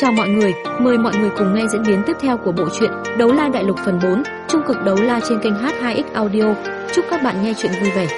Chào mọi người, mời mọi người cùng nghe diễn biến tiếp theo của bộ truyện Đấu La Đại Lục phần 4, trung cực đấu la trên kênh H2X Audio. Chúc các bạn nghe truyện vui vẻ.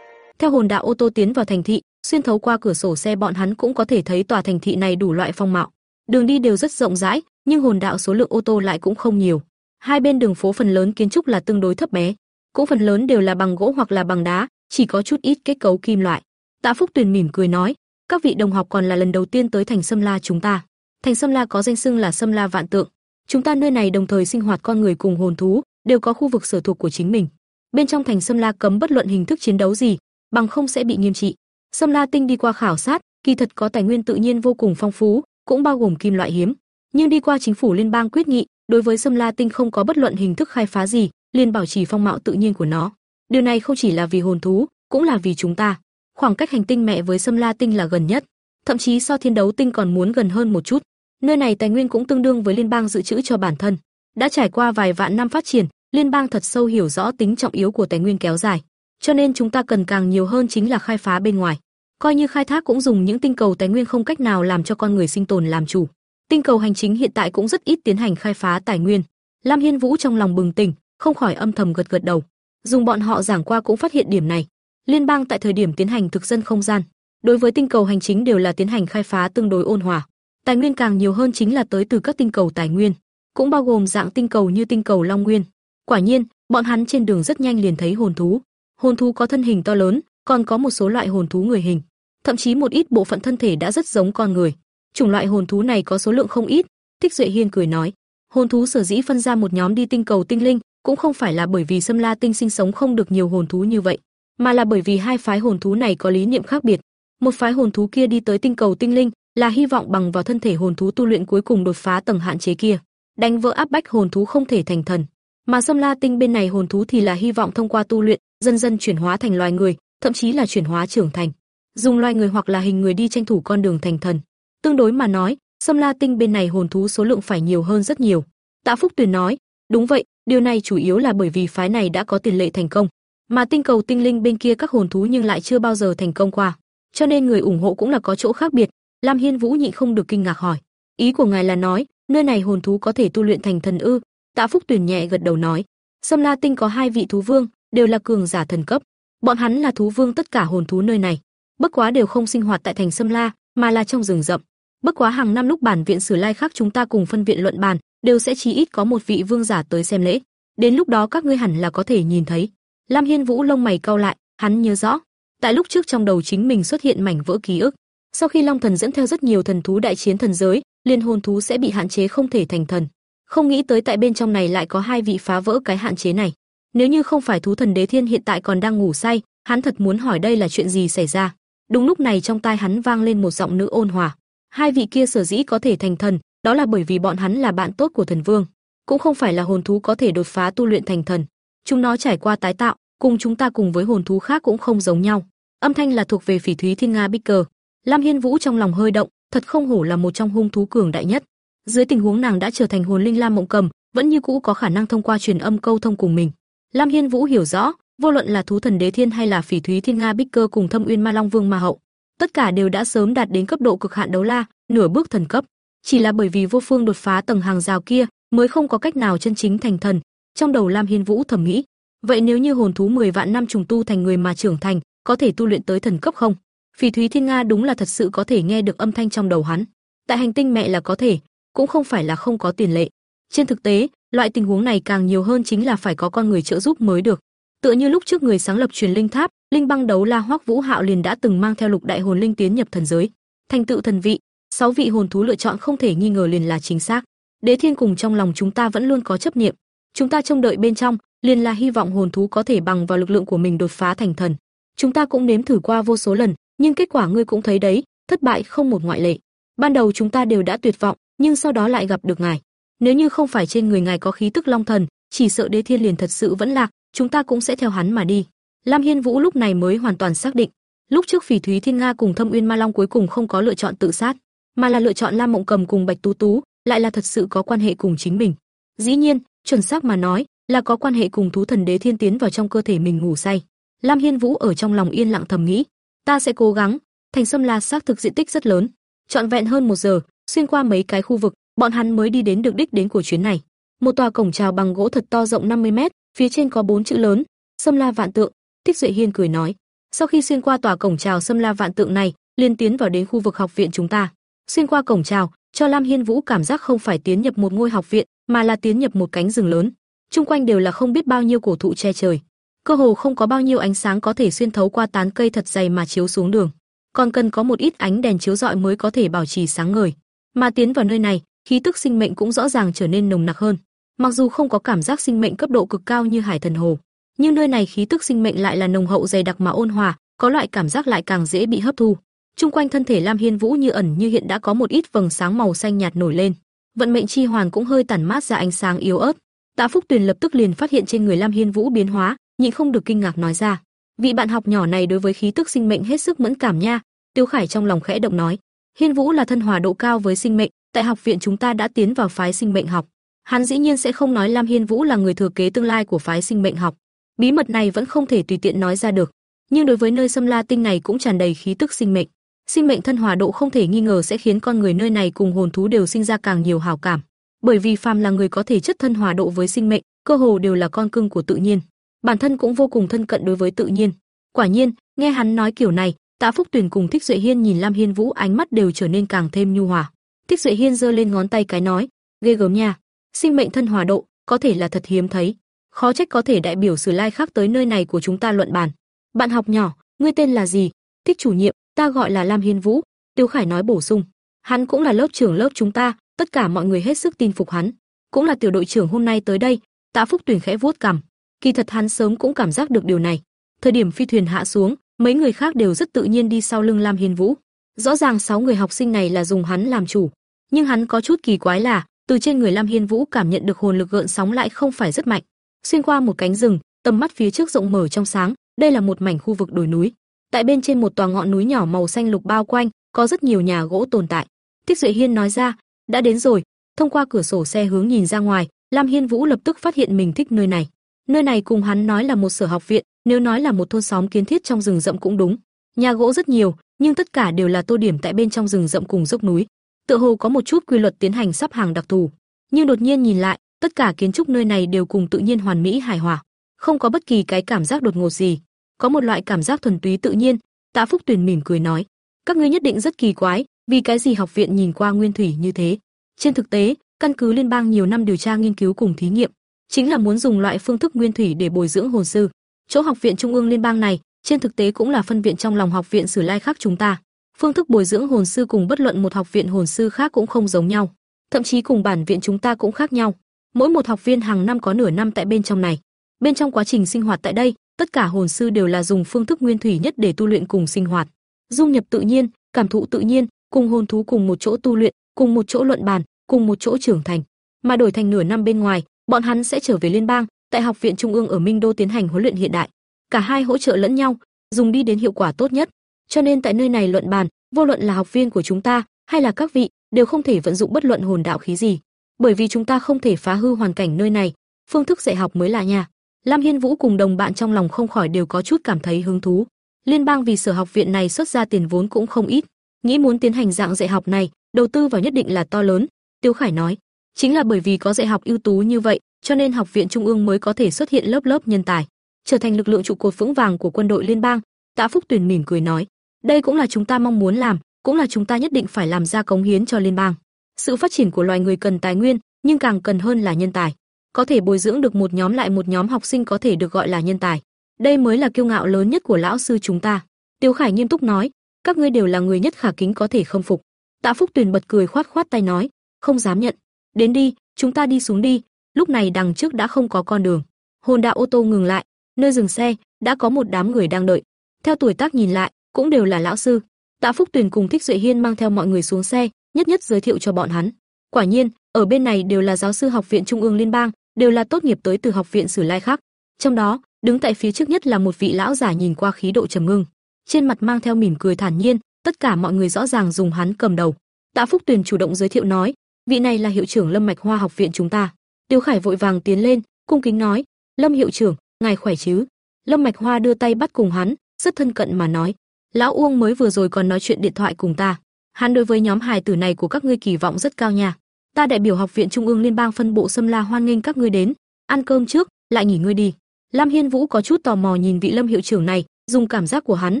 Theo hồn đạo ô tô tiến vào thành thị, xuyên thấu qua cửa sổ xe bọn hắn cũng có thể thấy tòa thành thị này đủ loại phong mạo. Đường đi đều rất rộng rãi, nhưng hồn đạo số lượng ô tô lại cũng không nhiều. Hai bên đường phố phần lớn kiến trúc là tương đối thấp bé, cũng phần lớn đều là bằng gỗ hoặc là bằng đá, chỉ có chút ít kết cấu kim loại. Tạ Phúc Tuyền mỉm cười nói, các vị đồng học còn là lần đầu tiên tới thành Sâm La chúng ta. Thành Sâm La có danh xưng là Sâm La vạn tượng. Chúng ta nơi này đồng thời sinh hoạt con người cùng hồn thú, đều có khu vực sở thuộc của chính mình. Bên trong thành Sâm La cấm bất luận hình thức chiến đấu gì, bằng không sẽ bị nghiêm trị. Sâm La Tinh đi qua khảo sát, kỳ thật có tài nguyên tự nhiên vô cùng phong phú, cũng bao gồm kim loại hiếm. Nhưng đi qua chính phủ liên bang quyết nghị, đối với Sâm La Tinh không có bất luận hình thức khai phá gì, liền bảo trì phong mạo tự nhiên của nó. Điều này không chỉ là vì hồn thú, cũng là vì chúng ta. Khoảng cách hành tinh mẹ với Sâm La Tinh là gần nhất, thậm chí so Thiên Đấu Tinh còn muốn gần hơn một chút. Nơi này tài nguyên cũng tương đương với liên bang dự trữ cho bản thân. Đã trải qua vài vạn năm phát triển, liên bang thật sâu hiểu rõ tính trọng yếu của tài nguyên kéo dài, cho nên chúng ta cần càng nhiều hơn chính là khai phá bên ngoài. Coi như khai thác cũng dùng những tinh cầu tài nguyên không cách nào làm cho con người sinh tồn làm chủ. Tinh cầu hành chính hiện tại cũng rất ít tiến hành khai phá tài nguyên. Lam Hiên Vũ trong lòng bừng tỉnh, không khỏi âm thầm gật gật đầu. Dùng bọn họ giảng qua cũng phát hiện điểm này. Liên bang tại thời điểm tiến hành thực dân không gian, đối với tinh cầu hành chính đều là tiến hành khai phá tương đối ôn hòa. Tài nguyên càng nhiều hơn chính là tới từ các tinh cầu tài nguyên, cũng bao gồm dạng tinh cầu như tinh cầu Long Nguyên. Quả nhiên, bọn hắn trên đường rất nhanh liền thấy hồn thú. Hồn thú có thân hình to lớn, còn có một số loại hồn thú người hình, thậm chí một ít bộ phận thân thể đã rất giống con người. Chủng loại hồn thú này có số lượng không ít, Thích Duệ Hiên cười nói, hồn thú sở dĩ phân ra một nhóm đi tinh cầu tinh linh, cũng không phải là bởi vì Sâm La Tinh sinh sống không được nhiều hồn thú như vậy, mà là bởi vì hai phái hồn thú này có lý niệm khác biệt. Một phái hồn thú kia đi tới tinh cầu tinh linh, là hy vọng bằng vào thân thể hồn thú tu luyện cuối cùng đột phá tầng hạn chế kia, đánh vỡ áp bách hồn thú không thể thành thần. Mà Sâm La Tinh bên này hồn thú thì là hy vọng thông qua tu luyện, dần dần chuyển hóa thành loài người, thậm chí là chuyển hóa trưởng thành, dùng loài người hoặc là hình người đi tranh thủ con đường thành thần. Tương đối mà nói, Sâm La Tinh bên này hồn thú số lượng phải nhiều hơn rất nhiều. Tạ Phúc Tuyền nói, đúng vậy, điều này chủ yếu là bởi vì phái này đã có tiền lệ thành công, mà tinh cầu tinh linh bên kia các hồn thú nhưng lại chưa bao giờ thành công qua, cho nên người ủng hộ cũng là có chỗ khác biệt. Lam Hiên Vũ nhịn không được kinh ngạc hỏi, ý của ngài là nói, nơi này hồn thú có thể tu luyện thành thần ư? Tạ Phúc Tuyền nhẹ gật đầu nói, Sâm La Tinh có hai vị thú vương, đều là cường giả thần cấp, bọn hắn là thú vương tất cả hồn thú nơi này, bất quá đều không sinh hoạt tại thành Sâm La, mà là trong rừng rậm. Bất quá hàng năm lúc bản viện Sử Lai khác chúng ta cùng phân viện luận bàn, đều sẽ chí ít có một vị vương giả tới xem lễ. Đến lúc đó các ngươi hẳn là có thể nhìn thấy. Lam Hiên Vũ lông mày cau lại, hắn nhớ rõ, tại lúc trước trong đầu chính mình xuất hiện mảnh vỡ ký ức. Sau khi Long Thần dẫn theo rất nhiều thần thú đại chiến thần giới, liên hồn thú sẽ bị hạn chế không thể thành thần. Không nghĩ tới tại bên trong này lại có hai vị phá vỡ cái hạn chế này. Nếu như không phải thú thần đế thiên hiện tại còn đang ngủ say, hắn thật muốn hỏi đây là chuyện gì xảy ra. Đúng lúc này trong tai hắn vang lên một giọng nữ ôn hòa. Hai vị kia sở dĩ có thể thành thần, đó là bởi vì bọn hắn là bạn tốt của thần vương, cũng không phải là hồn thú có thể đột phá tu luyện thành thần. Chúng nó trải qua tái tạo, cùng chúng ta cùng với hồn thú khác cũng không giống nhau. Âm thanh là thuộc về Phỉ Thúy Thiên Nga Bích Cờ. Lam Hiên Vũ trong lòng hơi động, thật không hổ là một trong hung thú cường đại nhất. Dưới tình huống nàng đã trở thành hồn linh Lam Mộng Cầm, vẫn như cũ có khả năng thông qua truyền âm câu thông cùng mình. Lam Hiên Vũ hiểu rõ, vô luận là thú thần đế thiên hay là Phỉ Thúy Thiên Nga Bích Cơ cùng Thâm Uyên Ma Long Vương Ma Hậu, tất cả đều đã sớm đạt đến cấp độ cực hạn đấu la, nửa bước thần cấp. Chỉ là bởi vì vô phương đột phá tầng hàng rào kia, mới không có cách nào chân chính thành thần. Trong đầu Lam Hiên Vũ thầm nghĩ, vậy nếu như hồn thú 10 vạn năm trùng tu thành người mà trưởng thành, có thể tu luyện tới thần cấp không? Phỉ Thúy Thiên Nga đúng là thật sự có thể nghe được âm thanh trong đầu hắn. Tại hành tinh mẹ là có thể, cũng không phải là không có tiền lệ. Trên thực tế, loại tình huống này càng nhiều hơn chính là phải có con người trợ giúp mới được. Tựa như lúc trước người sáng lập truyền linh tháp, linh băng đấu la Hoắc Vũ Hạo liền đã từng mang theo lục đại hồn linh tiến nhập thần giới, thành tựu thần vị. Sáu vị hồn thú lựa chọn không thể nghi ngờ liền là chính xác. Đế Thiên cùng trong lòng chúng ta vẫn luôn có chấp niệm, chúng ta trông đợi bên trong, liền là hy vọng hồn thú có thể bằng vào lực lượng của mình đột phá thành thần. Chúng ta cũng nếm thử qua vô số lần, nhưng kết quả ngươi cũng thấy đấy, thất bại không một ngoại lệ. Ban đầu chúng ta đều đã tuyệt vọng, nhưng sau đó lại gặp được ngài. Nếu như không phải trên người ngài có khí tức long thần, chỉ sợ Đế Thiên liền thật sự vẫn lạc, chúng ta cũng sẽ theo hắn mà đi. Lam Hiên Vũ lúc này mới hoàn toàn xác định, lúc trước Phỉ Thúy Thiên Nga cùng Thâm Uyên Ma Long cuối cùng không có lựa chọn tự sát, mà là lựa chọn Lam Mộng Cầm cùng Bạch Tú Tú, lại là thật sự có quan hệ cùng chính mình. Dĩ nhiên, chuẩn xác mà nói, là có quan hệ cùng thú thần đế thiên tiến vào trong cơ thể mình ngủ say. Lam Hiên Vũ ở trong lòng yên lặng thầm nghĩ, ta sẽ cố gắng, Thành Sâm La xác thực diện tích rất lớn, Trọn vẹn hơn một giờ, xuyên qua mấy cái khu vực, bọn hắn mới đi đến được đích đến của chuyến này. Một tòa cổng chào bằng gỗ thật to rộng 50 mét, phía trên có bốn chữ lớn: Sâm La Vạn Tượng. Thích Duệ Hiên cười nói, sau khi xuyên qua tòa cổng chào Sâm La Vạn Tượng này, liền tiến vào đến khu vực học viện chúng ta. Xuyên qua cổng chào, cho Lam Hiên Vũ cảm giác không phải tiến nhập một ngôi học viện, mà là tiến nhập một cánh rừng lớn. Trung quanh đều là không biết bao nhiêu cổ thụ che trời, cơ hồ không có bao nhiêu ánh sáng có thể xuyên thấu qua tán cây thật dày mà chiếu xuống đường, còn cần có một ít ánh đèn chiếu rọi mới có thể bảo trì sáng ngời. Mà tiến vào nơi này, khí tức sinh mệnh cũng rõ ràng trở nên nồng nặc hơn. Mặc dù không có cảm giác sinh mệnh cấp độ cực cao như Hải Thần Hồ, nhưng nơi này khí tức sinh mệnh lại là nồng hậu dày đặc mà ôn hòa, có loại cảm giác lại càng dễ bị hấp thu. Trung quanh thân thể Lam Hiên Vũ như ẩn như hiện đã có một ít vầng sáng màu xanh nhạt nổi lên. Vận mệnh chi hoàn cũng hơi tản mát ra ánh sáng yếu ớt. Tạ Phúc Tuyền lập tức liền phát hiện trên người Lam Hiên Vũ biến hóa, nhịn không được kinh ngạc nói ra: "Vị bạn học nhỏ này đối với khí tức sinh mệnh hết sức mẫn cảm nha." Tiêu Khải trong lòng khẽ động nói: "Hiên Vũ là thân hòa độ cao với sinh mệnh, tại học viện chúng ta đã tiến vào phái sinh mệnh học. Hắn dĩ nhiên sẽ không nói Lam Hiên Vũ là người thừa kế tương lai của phái sinh mệnh học. Bí mật này vẫn không thể tùy tiện nói ra được, nhưng đối với nơi Sâm La Tinh này cũng tràn đầy khí tức sinh mệnh. Sinh mệnh thân hòa độ không thể nghi ngờ sẽ khiến con người nơi này cùng hồn thú đều sinh ra càng nhiều hảo cảm, bởi vì phàm là người có thể chất thân hòa độ với sinh mệnh, cơ hồ đều là con cưng của tự nhiên, bản thân cũng vô cùng thân cận đối với tự nhiên. Quả nhiên, nghe hắn nói kiểu này, Tạ Phúc Tuyền cùng Thích Duệ Hiên nhìn Lam Hiên Vũ ánh mắt đều trở nên càng thêm nhu hòa. Thích Duệ Hiên giơ lên ngón tay cái nói, ghê gớm nha, sinh mệnh thân hòa độ, có thể là thật hiếm thấy. Khó trách có thể đại biểu Sử Lai khác tới nơi này của chúng ta luận bàn. Bạn học nhỏ, ngươi tên là gì? Thích chủ nhiệm, ta gọi là Lam Hiên Vũ. Tiêu Khải nói bổ sung, hắn cũng là lớp trưởng lớp chúng ta, tất cả mọi người hết sức tin phục hắn, cũng là tiểu đội trưởng hôm nay tới đây. Tạ Phúc Tuyền khẽ vuốt cằm, kỳ thật hắn sớm cũng cảm giác được điều này. Thời điểm phi thuyền hạ xuống, mấy người khác đều rất tự nhiên đi sau lưng Lam Hiên Vũ. Rõ ràng sáu người học sinh này là dùng hắn làm chủ, nhưng hắn có chút kỳ quái là, từ trên người Lam Hiên Vũ cảm nhận được hồn lực gợn sóng lại không phải rất mạnh. Xuyên qua một cánh rừng, tầm mắt phía trước rộng mở trong sáng, đây là một mảnh khu vực đồi núi. Tại bên trên một tòa ngọn núi nhỏ màu xanh lục bao quanh, có rất nhiều nhà gỗ tồn tại. Thích Duệ Hiên nói ra, đã đến rồi. Thông qua cửa sổ xe hướng nhìn ra ngoài, Lam Hiên Vũ lập tức phát hiện mình thích nơi này. Nơi này cùng hắn nói là một sở học viện, nếu nói là một thôn xóm kiến thiết trong rừng rậm cũng đúng. Nhà gỗ rất nhiều, nhưng tất cả đều là tô điểm tại bên trong rừng rậm cùng dốc núi. Tựa hồ có một chút quy luật tiến hành sắp hàng đặc thù, nhưng đột nhiên nhìn lại, tất cả kiến trúc nơi này đều cùng tự nhiên hoàn mỹ hài hòa, không có bất kỳ cái cảm giác đột ngột gì, có một loại cảm giác thuần túy tự nhiên. Tạ Phúc Tuyền mỉm cười nói, các ngươi nhất định rất kỳ quái, vì cái gì học viện nhìn qua nguyên thủy như thế? Trên thực tế, căn cứ liên bang nhiều năm điều tra nghiên cứu cùng thí nghiệm, chính là muốn dùng loại phương thức nguyên thủy để bồi dưỡng hồn sư. Chỗ học viện trung ương liên bang này, trên thực tế cũng là phân viện trong lòng học viện Sử Lai khác chúng ta. Phương thức bồi dưỡng hồn sư cùng bất luận một học viện hồn sư khác cũng không giống nhau, thậm chí cùng bản viện chúng ta cũng khác nhau. Mỗi một học viên hàng năm có nửa năm tại bên trong này. Bên trong quá trình sinh hoạt tại đây, tất cả hồn sư đều là dùng phương thức nguyên thủy nhất để tu luyện cùng sinh hoạt, dung nhập tự nhiên, cảm thụ tự nhiên, cùng hồn thú cùng một chỗ tu luyện, cùng một chỗ luận bàn, cùng một chỗ trưởng thành. Mà đổi thành nửa năm bên ngoài, bọn hắn sẽ trở về liên bang, tại học viện trung ương ở Minh Đô tiến hành huấn luyện hiện đại. Cả hai hỗ trợ lẫn nhau, dùng đi đến hiệu quả tốt nhất. Cho nên tại nơi này luận bàn, vô luận là học viên của chúng ta hay là các vị, đều không thể vận dụng bất luận hồn đạo khí gì, bởi vì chúng ta không thể phá hư hoàn cảnh nơi này, phương thức dạy học mới là nhà. Lam Hiên Vũ cùng đồng bạn trong lòng không khỏi đều có chút cảm thấy hứng thú. Liên bang vì sở học viện này xuất ra tiền vốn cũng không ít, nghĩ muốn tiến hành dạng dạy học này, đầu tư vào nhất định là to lớn. Tiêu Khải nói, chính là bởi vì có dạy học ưu tú như vậy, cho nên học viện trung ương mới có thể xuất hiện lớp lớp nhân tài, trở thành lực lượng trụ cột vững vàng của quân đội liên bang. Tạ Phúc Tuyền mỉm cười nói, đây cũng là chúng ta mong muốn làm, cũng là chúng ta nhất định phải làm ra cống hiến cho liên bang. Sự phát triển của loài người cần tài nguyên, nhưng càng cần hơn là nhân tài. Có thể bồi dưỡng được một nhóm lại một nhóm học sinh có thể được gọi là nhân tài. Đây mới là kiêu ngạo lớn nhất của lão sư chúng ta. Tiêu Khải nghiêm túc nói, các ngươi đều là người nhất khả kính có thể khâm phục. Tạ Phúc Tuyền bật cười khoát khoát tay nói, không dám nhận. Đến đi, chúng ta đi xuống đi. Lúc này đằng trước đã không có con đường. Hồn đạo ô tô ngừng lại, nơi dừng xe đã có một đám người đang đợi. Theo tuổi tác nhìn lại, cũng đều là lão sư. Tạ Phúc Tuyền cùng Thích Duệ Hiên mang theo mọi người xuống xe, nhất nhất giới thiệu cho bọn hắn. Quả nhiên, ở bên này đều là giáo sư học viện trung ương liên bang, đều là tốt nghiệp tới từ học viện Sử Lai khác. Trong đó, đứng tại phía trước nhất là một vị lão giả nhìn qua khí độ trầm ngưng, trên mặt mang theo mỉm cười thản nhiên, tất cả mọi người rõ ràng dùng hắn cầm đầu. Tạ Phúc Tuyền chủ động giới thiệu nói, vị này là hiệu trưởng Lâm Mạch Hoa học viện chúng ta. Tiêu Khải vội vàng tiến lên, cung kính nói, Lâm hiệu trưởng, ngài khỏe chứ? Lâm Mạch Hoa đưa tay bắt cùng hắn, rất thân cận mà nói, lão Uông mới vừa rồi còn nói chuyện điện thoại cùng ta. Hắn đối với nhóm hài tử này của các ngươi kỳ vọng rất cao nha. Ta đại biểu học viện trung ương liên bang phân bộ Sâm La hoan nghênh các ngươi đến, ăn cơm trước, lại nghỉ ngơi đi. Lam Hiên Vũ có chút tò mò nhìn vị Lâm hiệu trưởng này, dùng cảm giác của hắn,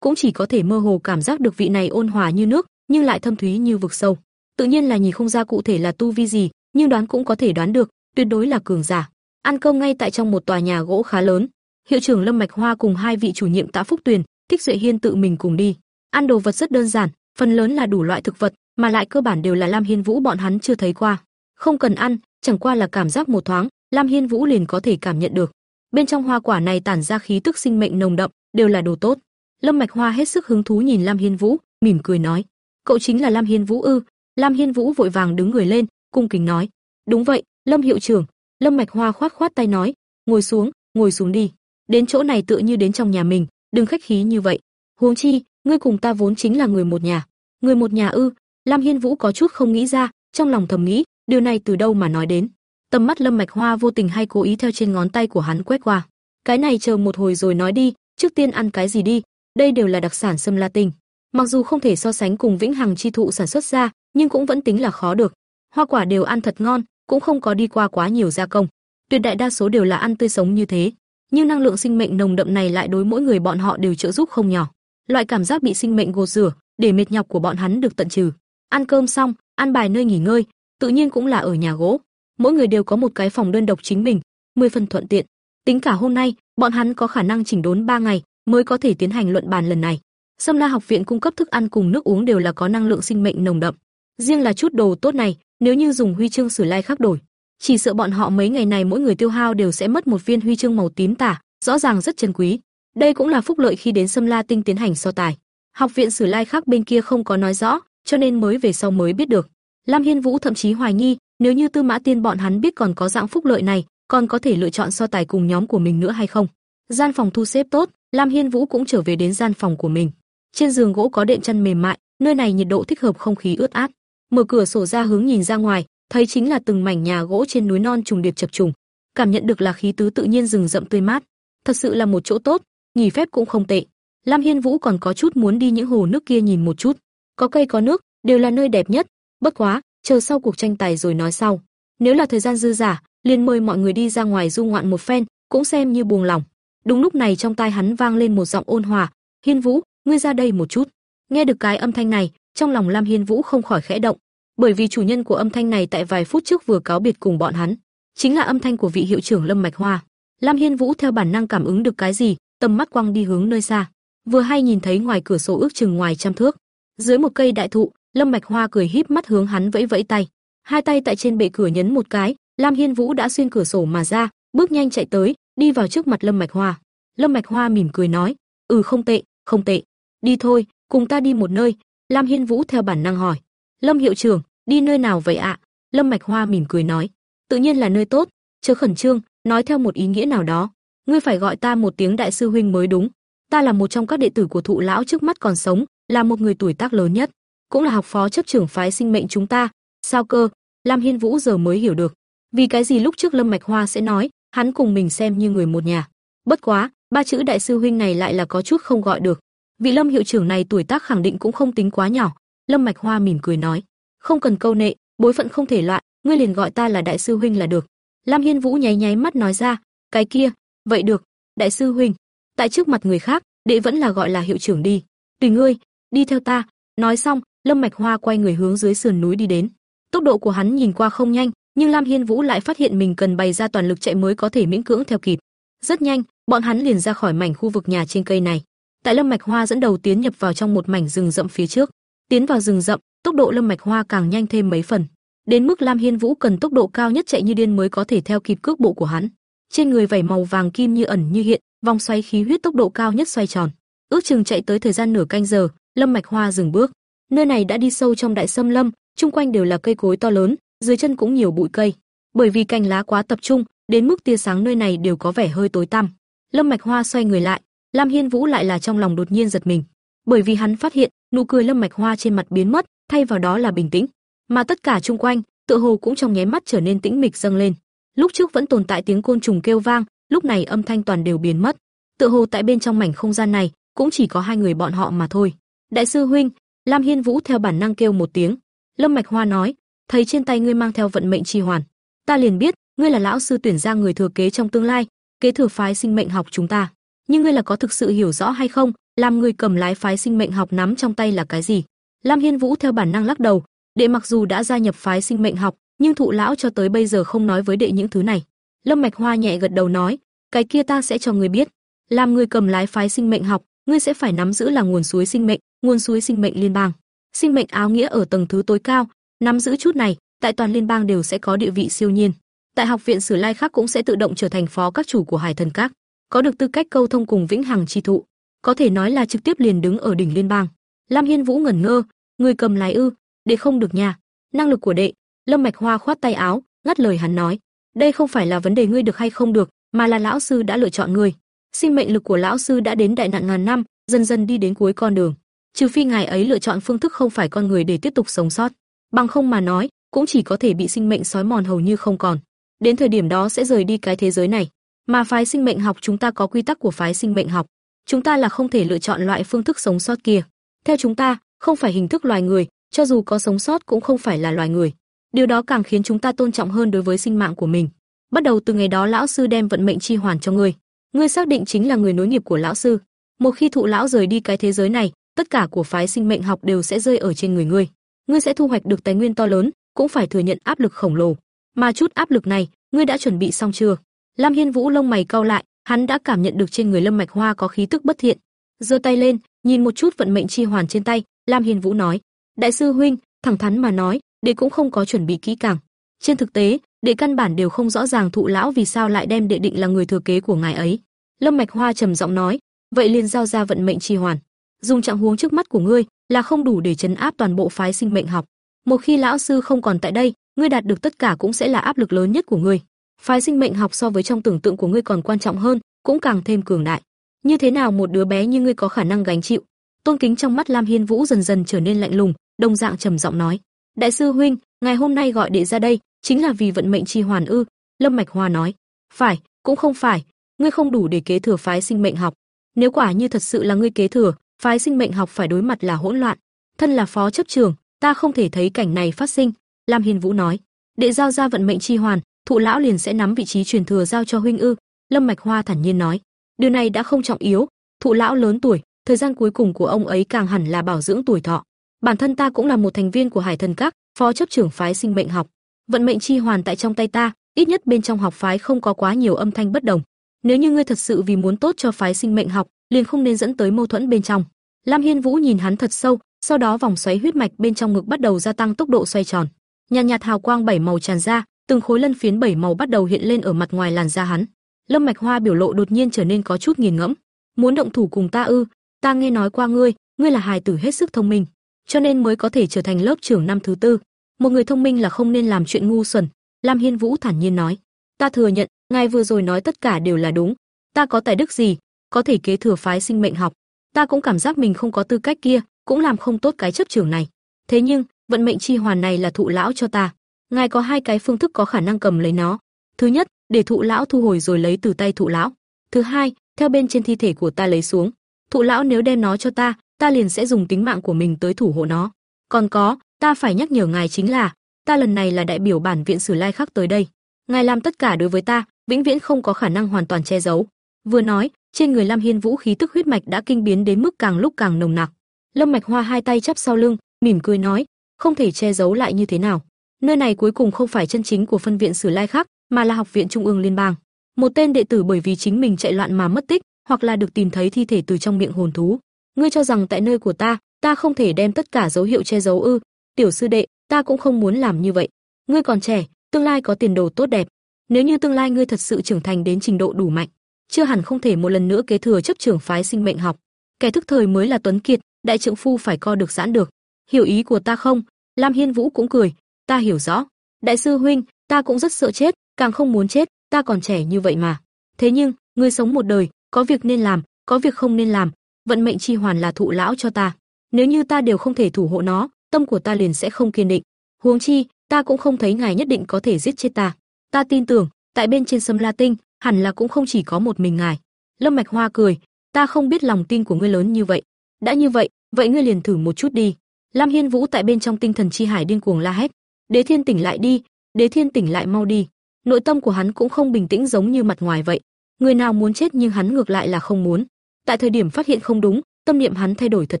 cũng chỉ có thể mơ hồ cảm giác được vị này ôn hòa như nước, nhưng lại thâm thúy như vực sâu. Tự nhiên là nhìn không ra cụ thể là tu vi gì, nhưng đoán cũng có thể đoán được, tuyệt đối là cường giả. Ăn cơm ngay tại trong một tòa nhà gỗ khá lớn, hiệu trưởng Lâm Mạch Hoa cùng hai vị chủ nhiệm Tạ Phúc Tuyền, Thích Duệ Hiên tự mình cùng đi. Ăn đồ vật rất đơn giản, phần lớn là đủ loại thực vật, mà lại cơ bản đều là Lam Hiên Vũ bọn hắn chưa thấy qua. Không cần ăn, chẳng qua là cảm giác một thoáng, Lam Hiên Vũ liền có thể cảm nhận được. Bên trong hoa quả này tản ra khí tức sinh mệnh nồng đậm, đều là đồ tốt. Lâm Mạch Hoa hết sức hứng thú nhìn Lam Hiên Vũ, mỉm cười nói: "Cậu chính là Lam Hiên Vũ ư?" Lam Hiên Vũ vội vàng đứng người lên, cung kính nói: "Đúng vậy, Lâm hiệu trưởng." Lâm Mạch Hoa khoát khoát tay nói: "Ngồi xuống, ngồi xuống đi. Đến chỗ này tựa như đến trong nhà mình, đừng khách khí như vậy. Huống chi, ngươi cùng ta vốn chính là người một nhà." Người một nhà ư? Lam Hiên Vũ có chút không nghĩ ra, trong lòng thầm nghĩ, điều này từ đâu mà nói đến. Tầm mắt Lâm Mạch Hoa vô tình hay cố ý theo trên ngón tay của hắn quét qua. Cái này chờ một hồi rồi nói đi, trước tiên ăn cái gì đi, đây đều là đặc sản Sâm La Tinh. Mặc dù không thể so sánh cùng Vĩnh Hằng chi thụ sản xuất ra, nhưng cũng vẫn tính là khó được. Hoa quả đều ăn thật ngon, cũng không có đi qua quá nhiều gia công. Tuyệt đại đa số đều là ăn tươi sống như thế, nhưng năng lượng sinh mệnh nồng đậm này lại đối mỗi người bọn họ đều trợ giúp không nhỏ. Loại cảm giác bị sinh mệnh gột rửa, để mệt nhọc của bọn hắn được tận trừ. Ăn cơm xong, ăn bài nơi nghỉ ngơi, tự nhiên cũng là ở nhà gỗ. Mỗi người đều có một cái phòng đơn độc chính mình, 10 phần thuận tiện. Tính cả hôm nay, bọn hắn có khả năng chỉnh đốn 3 ngày mới có thể tiến hành luận bàn lần này. Sâm La học viện cung cấp thức ăn cùng nước uống đều là có năng lượng sinh mệnh nồng đậm. Riêng là chút đồ tốt này, nếu như dùng huy chương sử lai khắc đổi, chỉ sợ bọn họ mấy ngày này mỗi người tiêu hao đều sẽ mất một viên huy chương màu tím tả, rõ ràng rất chân quý. Đây cũng là phúc lợi khi đến Sâm La Tinh tiến hành so tài. Học viện Sử Lai khác bên kia không có nói rõ, cho nên mới về sau mới biết được. Lam Hiên Vũ thậm chí hoài nghi, nếu như Tư Mã Tiên bọn hắn biết còn có dạng phúc lợi này, còn có thể lựa chọn so tài cùng nhóm của mình nữa hay không. Gian phòng thu xếp tốt, Lam Hiên Vũ cũng trở về đến gian phòng của mình. Trên giường gỗ có đệm chăn mềm mại, nơi này nhiệt độ thích hợp không khí ướt át. Mở cửa sổ ra hướng nhìn ra ngoài, thấy chính là từng mảnh nhà gỗ trên núi non trùng điệp chập trùng. Cảm nhận được là khí tứ tự nhiên rừng rậm tươi mát, thật sự là một chỗ tốt, nghỉ phép cũng không tệ. Lam Hiên Vũ còn có chút muốn đi những hồ nước kia nhìn một chút. Có cây có nước, đều là nơi đẹp nhất, bất quá, chờ sau cuộc tranh tài rồi nói sau. Nếu là thời gian dư giả, liền mời mọi người đi ra ngoài du ngoạn một phen, cũng xem như buông lòng. Đúng lúc này trong tai hắn vang lên một giọng ôn hòa, "Hiên Vũ, ngươi ra đây một chút." Nghe được cái âm thanh này, trong lòng Lam Hiên Vũ không khỏi khẽ động, bởi vì chủ nhân của âm thanh này tại vài phút trước vừa cáo biệt cùng bọn hắn, chính là âm thanh của vị hiệu trưởng Lâm Mạch Hoa. Lam Hiên Vũ theo bản năng cảm ứng được cái gì, tầm mắt quăng đi hướng nơi xa vừa hay nhìn thấy ngoài cửa sổ ước chừng ngoài trăm thước, dưới một cây đại thụ, Lâm Mạch Hoa cười híp mắt hướng hắn vẫy vẫy tay. Hai tay tại trên bệ cửa nhấn một cái, Lam Hiên Vũ đã xuyên cửa sổ mà ra, bước nhanh chạy tới, đi vào trước mặt Lâm Mạch Hoa. Lâm Mạch Hoa mỉm cười nói, "Ừ không tệ, không tệ. Đi thôi, cùng ta đi một nơi." Lam Hiên Vũ theo bản năng hỏi, "Lâm hiệu trưởng, đi nơi nào vậy ạ?" Lâm Mạch Hoa mỉm cười nói, "Tự nhiên là nơi tốt." Chớ khẩn trương, nói theo một ý nghĩa nào đó, ngươi phải gọi ta một tiếng đại sư huynh mới đúng ta là một trong các đệ tử của thụ lão trước mắt còn sống, là một người tuổi tác lớn nhất, cũng là học phó chấp trưởng phái sinh mệnh chúng ta. Sao cơ? Lam Hiên Vũ giờ mới hiểu được, vì cái gì lúc trước Lâm Mạch Hoa sẽ nói, hắn cùng mình xem như người một nhà. Bất quá, ba chữ đại sư huynh này lại là có chút không gọi được. Vị Lâm hiệu trưởng này tuổi tác khẳng định cũng không tính quá nhỏ. Lâm Mạch Hoa mỉm cười nói, không cần câu nệ, bối phận không thể loạn, ngươi liền gọi ta là đại sư huynh là được. Lam Hiên Vũ nháy nháy mắt nói ra, cái kia, vậy được, đại sư huynh, tại trước mặt người khác, đệ vẫn là gọi là hiệu trưởng đi. Tùy ngươi, đi theo ta." Nói xong, Lâm Mạch Hoa quay người hướng dưới sườn núi đi đến. Tốc độ của hắn nhìn qua không nhanh, nhưng Lam Hiên Vũ lại phát hiện mình cần bày ra toàn lực chạy mới có thể miễn cưỡng theo kịp. Rất nhanh, bọn hắn liền ra khỏi mảnh khu vực nhà trên cây này. Tại Lâm Mạch Hoa dẫn đầu tiến nhập vào trong một mảnh rừng rậm phía trước. Tiến vào rừng rậm, tốc độ Lâm Mạch Hoa càng nhanh thêm mấy phần. Đến mức Lam Hiên Vũ cần tốc độ cao nhất chạy như điên mới có thể theo kịp cước bộ của hắn. Trên người vảy màu vàng kim như ẩn như hiện, vòng xoáy khí huyết tốc độ cao nhất xoay tròn. Ước chừng chạy tới thời gian nửa canh giờ, Lâm Mạch Hoa dừng bước. Nơi này đã đi sâu trong đại sâm lâm, chung quanh đều là cây cối to lớn, dưới chân cũng nhiều bụi cây. Bởi vì cành lá quá tập trung, đến mức tia sáng nơi này đều có vẻ hơi tối tăm. Lâm Mạch Hoa xoay người lại, Lam Hiên Vũ lại là trong lòng đột nhiên giật mình, bởi vì hắn phát hiện, nụ cười Lâm Mạch Hoa trên mặt biến mất, thay vào đó là bình tĩnh, mà tất cả chung quanh, tựa hồ cũng trong nháy mắt trở nên tĩnh mịch dâng lên. Lúc trước vẫn tồn tại tiếng côn trùng kêu vang, lúc này âm thanh toàn đều biến mất. Tựa hồ tại bên trong mảnh không gian này, cũng chỉ có hai người bọn họ mà thôi. Đại sư huynh, Lam Hiên Vũ theo bản năng kêu một tiếng. Lâm Mạch Hoa nói, thấy trên tay ngươi mang theo vận mệnh chi hoàn, ta liền biết, ngươi là lão sư tuyển ra người thừa kế trong tương lai, kế thừa phái sinh mệnh học chúng ta. Nhưng ngươi là có thực sự hiểu rõ hay không, làm người cầm lái phái sinh mệnh học nắm trong tay là cái gì? Lam Hiên Vũ theo bản năng lắc đầu, đệ mặc dù đã gia nhập phái sinh mệnh học, nhưng thụ lão cho tới bây giờ không nói với đệ những thứ này. Lâm Mạch Hoa nhẹ gật đầu nói, cái kia ta sẽ cho ngươi biết. Làm người cầm lái phái sinh mệnh học, ngươi sẽ phải nắm giữ là nguồn suối sinh mệnh, nguồn suối sinh mệnh liên bang. Sinh mệnh áo nghĩa ở tầng thứ tối cao, nắm giữ chút này, tại toàn liên bang đều sẽ có địa vị siêu nhiên. Tại học viện Sử Lai khác cũng sẽ tự động trở thành phó các chủ của Hải Thần Các, có được tư cách câu thông cùng vĩnh hằng chi thụ, có thể nói là trực tiếp liền đứng ở đỉnh liên bang. Lam Hiên Vũ ngẩn ngơ, người cầm lái ư? Đệ không được nha. Năng lực của đệ. Lâm Mạch Hoa khoát tay áo, ngắt lời hắn nói, đây không phải là vấn đề ngươi được hay không được, mà là lão sư đã lựa chọn ngươi. Sinh mệnh lực của lão sư đã đến đại nạn ngàn năm, dần dần đi đến cuối con đường. Trừ phi ngài ấy lựa chọn phương thức không phải con người để tiếp tục sống sót, bằng không mà nói, cũng chỉ có thể bị sinh mệnh sói mòn hầu như không còn. Đến thời điểm đó sẽ rời đi cái thế giới này. Mà phái sinh mệnh học chúng ta có quy tắc của phái sinh mệnh học, chúng ta là không thể lựa chọn loại phương thức sống sót kia. Theo chúng ta, không phải hình thức loài người, cho dù có sống sót cũng không phải là loài người. Điều đó càng khiến chúng ta tôn trọng hơn đối với sinh mạng của mình. Bắt đầu từ ngày đó lão sư đem vận mệnh chi hoàn cho ngươi, ngươi xác định chính là người nối nghiệp của lão sư. Một khi thụ lão rời đi cái thế giới này, tất cả của phái sinh mệnh học đều sẽ rơi ở trên người ngươi. Ngươi sẽ thu hoạch được tài nguyên to lớn, cũng phải thừa nhận áp lực khổng lồ. Mà chút áp lực này, ngươi đã chuẩn bị xong chưa? Lam Hiên Vũ lông mày cau lại, hắn đã cảm nhận được trên người Lâm Mạch Hoa có khí tức bất thiện. Giơ tay lên, nhìn một chút vận mệnh chi hoàn trên tay, Lam Hiên Vũ nói: "Đại sư huynh, thẳng thắn mà nói, đệ cũng không có chuẩn bị kỹ càng. Trên thực tế, đệ căn bản đều không rõ ràng thụ lão vì sao lại đem đệ định là người thừa kế của ngài ấy." Lâm Mạch Hoa trầm giọng nói: "Vậy liền giao ra vận mệnh chi hoàn. Dùng trạng huống trước mắt của ngươi là không đủ để chấn áp toàn bộ phái sinh mệnh học. Một khi lão sư không còn tại đây, ngươi đạt được tất cả cũng sẽ là áp lực lớn nhất của ngươi. Phái sinh mệnh học so với trong tưởng tượng của ngươi còn quan trọng hơn, cũng càng thêm cường đại. Như thế nào một đứa bé như ngươi có khả năng gánh chịu? Tôn kính trong mắt Lam Hiên Vũ dần dần trở nên lạnh lùng, đồng dạng trầm giọng nói: "Đại sư huynh, ngày hôm nay gọi đệ ra đây, chính là vì vận mệnh chi hoàn ư?" Lâm Mạch Hoa nói: "Phải, cũng không phải, ngươi không đủ để kế thừa phái sinh mệnh học. Nếu quả như thật sự là ngươi kế thừa, phái sinh mệnh học phải đối mặt là hỗn loạn. Thân là phó chấp trường, ta không thể thấy cảnh này phát sinh." Lam Hiên Vũ nói: "Đệ giao ra vận mệnh chi hoàn, thụ lão liền sẽ nắm vị trí truyền thừa giao cho huynh ư?" Lâm Mạch Hoa thản nhiên nói: "Điều này đã không trọng yếu, thụ lão lớn tuổi, thời gian cuối cùng của ông ấy càng hẳn là bảo dưỡng tuổi thọ. Bản thân ta cũng là một thành viên của Hải Thần Các, phó chấp trưởng phái sinh mệnh học. Vận mệnh chi hoàn tại trong tay ta, ít nhất bên trong học phái không có quá nhiều âm thanh bất đồng. Nếu như ngươi thật sự vì muốn tốt cho phái sinh mệnh học, liền không nên dẫn tới mâu thuẫn bên trong." Lam Hiên Vũ nhìn hắn thật sâu, sau đó vòng xoáy huyết mạch bên trong ngực bắt đầu gia tăng tốc độ xoay tròn. Nhàn nhạt hào quang bảy màu tràn ra, từng khối lân phiến bảy màu bắt đầu hiện lên ở mặt ngoài làn da hắn. Lâm Mạch Hoa biểu lộ đột nhiên trở nên có chút nghiền ngẫm. Muốn động thủ cùng ta ư? Ta nghe nói qua ngươi, ngươi là hài tử hết sức thông minh, cho nên mới có thể trở thành lớp trưởng năm thứ tư. Một người thông minh là không nên làm chuyện ngu xuẩn. Lam Hiên Vũ thản nhiên nói. Ta thừa nhận, ngài vừa rồi nói tất cả đều là đúng. Ta có tài đức gì, có thể kế thừa phái sinh mệnh học. Ta cũng cảm giác mình không có tư cách kia, cũng làm không tốt cái chấp trưởng này. Thế nhưng, vận mệnh chi hoàn này là thụ lão cho ta. Ngài có hai cái phương thức có khả năng cầm lấy nó. Thứ nhất, để thụ lão thu hồi rồi lấy từ tay thụ lão. Thứ hai, theo bên trên thi thể của ta lấy xuống. Thụ lão nếu đem nó cho ta, ta liền sẽ dùng tính mạng của mình tới thủ hộ nó. Còn có, ta phải nhắc nhở ngài chính là, ta lần này là đại biểu bản viện Sử Lai khắc tới đây. Ngài làm tất cả đối với ta, vĩnh viễn không có khả năng hoàn toàn che giấu. Vừa nói, trên người Lam Hiên Vũ khí tức huyết mạch đã kinh biến đến mức càng lúc càng nồng nặc. Lâm Mạch Hoa hai tay chắp sau lưng, mỉm cười nói, không thể che giấu lại như thế nào. Nơi này cuối cùng không phải chân chính của phân viện Sử Lai khác, mà là học viện trung ương liên bang. Một tên đệ tử bởi vì chính mình chạy loạn mà mất tích, hoặc là được tìm thấy thi thể từ trong miệng hồn thú. Ngươi cho rằng tại nơi của ta, ta không thể đem tất cả dấu hiệu che giấu ư? Tiểu sư đệ, ta cũng không muốn làm như vậy. Ngươi còn trẻ, tương lai có tiền đồ tốt đẹp. Nếu như tương lai ngươi thật sự trưởng thành đến trình độ đủ mạnh, chưa hẳn không thể một lần nữa kế thừa chấp trưởng phái sinh mệnh học. Kẻ thức thời mới là tuấn kiệt, đại trưởng phu phải co được giãn được. Hiểu ý của ta không? Lam Hiên Vũ cũng cười, ta hiểu rõ. Đại sư huynh, ta cũng rất sợ chết, càng không muốn chết, ta còn trẻ như vậy mà. Thế nhưng, ngươi sống một đời, có việc nên làm, có việc không nên làm, vận mệnh chi hoàn là thụ lão cho ta. Nếu như ta đều không thể thủ hộ nó, tâm của ta liền sẽ không kiên định. Huống chi, ta cũng không thấy ngài nhất định có thể giết chết ta. Ta tin tưởng, tại bên trên Sâm La Tinh, hẳn là cũng không chỉ có một mình ngài. Lâm Mạch Hoa cười, ta không biết lòng tin của ngươi lớn như vậy. Đã như vậy, vậy ngươi liền thử một chút đi. Lam Hiên Vũ tại bên trong tinh thần chi hải điên cuồng la hét, "Đế Thiên tỉnh lại đi, Đế Thiên tỉnh lại mau đi." Nội tâm của hắn cũng không bình tĩnh giống như mặt ngoài vậy. Người nào muốn chết nhưng hắn ngược lại là không muốn. Tại thời điểm phát hiện không đúng, tâm niệm hắn thay đổi thật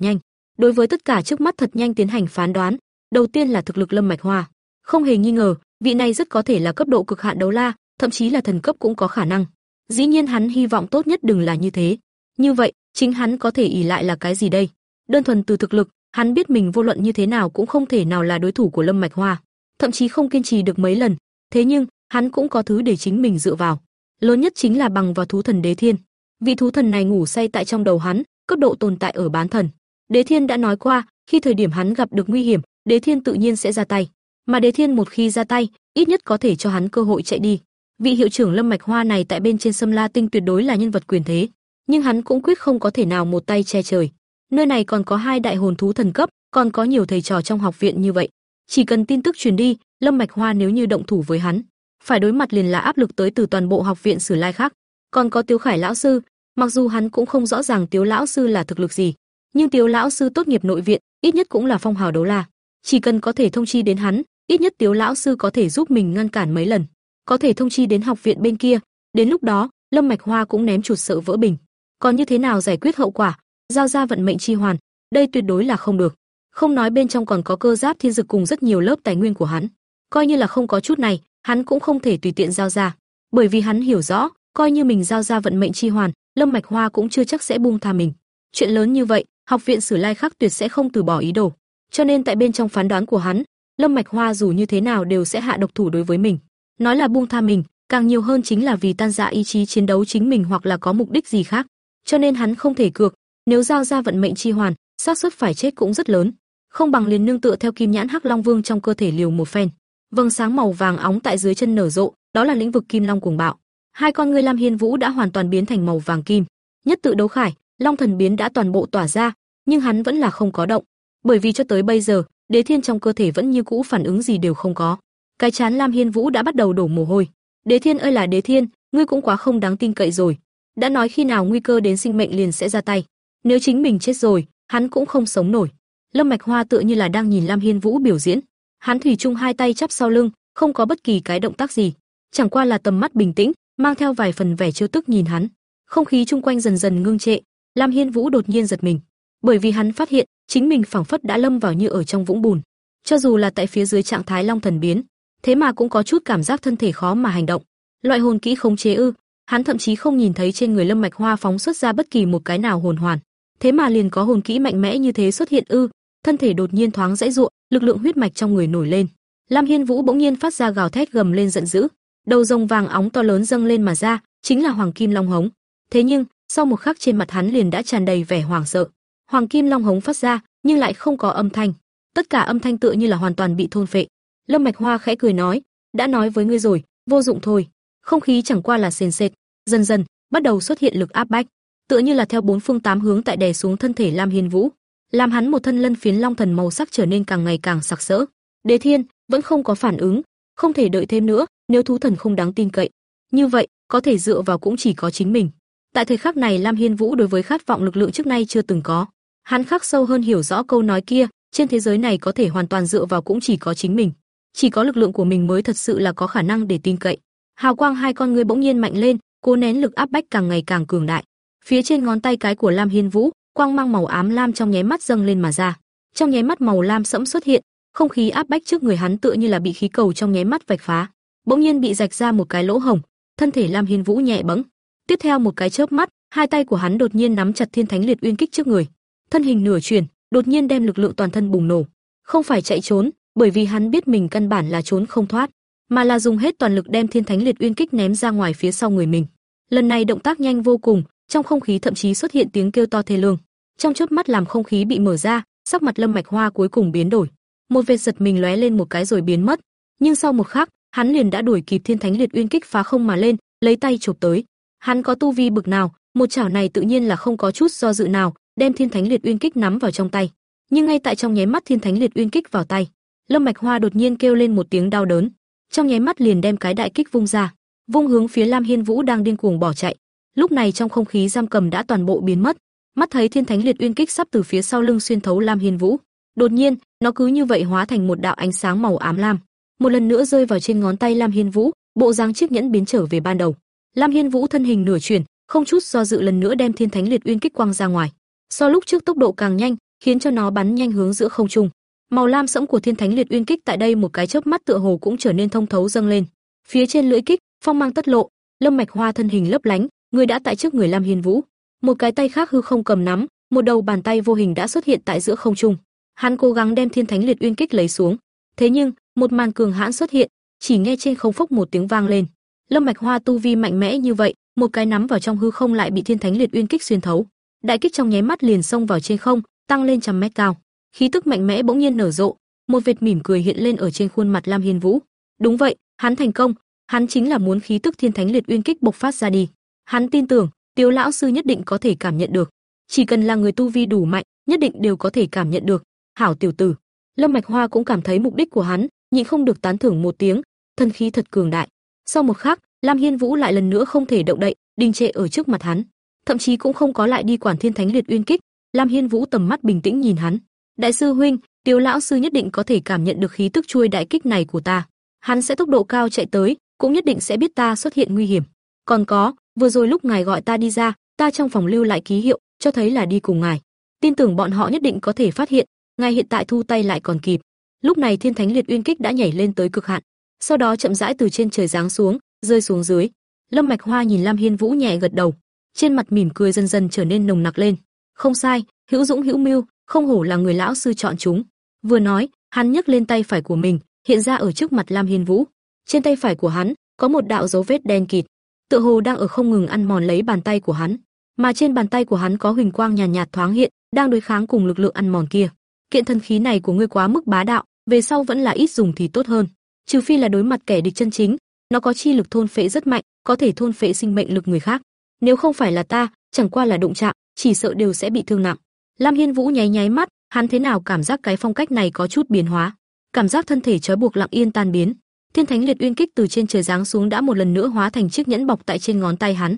nhanh. Đối với tất cả trước mắt thật nhanh tiến hành phán đoán, đầu tiên là thực lực Lâm Mạch Hoa. Không hề nghi ngờ, vị này rất có thể là cấp độ cực hạn đấu la, thậm chí là thần cấp cũng có khả năng. Dĩ nhiên hắn hy vọng tốt nhất đừng là như thế. Như vậy, chính hắn có thể ỷ lại là cái gì đây? Đơn thuần từ thực lực, hắn biết mình vô luận như thế nào cũng không thể nào là đối thủ của Lâm Mạch Hoa, thậm chí không kiên trì được mấy lần. Thế nhưng, hắn cũng có thứ để chính mình dựa vào. Lớn nhất chính là bằng vào thú thần Đế Thiên. Vị thú thần này ngủ say tại trong đầu hắn, cấp độ tồn tại ở bán thần. Đế Thiên đã nói qua, khi thời điểm hắn gặp được nguy hiểm, Đế Thiên tự nhiên sẽ ra tay. Mà Đế Thiên một khi ra tay, ít nhất có thể cho hắn cơ hội chạy đi. Vị hiệu trưởng Lâm Mạch Hoa này tại bên trên Sâm La Tinh tuyệt đối là nhân vật quyền thế, nhưng hắn cũng quyết không có thể nào một tay che trời. Nơi này còn có hai đại hồn thú thần cấp, còn có nhiều thầy trò trong học viện như vậy. Chỉ cần tin tức truyền đi, Lâm Mạch Hoa nếu như động thủ với hắn, phải đối mặt liền là áp lực tới từ toàn bộ học viện Sử Lai khác. Còn có Tiếu Khải lão sư, mặc dù hắn cũng không rõ ràng Tiếu lão sư là thực lực gì, nhưng Tiếu lão sư tốt nghiệp nội viện, ít nhất cũng là phong hào đấu la. Chỉ cần có thể thông chi đến hắn, ít nhất Tiếu lão sư có thể giúp mình ngăn cản mấy lần, có thể thông chi đến học viện bên kia, đến lúc đó, Lâm Mạch Hoa cũng ném chuột sợ vỡ bình. Còn như thế nào giải quyết hậu quả, giao ra vận mệnh chi hoàn, đây tuyệt đối là không được. Không nói bên trong còn có cơ giáp thiên dực cùng rất nhiều lớp tài nguyên của hắn, coi như là không có chút này, hắn cũng không thể tùy tiện giao ra, bởi vì hắn hiểu rõ, coi như mình giao ra vận mệnh chi hoàn, Lâm Mạch Hoa cũng chưa chắc sẽ buông tha mình. Chuyện lớn như vậy, học viện Sử Lai Khắc tuyệt sẽ không từ bỏ ý đồ. Cho nên tại bên trong phán đoán của hắn, Lâm Mạch Hoa dù như thế nào đều sẽ hạ độc thủ đối với mình. Nói là buông tha mình, càng nhiều hơn chính là vì tan rã ý chí chiến đấu chính mình hoặc là có mục đích gì khác. Cho nên hắn không thể cược, nếu giao ra vận mệnh chi hoàn, xác suất phải chết cũng rất lớn. Không bằng liền nương tựa theo kim nhãn Hắc Long Vương trong cơ thể liều một phen. Vầng sáng màu vàng óng tại dưới chân nở rộ, đó là lĩnh vực kim long cuồng bạo. Hai con ngươi Lam Hiên Vũ đã hoàn toàn biến thành màu vàng kim. Nhất tự đấu khải, Long thần biến đã toàn bộ tỏa ra, nhưng hắn vẫn là không có động, bởi vì cho tới bây giờ, Đế Thiên trong cơ thể vẫn như cũ phản ứng gì đều không có. Cái chán Lam Hiên Vũ đã bắt đầu đổ mồ hôi. Đế Thiên ơi là Đế Thiên, ngươi cũng quá không đáng tin cậy rồi. Đã nói khi nào nguy cơ đến sinh mệnh liền sẽ ra tay. Nếu chính mình chết rồi, hắn cũng không sống nổi. Lâm Mạch Hoa tựa như là đang nhìn Lam Hiên Vũ biểu diễn. Hắn thủy chung hai tay chắp sau lưng, không có bất kỳ cái động tác gì, chẳng qua là tầm mắt bình tĩnh, mang theo vài phần vẻ trêu tức nhìn hắn. Không khí chung quanh dần dần ngưng trệ, Lam Hiên Vũ đột nhiên giật mình, bởi vì hắn phát hiện, chính mình phảng phất đã lâm vào như ở trong vũng bùn. Cho dù là tại phía dưới trạng thái Long Thần biến, thế mà cũng có chút cảm giác thân thể khó mà hành động. Loại hồn kỹ khống chế ư? Hắn thậm chí không nhìn thấy trên người Lâm Mạch Hoa phóng xuất ra bất kỳ một cái nào hồn hoàn. Thế mà liền có hồn kỹ mạnh mẽ như thế xuất hiện ư? Thân thể đột nhiên thoáng dãy dụa, lực lượng huyết mạch trong người nổi lên. Lam Hiên Vũ bỗng nhiên phát ra gào thét gầm lên giận dữ, đầu rồng vàng óng to lớn dâng lên mà ra, chính là Hoàng Kim Long Hống. Thế nhưng, sau một khắc trên mặt hắn liền đã tràn đầy vẻ hoảng sợ. Hoàng Kim Long Hống phát ra, nhưng lại không có âm thanh. Tất cả âm thanh tựa như là hoàn toàn bị thôn phệ. Lâm Mạch Hoa khẽ cười nói, đã nói với ngươi rồi, vô dụng thôi. Không khí chẳng qua là sền sệt, dần dần bắt đầu xuất hiện lực áp bách, tựa như là theo bốn phương tám hướng tại đè xuống thân thể Lam Hiên Vũ, làm hắn một thân lân phiến long thần màu sắc trở nên càng ngày càng sặc sỡ. Đế Thiên vẫn không có phản ứng, không thể đợi thêm nữa, nếu thú thần không đáng tin cậy, như vậy, có thể dựa vào cũng chỉ có chính mình. Tại thời khắc này Lam Hiên Vũ đối với khát vọng lực lượng trước nay chưa từng có, hắn khắc sâu hơn hiểu rõ câu nói kia, trên thế giới này có thể hoàn toàn dựa vào cũng chỉ có chính mình, chỉ có lực lượng của mình mới thật sự là có khả năng để tin cậy. Hào quang hai con ngươi bỗng nhiên mạnh lên, cố nén lực áp bách càng ngày càng cường đại. Phía trên ngón tay cái của Lam Hiên Vũ, quang mang màu ám lam trong nháy mắt dâng lên mà ra. Trong nháy mắt màu lam sẫm xuất hiện, không khí áp bách trước người hắn tựa như là bị khí cầu trong nháy mắt vạch phá, bỗng nhiên bị rạch ra một cái lỗ hổng, thân thể Lam Hiên Vũ nhẹ bẫng. Tiếp theo một cái chớp mắt, hai tay của hắn đột nhiên nắm chặt Thiên Thánh Liệt Uyên kích trước người, thân hình nửa chuyển, đột nhiên đem lực lượng toàn thân bùng nổ. Không phải chạy trốn, bởi vì hắn biết mình căn bản là trốn không thoát, mà là dùng hết toàn lực đem Thiên Thánh Liệt Uyên kích ném ra ngoài phía sau người mình. Lần này động tác nhanh vô cùng, trong không khí thậm chí xuất hiện tiếng kêu to thê lương. Trong chớp mắt làm không khí bị mở ra, sắc mặt Lâm Mạch Hoa cuối cùng biến đổi. Một vệt giật mình lóe lên một cái rồi biến mất, nhưng sau một khắc, hắn liền đã đuổi kịp Thiên Thánh Liệt Uyên kích phá không mà lên, lấy tay chụp tới. Hắn có tu vi bực nào, một chảo này tự nhiên là không có chút do dự nào, đem Thiên Thánh Liệt Uyên kích nắm vào trong tay. Nhưng ngay tại trong nháy mắt Thiên Thánh Liệt Uyên kích vào tay, Lâm Mạch Hoa đột nhiên kêu lên một tiếng đau đớn, trong nháy mắt liền đem cái đại kích vung ra, vung hướng phía Lam Hiên Vũ đang điên cuồng bỏ chạy. Lúc này trong không khí giam cầm đã toàn bộ biến mất, mắt thấy Thiên Thánh Liệt Uyên kích sắp từ phía sau lưng xuyên thấu Lam Hiên Vũ, Đột nhiên, nó cứ như vậy hóa thành một đạo ánh sáng màu ám lam, một lần nữa rơi vào trên ngón tay Lam Hiên Vũ, bộ dáng chiếc nhẫn biến trở về ban đầu. Lam Hiên Vũ thân hình nửa chuyển, không chút do dự lần nữa đem Thiên Thánh Liệt Uyên kích quang ra ngoài. So lúc trước tốc độ càng nhanh, khiến cho nó bắn nhanh hướng giữa không trung. Màu lam sẫm của Thiên Thánh Liệt Uyên kích tại đây một cái chớp mắt tựa hồ cũng trở nên thông thấu dâng lên. Phía trên lưỡi kích, phong mang tất lộ, Lâm Mạch Hoa thân hình lấp lánh, người đã tại trước người Lam Hiên Vũ. Một cái tay khác hư không cầm nắm, một đầu bàn tay vô hình đã xuất hiện tại giữa không trung. Hắn cố gắng đem Thiên Thánh Liệt Uyên kích lấy xuống. Thế nhưng, một màn cường hãn xuất hiện, chỉ nghe trên không phốc một tiếng vang lên. Lâm Mạch Hoa tu vi mạnh mẽ như vậy, một cái nắm vào trong hư không lại bị Thiên Thánh Liệt Uyên kích xuyên thấu. Đại kích trong nháy mắt liền xông vào trên không, tăng lên trăm mét cao. Khí tức mạnh mẽ bỗng nhiên nở rộ, một vệt mỉm cười hiện lên ở trên khuôn mặt Lam Hiên Vũ. Đúng vậy, hắn thành công, hắn chính là muốn khí tức Thiên Thánh Liệt Uyên kích bộc phát ra đi. Hắn tin tưởng, Tiêu lão sư nhất định có thể cảm nhận được. Chỉ cần là người tu vi đủ mạnh, nhất định đều có thể cảm nhận được. Hảo tiểu tử. Lâm Mạch Hoa cũng cảm thấy mục đích của hắn, nhịn không được tán thưởng một tiếng, thân khí thật cường đại. Sau một khắc, Lam Hiên Vũ lại lần nữa không thể động đậy, đình trệ ở trước mặt hắn, thậm chí cũng không có lại đi quản Thiên Thánh Liệt Uyên kích. Lam Hiên Vũ tầm mắt bình tĩnh nhìn hắn. Đại sư huynh, Tiêu lão sư nhất định có thể cảm nhận được khí tức chui đại kích này của ta. Hắn sẽ tốc độ cao chạy tới, cũng nhất định sẽ biết ta xuất hiện nguy hiểm. Còn có, vừa rồi lúc ngài gọi ta đi ra, ta trong phòng lưu lại ký hiệu, cho thấy là đi cùng ngài. Tin tưởng bọn họ nhất định có thể phát hiện, ngài hiện tại thu tay lại còn kịp. Lúc này Thiên Thánh Liệt Uyên kích đã nhảy lên tới cực hạn, sau đó chậm rãi từ trên trời giáng xuống, rơi xuống dưới. Lâm Mạch Hoa nhìn Lam Hiên Vũ nhẹ gật đầu, trên mặt mỉm cười dần dần trở nên nồng nặc lên. Không sai, hữu dũng hữu mưu, không hổ là người lão sư chọn chúng. Vừa nói, hắn nhấc lên tay phải của mình, hiện ra ở trước mặt Lam Hiên Vũ. Trên tay phải của hắn có một đạo dấu vết đen kịt, tựa hồ đang ở không ngừng ăn mòn lấy bàn tay của hắn, mà trên bàn tay của hắn có huỳnh quang nhàn nhạt, nhạt thoáng hiện, đang đối kháng cùng lực lượng ăn mòn kia. Kiện thân khí này của ngươi quá mức bá đạo, về sau vẫn là ít dùng thì tốt hơn. Trừ phi là đối mặt kẻ địch chân chính, nó có chi lực thôn phệ rất mạnh, có thể thôn phệ sinh mệnh lực người khác. Nếu không phải là ta, chẳng qua là đụng chạm, chỉ sợ đều sẽ bị thương nặng. Lam Hiên Vũ nháy nháy mắt, hắn thế nào cảm giác cái phong cách này có chút biến hóa, cảm giác thân thể trói buộc lặng yên tan biến. Thiên Thánh Liệt Uyên kích từ trên trời giáng xuống đã một lần nữa hóa thành chiếc nhẫn bọc tại trên ngón tay hắn.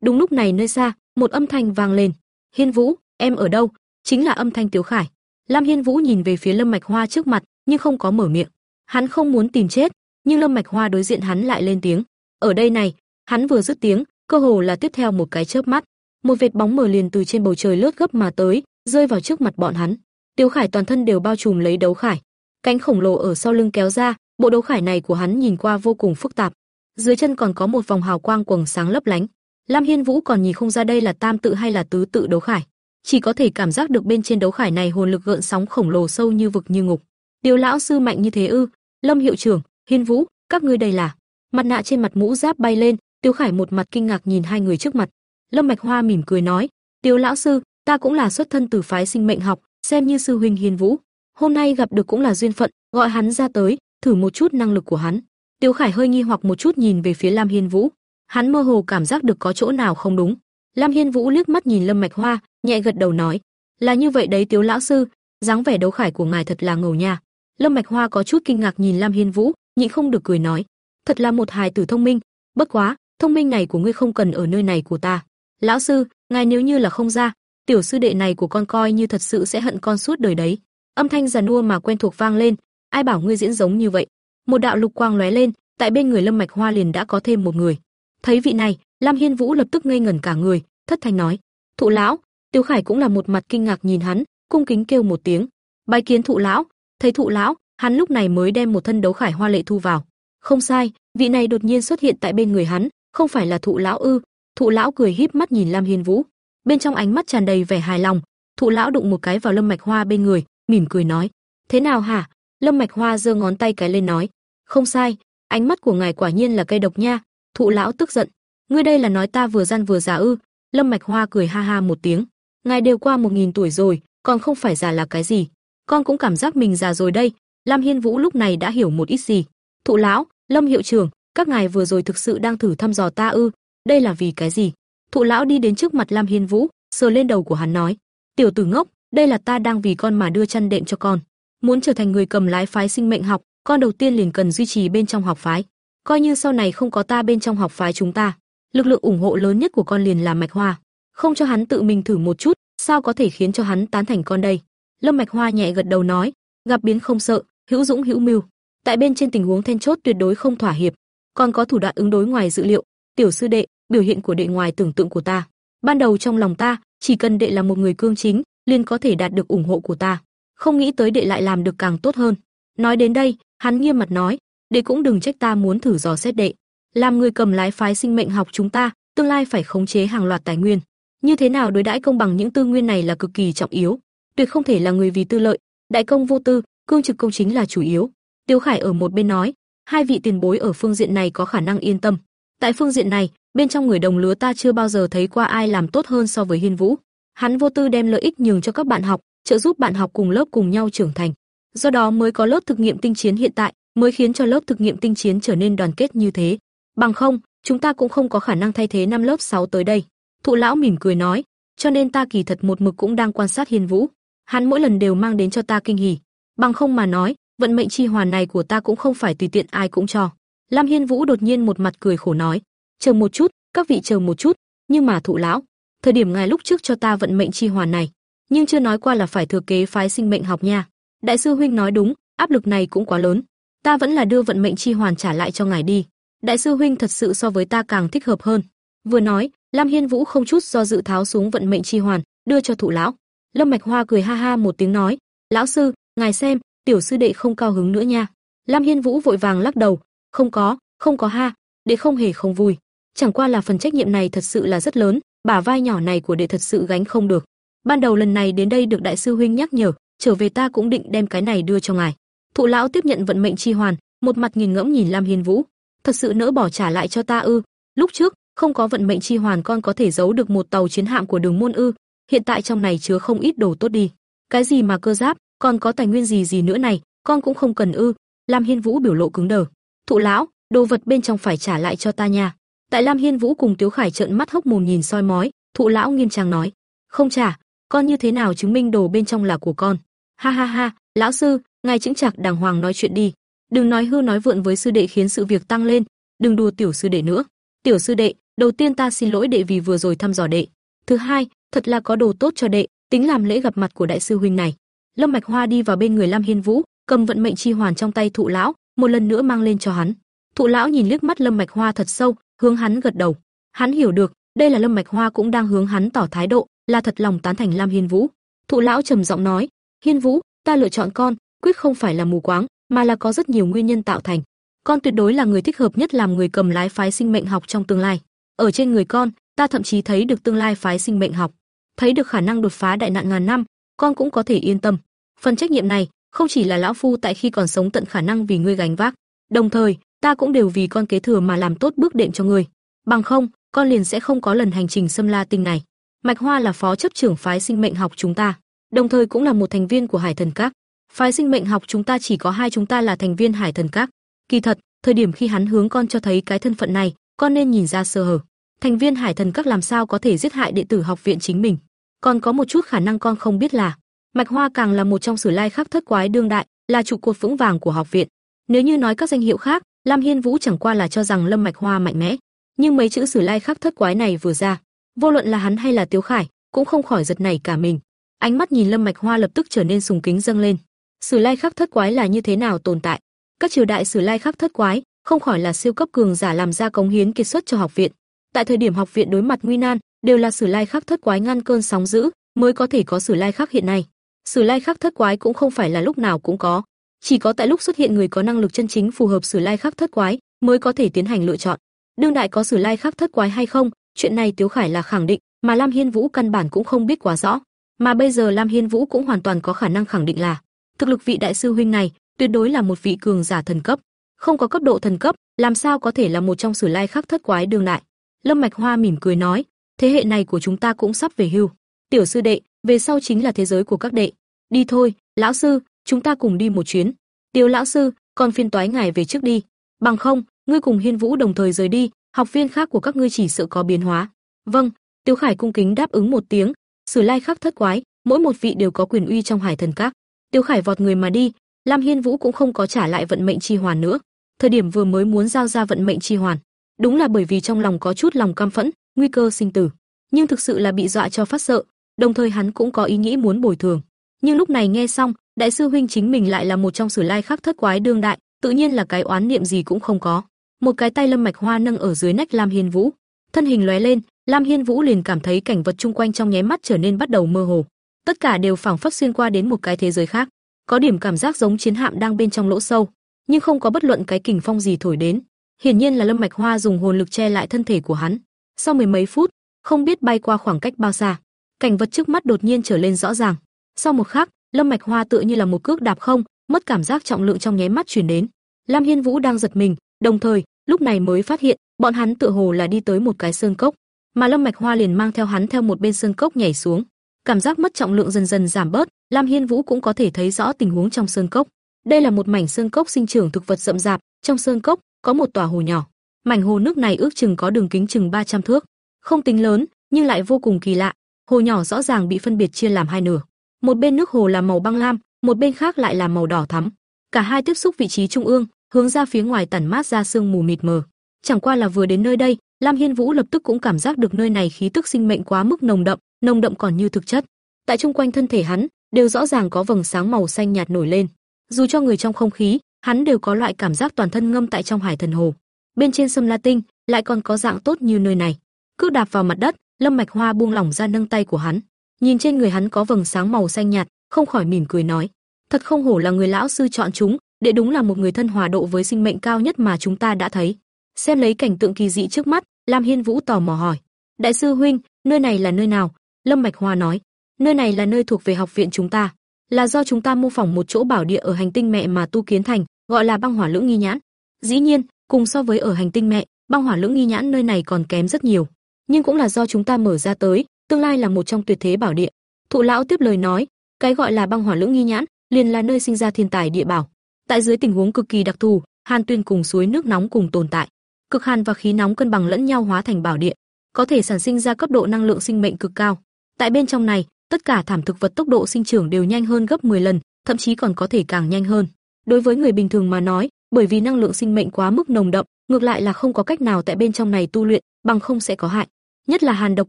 Đúng lúc này nơi xa, một âm thanh vang lên. "Hiên Vũ, em ở đâu?" Chính là âm thanh Tiếu Khải. Lam Hiên Vũ nhìn về phía Lâm Mạch Hoa trước mặt, nhưng không có mở miệng. Hắn không muốn tìm chết, nhưng Lâm Mạch Hoa đối diện hắn lại lên tiếng. Ở đây này, hắn vừa dứt tiếng, cơ hồ là tiếp theo một cái chớp mắt, một vệt bóng mờ liền từ trên bầu trời lướt gấp mà tới, rơi vào trước mặt bọn hắn. Tiêu Khải toàn thân đều bao trùm lấy đấu khải, cánh khổng lồ ở sau lưng kéo ra, bộ đấu khải này của hắn nhìn qua vô cùng phức tạp. Dưới chân còn có một vòng hào quang quầng sáng lấp lánh. Lam Hiên Vũ còn nhìn không ra đây là tam tự hay là tứ tự đấu khải, chỉ có thể cảm giác được bên trên đấu khải này hồn lực gợn sóng khổng lồ sâu như vực như ngục. Điều lão sư mạnh như thế ư? Lâm hiệu trưởng, Hiên Vũ, các ngươi đây là? Mặt nạ trên mặt mũ giáp bay lên, Tiêu Khải một mặt kinh ngạc nhìn hai người trước mặt. Lâm Mạch Hoa mỉm cười nói, "Tiêu lão sư, ta cũng là xuất thân từ phái sinh mệnh học, xem như sư huynh Hiên Vũ, hôm nay gặp được cũng là duyên phận, gọi hắn ra tới, thử một chút năng lực của hắn." Tiêu Khải hơi nghi hoặc một chút nhìn về phía Lam Hiên Vũ, hắn mơ hồ cảm giác được có chỗ nào không đúng. Lam Hiên Vũ liếc mắt nhìn Lâm Mạch Hoa, nhẹ gật đầu nói, "Là như vậy đấy tiểu lão sư, dáng vẻ đấu khải của ngài thật là ngầu nha." Lâm Mạch Hoa có chút kinh ngạc nhìn Lam Hiên Vũ, nhịn không được cười nói, "Thật là một hài tử thông minh, bất quá, thông minh này của ngươi không cần ở nơi này của ta." "Lão sư, ngài nếu như là không ra, tiểu sư đệ này của con coi như thật sự sẽ hận con suốt đời đấy." Âm thanh già nua mà quen thuộc vang lên, "Ai bảo ngươi diễn giống như vậy?" Một đạo lục quang lóe lên, tại bên người Lâm Mạch Hoa liền đã có thêm một người. Thấy vị này, Lam Hiên Vũ lập tức ngây ngẩn cả người, thất thanh nói: "Thụ lão." Tiêu Khải cũng là một mặt kinh ngạc nhìn hắn, cung kính kêu một tiếng: "Bái kiến thụ lão." Thấy thụ lão, hắn lúc này mới đem một thân đấu khải hoa lệ thu vào. Không sai, vị này đột nhiên xuất hiện tại bên người hắn, không phải là thụ lão ư? Thụ lão cười híp mắt nhìn Lam Hiên Vũ, bên trong ánh mắt tràn đầy vẻ hài lòng. Thụ lão đụng một cái vào Lâm Mạch Hoa bên người, mỉm cười nói: "Thế nào hả?" Lâm Mạch Hoa giơ ngón tay cái lên nói: "Không sai, ánh mắt của ngài quả nhiên là cây độc nha." Thụ lão tức giận: "Ngươi đây là nói ta vừa gian vừa già ư?" Lâm Mạch Hoa cười ha ha một tiếng: "Ngài đều qua một nghìn tuổi rồi, còn không phải già là cái gì? Con cũng cảm giác mình già rồi đây." Lam Hiên Vũ lúc này đã hiểu một ít gì. "Thụ lão, Lâm hiệu trưởng, các ngài vừa rồi thực sự đang thử thăm dò ta ư? Đây là vì cái gì?" Thụ lão đi đến trước mặt Lam Hiên Vũ, sờ lên đầu của hắn nói: "Tiểu tử ngốc, đây là ta đang vì con mà đưa chăn đệm cho con. Muốn trở thành người cầm lái phái sinh mệnh học, con đầu tiên liền cần duy trì bên trong học phái. Coi như sau này không có ta bên trong học phái chúng ta, Lực lượng ủng hộ lớn nhất của con liền là Mạch Hoa, không cho hắn tự mình thử một chút, sao có thể khiến cho hắn tán thành con đây? Lâm Mạch Hoa nhẹ gật đầu nói, gặp biến không sợ, hữu dũng hữu mưu. Tại bên trên tình huống then chốt tuyệt đối không thỏa hiệp, còn có thủ đoạn ứng đối ngoài dự liệu. Tiểu sư đệ, biểu hiện của đệ ngoài tưởng tượng của ta. Ban đầu trong lòng ta, chỉ cần đệ là một người cương chính, liền có thể đạt được ủng hộ của ta. Không nghĩ tới đệ lại làm được càng tốt hơn. Nói đến đây, hắn nghiêm mặt nói, đệ cũng đừng trách ta muốn thử dò xét đệ. Làm người cầm lái phái sinh mệnh học chúng ta, tương lai phải khống chế hàng loạt tài nguyên. Như thế nào đối đãi công bằng những tư nguyên này là cực kỳ trọng yếu, tuyệt không thể là người vì tư lợi, đại công vô tư, cương trực công chính là chủ yếu. Tiêu Khải ở một bên nói, hai vị tiền bối ở phương diện này có khả năng yên tâm. Tại phương diện này, bên trong người đồng lứa ta chưa bao giờ thấy qua ai làm tốt hơn so với Hiên Vũ. Hắn vô tư đem lợi ích nhường cho các bạn học, trợ giúp bạn học cùng lớp cùng nhau trưởng thành. Do đó mới có lớp thực nghiệm tinh chiến hiện tại, mới khiến cho lớp thực nghiệm tinh chiến trở nên đoàn kết như thế. Bằng không, chúng ta cũng không có khả năng thay thế năm lớp 6 tới đây. Thụ lão mỉm cười nói, cho nên ta kỳ thật một mực cũng đang quan sát Hiên Vũ. Hắn mỗi lần đều mang đến cho ta kinh hỉ. Bằng không mà nói, vận mệnh chi hoàn này của ta cũng không phải tùy tiện ai cũng cho. Lam Hiên Vũ đột nhiên một mặt cười khổ nói, chờ một chút, các vị chờ một chút, nhưng mà thụ lão, thời điểm ngài lúc trước cho ta vận mệnh chi hoàn này, nhưng chưa nói qua là phải thừa kế phái sinh mệnh học nha. Đại sư huynh nói đúng, áp lực này cũng quá lớn. Ta vẫn là đưa vận mệnh chi hoàn trả lại cho ngài đi. Đại sư huynh thật sự so với ta càng thích hợp hơn. Vừa nói, Lam Hiên Vũ không chút do dự tháo xuống vận mệnh chi hoàn, đưa cho thụ lão. Lâm Mạch Hoa cười ha ha một tiếng nói, "Lão sư, ngài xem, tiểu sư đệ không cao hứng nữa nha." Lam Hiên Vũ vội vàng lắc đầu, "Không có, không có ha, đệ không hề không vui, chẳng qua là phần trách nhiệm này thật sự là rất lớn, bả vai nhỏ này của đệ thật sự gánh không được. Ban đầu lần này đến đây được đại sư huynh nhắc nhở, trở về ta cũng định đem cái này đưa cho ngài." Thụ lão tiếp nhận vận mệnh chi hoàn, một mặt nghiền ngẫm nhìn Lam Hiên Vũ, "Thật sự nỡ bỏ trả lại cho ta ư? Lúc trước, không có vận mệnh chi hoàn con có thể giấu được một tàu chiến hạm của Đường môn ư? Hiện tại trong này chứa không ít đồ tốt đi. Cái gì mà cơ giáp, còn có tài nguyên gì gì nữa này, con cũng không cần ư?" Lam Hiên Vũ biểu lộ cứng đờ. "Thụ lão, đồ vật bên trong phải trả lại cho ta nha." Tại Lam Hiên Vũ cùng Tiếu Khải trợn mắt hốc mồm nhìn soi mói, Thụ lão nghiêm trang nói: "Không trả, con như thế nào chứng minh đồ bên trong là của con?" "Ha ha ha, lão sư, ngài chững chạc đàng hoàng nói chuyện đi, đừng nói hư nói vượn với sư đệ khiến sự việc tăng lên, đừng đùa tiểu sư đệ nữa." "Tiểu sư đệ, đầu tiên ta xin lỗi đệ vì vừa rồi thăm dò đệ. Thứ hai, thật là có đồ tốt cho đệ, tính làm lễ gặp mặt của đại sư huynh này." Lâm Mạch Hoa đi vào bên người Lam Hiên Vũ, cầm vận mệnh chi hoàn trong tay Thụ lão, một lần nữa mang lên cho hắn. Thụ lão nhìn liếc mắt Lâm Mạch Hoa thật sâu, hướng hắn gật đầu. Hắn hiểu được, đây là Lâm Mạch Hoa cũng đang hướng hắn tỏ thái độ, là thật lòng tán thành Lam Hiên Vũ. Thụ lão trầm giọng nói, "Hiên Vũ, ta lựa chọn con, quyết không phải là mù quáng, mà là có rất nhiều nguyên nhân tạo thành. Con tuyệt đối là người thích hợp nhất làm người cầm lái phái sinh mệnh học trong tương lai. Ở trên người con, ta thậm chí thấy được tương lai phái sinh mệnh học, thấy được khả năng đột phá đại nạn ngàn năm, con cũng có thể yên tâm. Phần trách nhiệm này, không chỉ là lão phu tại khi còn sống tận khả năng vì ngươi gánh vác, đồng thời, ta cũng đều vì con kế thừa mà làm tốt bước đệm cho ngươi. Bằng không, con liền sẽ không có lần hành trình xâm la tinh này. Mạch Hoa là phó chấp trưởng phái sinh mệnh học chúng ta, đồng thời cũng là một thành viên của Hải Thần Các. Phái sinh mệnh học chúng ta chỉ có hai chúng ta là thành viên Hải Thần Các. Kỳ thật, thời điểm khi hắn hướng con cho thấy cái thân phận này, con nên nhìn ra sơ hở. Thành viên Hải Thần Các làm sao có thể giết hại đệ tử học viện chính mình? Còn có một chút khả năng con không biết là, Mạch Hoa càng là một trong sử lai khắc thất quái đương đại, là trụ cột vững vàng của học viện. Nếu như nói các danh hiệu khác, Lam Hiên Vũ chẳng qua là cho rằng Lâm Mạch Hoa mạnh mẽ, nhưng mấy chữ sử lai khắc thất quái này vừa ra, vô luận là hắn hay là Tiếu Khải, cũng không khỏi giật nảy cả mình. Ánh mắt nhìn Lâm Mạch Hoa lập tức trở nên sùng kính dâng lên. Sử lai khắc thất quái là như thế nào tồn tại? Các triều đại sử lai khắc thất quái, không khỏi là siêu cấp cường giả làm ra cống hiến kiệt xuất cho học viện. Tại thời điểm học viện đối mặt nguy nan, đều là sử lai khắc thất quái ngăn cơn sóng dữ, mới có thể có sử lai khắc hiện nay. Sử lai khắc thất quái cũng không phải là lúc nào cũng có, chỉ có tại lúc xuất hiện người có năng lực chân chính phù hợp sử lai khắc thất quái, mới có thể tiến hành lựa chọn. Đương đại có sử lai khắc thất quái hay không, chuyện này Tiếu Khải là khẳng định, mà Lam Hiên Vũ căn bản cũng không biết quá rõ. Mà bây giờ Lam Hiên Vũ cũng hoàn toàn có khả năng khẳng định là thực lực vị đại sư huynh này tuyệt đối là một vị cường giả thần cấp, không có cấp độ thần cấp, làm sao có thể là một trong sử lai khắc thất quái đương đại. Lâm Mạch Hoa mỉm cười nói, thế hệ này của chúng ta cũng sắp về hưu. Tiểu sư đệ, về sau chính là thế giới của các đệ. Đi thôi, lão sư, chúng ta cùng đi một chuyến. tiểu lão sư, còn phiên toái ngài về trước đi. Bằng không, ngươi cùng Hiên Vũ đồng thời rời đi, học viên khác của các ngươi chỉ sợ có biến hóa. Vâng, Tiêu Khải cung kính đáp ứng một tiếng, Sử Lai khắc thất quái, mỗi một vị đều có quyền uy trong Hải Thần Các. Tiêu Khải vọt người mà đi, Lam Hiên Vũ cũng không có trả lại vận mệnh chi hoàn nữa. Thời điểm vừa mới muốn giao ra vận mệnh chi hoàn, Đúng là bởi vì trong lòng có chút lòng cam phẫn, nguy cơ sinh tử, nhưng thực sự là bị dọa cho phát sợ, đồng thời hắn cũng có ý nghĩ muốn bồi thường. Nhưng lúc này nghe xong, đại sư huynh chính mình lại là một trong sử lai khắc thất quái đương đại, tự nhiên là cái oán niệm gì cũng không có. Một cái tay Lâm Mạch Hoa nâng ở dưới nách Lam Hiên Vũ, thân hình lóe lên, Lam Hiên Vũ liền cảm thấy cảnh vật chung quanh trong nháy mắt trở nên bắt đầu mơ hồ. Tất cả đều phảng phất xuyên qua đến một cái thế giới khác, có điểm cảm giác giống chiến hạm đang bên trong lỗ sâu, nhưng không có bất luận cái kình phong gì thổi đến. Hiển nhiên là Lâm Mạch Hoa dùng hồn lực che lại thân thể của hắn. Sau mười mấy phút, không biết bay qua khoảng cách bao xa, cảnh vật trước mắt đột nhiên trở lên rõ ràng. Sau một khắc, Lâm Mạch Hoa tựa như là một cước đạp không, mất cảm giác trọng lượng trong nháy mắt truyền đến. Lam Hiên Vũ đang giật mình, đồng thời, lúc này mới phát hiện, bọn hắn tựa hồ là đi tới một cái sơn cốc, mà Lâm Mạch Hoa liền mang theo hắn theo một bên sơn cốc nhảy xuống. Cảm giác mất trọng lượng dần dần giảm bớt, Lam Hiên Vũ cũng có thể thấy rõ tình huống trong sơn cốc. Đây là một mảnh sơn cốc sinh trưởng thực vật rậm rạp, trong sơn cốc có một tòa hồ nhỏ. Mảnh hồ nước này ước chừng có đường kính chừng 300 thước, không tính lớn, nhưng lại vô cùng kỳ lạ. Hồ nhỏ rõ ràng bị phân biệt chia làm hai nửa. Một bên nước hồ là màu băng lam, một bên khác lại là màu đỏ thắm. Cả hai tiếp xúc vị trí trung ương, hướng ra phía ngoài tản mát ra sương mù mịt mờ. Chẳng qua là vừa đến nơi đây, Lam Hiên Vũ lập tức cũng cảm giác được nơi này khí tức sinh mệnh quá mức nồng đậm, nồng đậm còn như thực chất. Tại trung quanh thân thể hắn, đều rõ ràng có vầng sáng màu xanh nhạt nổi lên. Dù cho người trong không khí, hắn đều có loại cảm giác toàn thân ngâm tại trong hải thần hồ. Bên trên sâm la tinh, lại còn có dạng tốt như nơi này. Cứ đạp vào mặt đất, Lâm Mạch Hoa buông lỏng ra nâng tay của hắn, nhìn trên người hắn có vầng sáng màu xanh nhạt, không khỏi mỉm cười nói: "Thật không hổ là người lão sư chọn chúng, đệ đúng là một người thân hòa độ với sinh mệnh cao nhất mà chúng ta đã thấy." Xem lấy cảnh tượng kỳ dị trước mắt, Lam Hiên Vũ tò mò hỏi: "Đại sư huynh, nơi này là nơi nào?" Lâm Mạch Hoa nói: "Nơi này là nơi thuộc về học viện chúng ta, là do chúng ta mô phỏng một chỗ bảo địa ở hành tinh mẹ mà tu kiến thành, gọi là băng hỏa lưỡng nghi nhãn. Dĩ nhiên, cùng so với ở hành tinh mẹ, băng hỏa lưỡng nghi nhãn nơi này còn kém rất nhiều, nhưng cũng là do chúng ta mở ra tới, tương lai là một trong tuyệt thế bảo địa." Thụ lão tiếp lời nói, cái gọi là băng hỏa lưỡng nghi nhãn, liền là nơi sinh ra thiên tài địa bảo. Tại dưới tình huống cực kỳ đặc thù, Hàn Tuyên cùng suối nước nóng cùng tồn tại cực hàn và khí nóng cân bằng lẫn nhau hóa thành bảo địa, có thể sản sinh ra cấp độ năng lượng sinh mệnh cực cao. Tại bên trong này, tất cả thảm thực vật tốc độ sinh trưởng đều nhanh hơn gấp 10 lần, thậm chí còn có thể càng nhanh hơn. Đối với người bình thường mà nói, bởi vì năng lượng sinh mệnh quá mức nồng đậm, ngược lại là không có cách nào tại bên trong này tu luyện, bằng không sẽ có hại. Nhất là hàn độc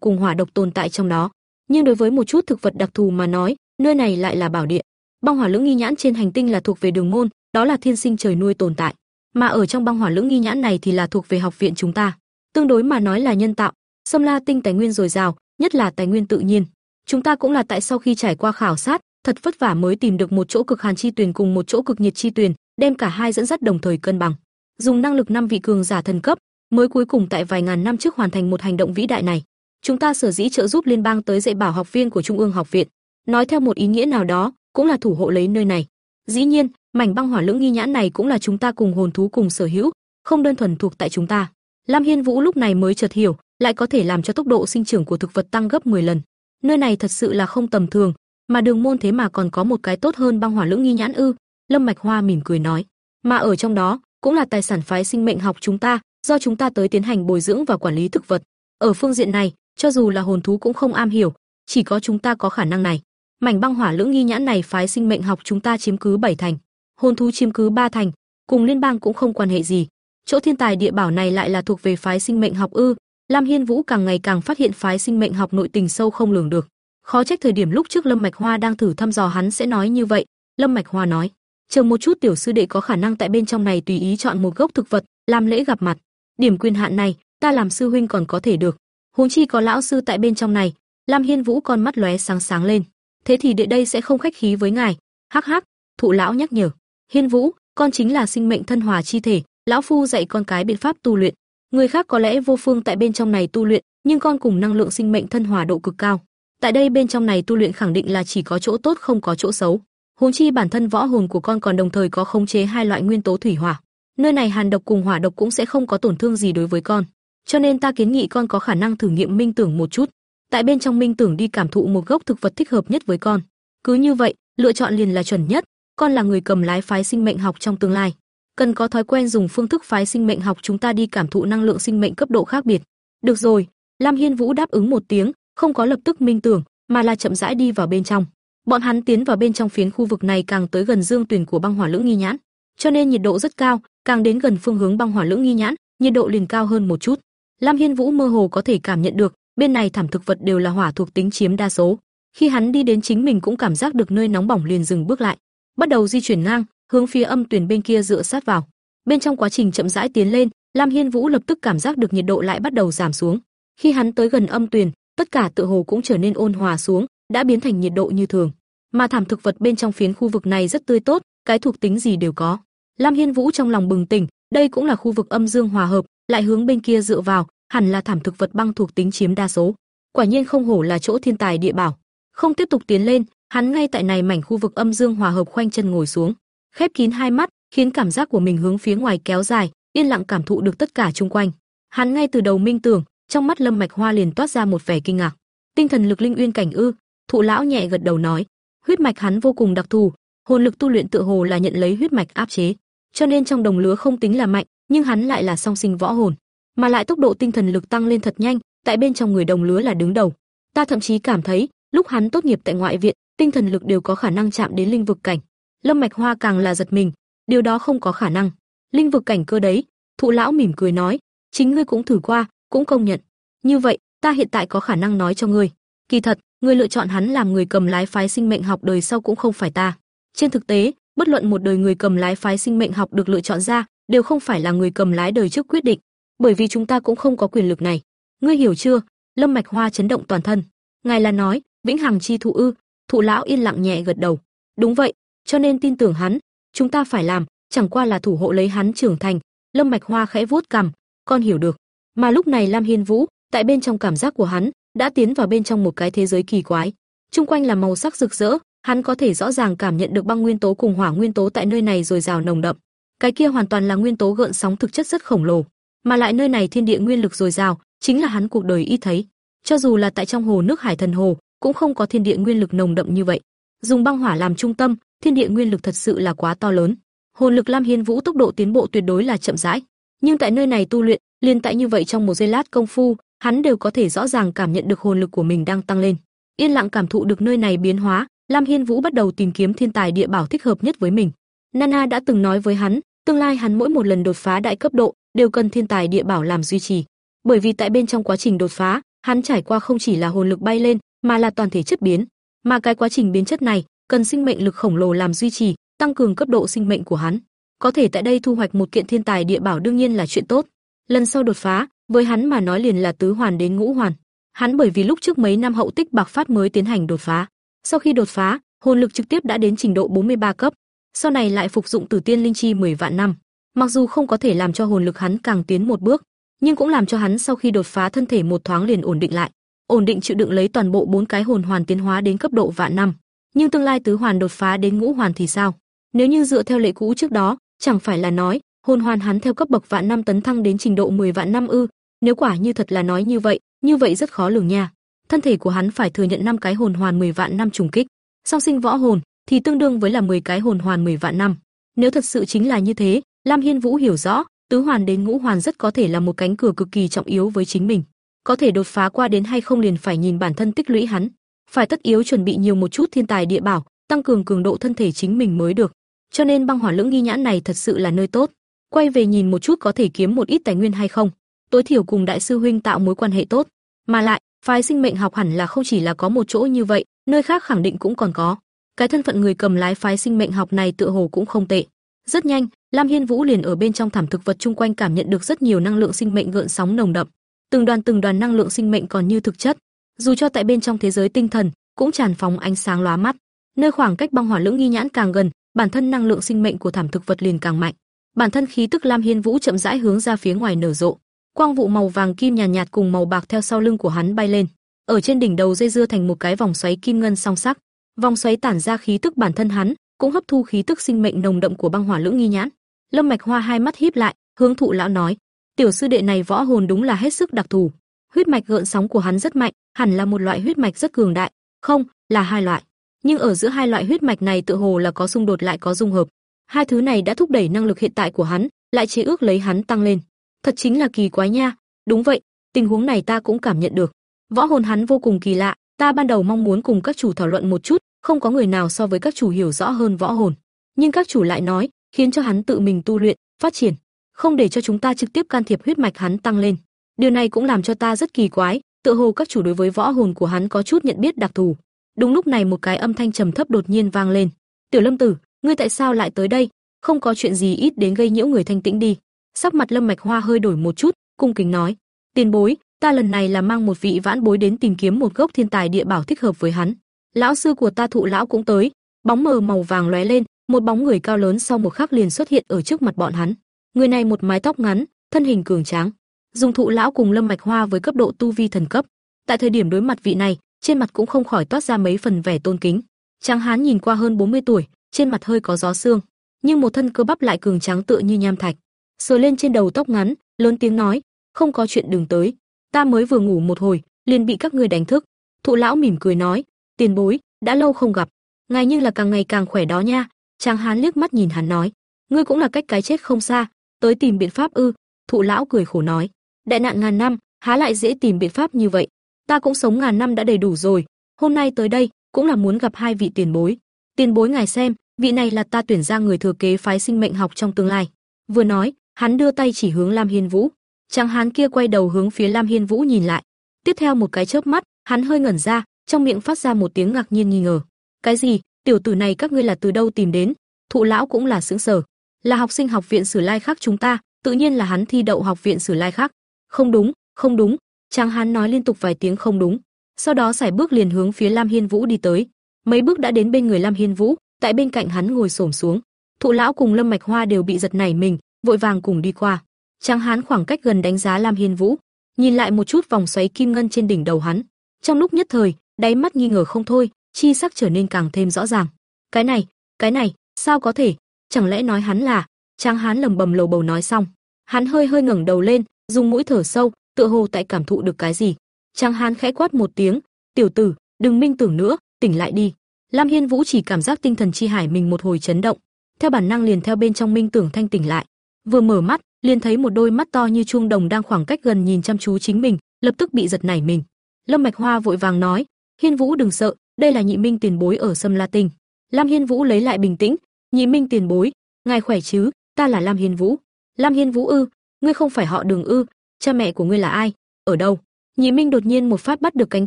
cùng hỏa độc tồn tại trong đó. Nhưng đối với một chút thực vật đặc thù mà nói, nơi này lại là bảo địa. Băng hỏa lưỡng nghi nhãn trên hành tinh là thuộc về đường môn, đó là thiên sinh trời nuôi tồn tại mà ở trong băng hỏa lưỡng nghi nhãn này thì là thuộc về học viện chúng ta. Tương đối mà nói là nhân tạo, Sâm La tinh tài nguyên dồi dào, nhất là tài nguyên tự nhiên. Chúng ta cũng là tại sau khi trải qua khảo sát, thật vất vả mới tìm được một chỗ cực hàn chi tuyền cùng một chỗ cực nhiệt chi tuyền, đem cả hai dẫn dắt đồng thời cân bằng. Dùng năng lực năm vị cường giả thần cấp, mới cuối cùng tại vài ngàn năm trước hoàn thành một hành động vĩ đại này. Chúng ta sở dĩ trợ giúp liên bang tới dạy bảo học viên của Trung ương học viện, nói theo một ý nghĩa nào đó, cũng là thủ hộ lấy nơi này. Dĩ nhiên, mảnh băng hỏa lưỡng nghi nhãn này cũng là chúng ta cùng hồn thú cùng sở hữu, không đơn thuần thuộc tại chúng ta. Lam Hiên Vũ lúc này mới chợt hiểu, lại có thể làm cho tốc độ sinh trưởng của thực vật tăng gấp 10 lần. Nơi này thật sự là không tầm thường, mà đường môn thế mà còn có một cái tốt hơn băng hỏa lưỡng nghi nhãn ư? Lâm Mạch Hoa mỉm cười nói, mà ở trong đó cũng là tài sản phái sinh mệnh học chúng ta, do chúng ta tới tiến hành bồi dưỡng và quản lý thực vật. Ở phương diện này, cho dù là hồn thú cũng không am hiểu, chỉ có chúng ta có khả năng này. Mảnh băng hỏa lưỡng nghi nhãn này phái sinh mệnh học chúng ta chiếm cứ bảy thành hồn thú chiếm cứ ba thành, cùng liên bang cũng không quan hệ gì. Chỗ thiên tài địa bảo này lại là thuộc về phái sinh mệnh học ư? Lam Hiên Vũ càng ngày càng phát hiện phái sinh mệnh học nội tình sâu không lường được. Khó trách thời điểm lúc trước Lâm Mạch Hoa đang thử thăm dò hắn sẽ nói như vậy. Lâm Mạch Hoa nói, chờ một chút tiểu sư đệ có khả năng tại bên trong này tùy ý chọn một gốc thực vật, làm lễ gặp mặt. Điểm quyền hạn này, ta làm sư huynh còn có thể được. Huống chi có lão sư tại bên trong này. Lam Hiên Vũ con mắt lóe sáng sáng lên. Thế thì đệ đây sẽ không khách khí với ngài. Hắc hắc, thụ lão nhắc nhở. Hiên Vũ, con chính là sinh mệnh thân hòa chi thể, lão phu dạy con cái biện pháp tu luyện. Người khác có lẽ vô phương tại bên trong này tu luyện, nhưng con cùng năng lượng sinh mệnh thân hòa độ cực cao. Tại đây bên trong này tu luyện khẳng định là chỉ có chỗ tốt không có chỗ xấu. Huống chi bản thân võ hồn của con còn đồng thời có khống chế hai loại nguyên tố thủy hỏa. Nơi này hàn độc cùng hỏa độc cũng sẽ không có tổn thương gì đối với con. Cho nên ta kiến nghị con có khả năng thử nghiệm minh tưởng một chút. Tại bên trong minh tưởng đi cảm thụ một gốc thực vật thích hợp nhất với con. Cứ như vậy, lựa chọn liền là chuẩn nhất, con là người cầm lái phái sinh mệnh học trong tương lai, cần có thói quen dùng phương thức phái sinh mệnh học chúng ta đi cảm thụ năng lượng sinh mệnh cấp độ khác biệt. Được rồi, Lam Hiên Vũ đáp ứng một tiếng, không có lập tức minh tưởng, mà là chậm rãi đi vào bên trong. Bọn hắn tiến vào bên trong phiến khu vực này càng tới gần dương tuyển của băng hỏa lưỡng nghi nhãn, cho nên nhiệt độ rất cao, càng đến gần phương hướng băng hỏa lưỡng nghi nhãn, nhiệt độ liền cao hơn một chút. Lam Hiên Vũ mơ hồ có thể cảm nhận được, bên này thảm thực vật đều là hỏa thuộc tính chiếm đa số. Khi hắn đi đến chính mình cũng cảm giác được nơi nóng bỏng liền dừng bước lại, bắt đầu di chuyển ngang, hướng phía âm tuyển bên kia dựa sát vào. Bên trong quá trình chậm rãi tiến lên, Lam Hiên Vũ lập tức cảm giác được nhiệt độ lại bắt đầu giảm xuống. Khi hắn tới gần âm tuyển, tất cả tựa hồ cũng trở nên ôn hòa xuống, đã biến thành nhiệt độ như thường. Mà thảm thực vật bên trong phiến khu vực này rất tươi tốt, cái thuộc tính gì đều có. Lam Hiên Vũ trong lòng bừng tỉnh, đây cũng là khu vực âm dương hòa hợp, lại hướng bên kia dựa vào, hẳn là thảm thực vật băng thuộc tính chiếm đa số. Quả nhiên không hổ là chỗ thiên tài địa bảo. Không tiếp tục tiến lên, hắn ngay tại này mảnh khu vực âm dương hòa hợp khoanh chân ngồi xuống, khép kín hai mắt, khiến cảm giác của mình hướng phía ngoài kéo dài, yên lặng cảm thụ được tất cả xung quanh. Hắn ngay từ đầu minh tưởng, trong mắt Lâm Mạch Hoa liền toát ra một vẻ kinh ngạc. Tinh thần lực linh uyên cảnh ư? Thụ lão nhẹ gật đầu nói, huyết mạch hắn vô cùng đặc thù, hồn lực tu luyện tựa hồ là nhận lấy huyết mạch áp chế, cho nên trong đồng lứa không tính là mạnh, nhưng hắn lại là song sinh võ hồn, mà lại tốc độ tinh thần lực tăng lên thật nhanh, tại bên trong người đồng lứa là đứng đầu. Ta thậm chí cảm thấy, lúc hắn tốt nghiệp tại ngoại viện, tinh thần lực đều có khả năng chạm đến linh vực cảnh. Lâm Mạch Hoa càng là giật mình, điều đó không có khả năng. Linh vực cảnh cơ đấy, Thụ lão mỉm cười nói, chính ngươi cũng thử qua, cũng công nhận. Như vậy, ta hiện tại có khả năng nói cho ngươi, kỳ thật, ngươi lựa chọn hắn làm người cầm lái phái sinh mệnh học đời sau cũng không phải ta. Trên thực tế, bất luận một đời người cầm lái phái sinh mệnh học được lựa chọn ra, đều không phải là người cầm lái đời trước quyết định, bởi vì chúng ta cũng không có quyền lực này. Ngươi hiểu chưa? Lâm Mạch Hoa chấn động toàn thân. Ngài là nói, vĩnh hằng chi thụ ư? Thụ lão yên lặng nhẹ gật đầu. Đúng vậy, cho nên tin tưởng hắn, chúng ta phải làm, chẳng qua là thủ hộ lấy hắn trưởng thành. Lâm Mạch Hoa khẽ vuốt cằm, con hiểu được. Mà lúc này Lam Hiên Vũ, tại bên trong cảm giác của hắn, đã tiến vào bên trong một cái thế giới kỳ quái. Trung quanh là màu sắc rực rỡ, hắn có thể rõ ràng cảm nhận được băng nguyên tố cùng hỏa nguyên tố tại nơi này rồi rào nồng đậm. Cái kia hoàn toàn là nguyên tố gợn sóng thực chất rất khổng lồ, mà lại nơi này thiên địa nguyên lực dồi dào, chính là hắn cuộc đời ít thấy. Cho dù là tại trong hồ nước Hải Thần Hồ, cũng không có thiên địa nguyên lực nồng đậm như vậy. Dùng băng hỏa làm trung tâm, thiên địa nguyên lực thật sự là quá to lớn. Hồn lực Lam Hiên Vũ tốc độ tiến bộ tuyệt đối là chậm rãi, nhưng tại nơi này tu luyện, liên tại như vậy trong một giây lát công phu, hắn đều có thể rõ ràng cảm nhận được hồn lực của mình đang tăng lên. Yên lặng cảm thụ được nơi này biến hóa, Lam Hiên Vũ bắt đầu tìm kiếm thiên tài địa bảo thích hợp nhất với mình. Nana đã từng nói với hắn, tương lai hắn mỗi một lần đột phá đại cấp độ đều cần thiên tài địa bảo làm duy trì. Bởi vì tại bên trong quá trình đột phá, hắn trải qua không chỉ là hồn lực bay lên, mà là toàn thể chất biến, mà cái quá trình biến chất này cần sinh mệnh lực khổng lồ làm duy trì, tăng cường cấp độ sinh mệnh của hắn. Có thể tại đây thu hoạch một kiện thiên tài địa bảo đương nhiên là chuyện tốt. Lần sau đột phá, với hắn mà nói liền là tứ hoàn đến ngũ hoàn. Hắn bởi vì lúc trước mấy năm hậu tích bạc phát mới tiến hành đột phá. Sau khi đột phá, hồn lực trực tiếp đã đến trình độ 43 cấp. Sau này lại phục dụng Tử Tiên linh chi 10 vạn năm. Mặc dù không có thể làm cho hồn lực hắn càng tiến một bước, nhưng cũng làm cho hắn sau khi đột phá thân thể một thoáng liền ổn định lại. Ổn định chịu đựng lấy toàn bộ bốn cái hồn hoàn tiến hóa đến cấp độ vạn năm. Nhưng tương lai tứ hoàn đột phá đến ngũ hoàn thì sao? Nếu như dựa theo lệ cũ trước đó, chẳng phải là nói, hồn hoàn hắn theo cấp bậc vạn năm tấn thăng đến trình độ 10 vạn năm ư? Nếu quả như thật là nói như vậy, như vậy rất khó lường nha. Thân thể của hắn phải thừa nhận năm cái hồn hoàn 10 vạn năm trùng kích, song sinh võ hồn thì tương đương với là 10 cái hồn hoàn 10 vạn năm. Nếu thật sự chính là như thế, Lam Hiên Vũ hiểu rõ, tứ hoàn đến ngũ hoàn rất có thể là một cánh cửa cực kỳ trọng yếu với chính mình. Có thể đột phá qua đến hay không liền phải nhìn bản thân tích lũy hắn, phải tất yếu chuẩn bị nhiều một chút thiên tài địa bảo, tăng cường cường độ thân thể chính mình mới được. Cho nên băng hỏa lưỡng nghi nhãn này thật sự là nơi tốt. Quay về nhìn một chút có thể kiếm một ít tài nguyên hay không, tối thiểu cùng đại sư huynh tạo mối quan hệ tốt, mà lại, phái sinh mệnh học hẳn là không chỉ là có một chỗ như vậy, nơi khác khẳng định cũng còn có. Cái thân phận người cầm lái phái sinh mệnh học này tựa hồ cũng không tệ. Rất nhanh, Lam Hiên Vũ liền ở bên trong thảm thực vật chung quanh cảm nhận được rất nhiều năng lượng sinh mệnh gợn sóng nồng đậm. Từng đoàn từng đoàn năng lượng sinh mệnh còn như thực chất, dù cho tại bên trong thế giới tinh thần, cũng tràn phóng ánh sáng lóa mắt. Nơi khoảng cách băng hỏa lưỡng nghi nhãn càng gần, bản thân năng lượng sinh mệnh của thảm thực vật liền càng mạnh. Bản thân khí tức Lam Hiên Vũ chậm rãi hướng ra phía ngoài nở rộ. Quang vụ màu vàng kim nhàn nhạt, nhạt cùng màu bạc theo sau lưng của hắn bay lên, ở trên đỉnh đầu dây dưa thành một cái vòng xoáy kim ngân song sắc. Vòng xoáy tản ra khí tức bản thân hắn, cũng hấp thu khí tức sinh mệnh nồng đậm của băng hỏa lưỡng nghi nhãn. Lâm Mạch Hoa hai mắt híp lại, hướng thụ lão nói: "Tiểu sư đệ này võ hồn đúng là hết sức đặc thù. Huyết mạch gợn sóng của hắn rất mạnh, hẳn là một loại huyết mạch rất cường đại, không, là hai loại. Nhưng ở giữa hai loại huyết mạch này tự hồ là có xung đột lại có dung hợp. Hai thứ này đã thúc đẩy năng lực hiện tại của hắn, lại chế ước lấy hắn tăng lên. Thật chính là kỳ quái nha. Đúng vậy, tình huống này ta cũng cảm nhận được. Võ hồn hắn vô cùng kỳ lạ, ta ban đầu mong muốn cùng các chủ thảo luận một chút, không có người nào so với các chủ hiểu rõ hơn võ hồn. Nhưng các chủ lại nói, khiến cho hắn tự mình tu luyện, phát triển. không để cho chúng ta trực tiếp can thiệp huyết mạch hắn tăng lên. Điều này cũng làm cho ta rất kỳ quái, tựa hồ các chủ đối với võ hồn của hắn có chút nhận biết đặc thù. Đúng lúc này một cái âm thanh trầm thấp đột nhiên vang lên. "Tiểu Lâm tử, ngươi tại sao lại tới đây? Không có chuyện gì ít đến gây nhiễu người thanh tĩnh đi." Sắc mặt Lâm Mạch Hoa hơi đổi một chút, cung kính nói: "Tiền bối, ta lần này là mang một vị vãn bối đến tìm kiếm một gốc thiên tài địa bảo thích hợp với hắn. Lão sư của ta thụ lão cũng tới." Bóng mờ màu vàng lóe lên, một bóng người cao lớn sau một khắc liền xuất hiện ở trước mặt bọn hắn. Người này một mái tóc ngắn, thân hình cường tráng, dùng thụ lão cùng Lâm Mạch Hoa với cấp độ tu vi thần cấp. Tại thời điểm đối mặt vị này, trên mặt cũng không khỏi toát ra mấy phần vẻ tôn kính. Tráng hán nhìn qua hơn 40 tuổi, trên mặt hơi có gió xương, nhưng một thân cơ bắp lại cường tráng tựa như nham thạch. Sờ lên trên đầu tóc ngắn, lớn tiếng nói, "Không có chuyện đừng tới, ta mới vừa ngủ một hồi, liền bị các ngươi đánh thức." Thụ lão mỉm cười nói, "Tiền bối, đã lâu không gặp, ngài như là càng ngày càng khỏe đó nha." Tráng hán liếc mắt nhìn hắn nói, "Ngươi cũng là cách cái chết không xa, tới tìm biện pháp ư?" Thụ lão cười khổ nói, "Đại nạn ngàn năm, há lại dễ tìm biện pháp như vậy, ta cũng sống ngàn năm đã đầy đủ rồi, hôm nay tới đây cũng là muốn gặp hai vị tiền bối. Tiền bối ngài xem, vị này là ta tuyển ra người thừa kế phái sinh mệnh học trong tương lai." Vừa nói, hắn đưa tay chỉ hướng Lam Hiên Vũ. Tráng hán kia quay đầu hướng phía Lam Hiên Vũ nhìn lại. Tiếp theo một cái chớp mắt, hắn hơi ngẩn ra, trong miệng phát ra một tiếng ngạc nhiên nghi ngờ. "Cái gì? Tiểu tử này các ngươi là từ đâu tìm đến?" Thụ lão cũng là sững sờ. "Là học sinh học viện Sử Lai khác chúng ta, tự nhiên là hắn thi đậu học viện Sử Lai khác." "Không đúng, không đúng." Tráng hán nói liên tục vài tiếng không đúng, sau đó sải bước liền hướng phía Lam Hiên Vũ đi tới. Mấy bước đã đến bên người Lam Hiên Vũ, tại bên cạnh hắn ngồi xổm xuống. Thụ lão cùng Lâm Mạch Hoa đều bị giật nảy mình, vội vàng cùng đi qua. Tráng hán khoảng cách gần đánh giá Lam Hiên Vũ, nhìn lại một chút vòng xoáy kim ngân trên đỉnh đầu hắn. Trong lúc nhất thời, đáy mắt nghi ngờ không thôi, chi sắc trở nên càng thêm rõ ràng. Cái này, cái này, sao có thể? Chẳng lẽ nói hắn là? Tráng hán lầm bầm lầu bầu nói xong, hắn hơi hơi ngẩng đầu lên, dùng mũi thở sâu, tựa hồ tại cảm thụ được cái gì. Tráng hán khẽ quát một tiếng, "Tiểu tử, đừng minh tưởng nữa, tỉnh lại đi." Lam Hiên Vũ chỉ cảm giác tinh thần chi hải mình một hồi chấn động, theo bản năng liền theo bên trong minh tưởng thanh tỉnh lại. Vừa mở mắt, liền thấy một đôi mắt to như chuông đồng đang khoảng cách gần nhìn chăm chú chính mình, lập tức bị giật nảy mình. Lâm Mạch Hoa vội vàng nói, "Hiên Vũ đừng sợ, đây là Nhị Minh tiền bối ở Sâm La Tinh." Lam Hiên Vũ lấy lại bình tĩnh, "Nhị Minh tiền bối, ngài khỏe chứ? Ta là Lam Hiên Vũ." "Lam Hiên Vũ ư? Ngươi không phải họ Đường ư? Cha mẹ của ngươi là ai? Ở đâu?" Nhị Minh đột nhiên một phát bắt được cánh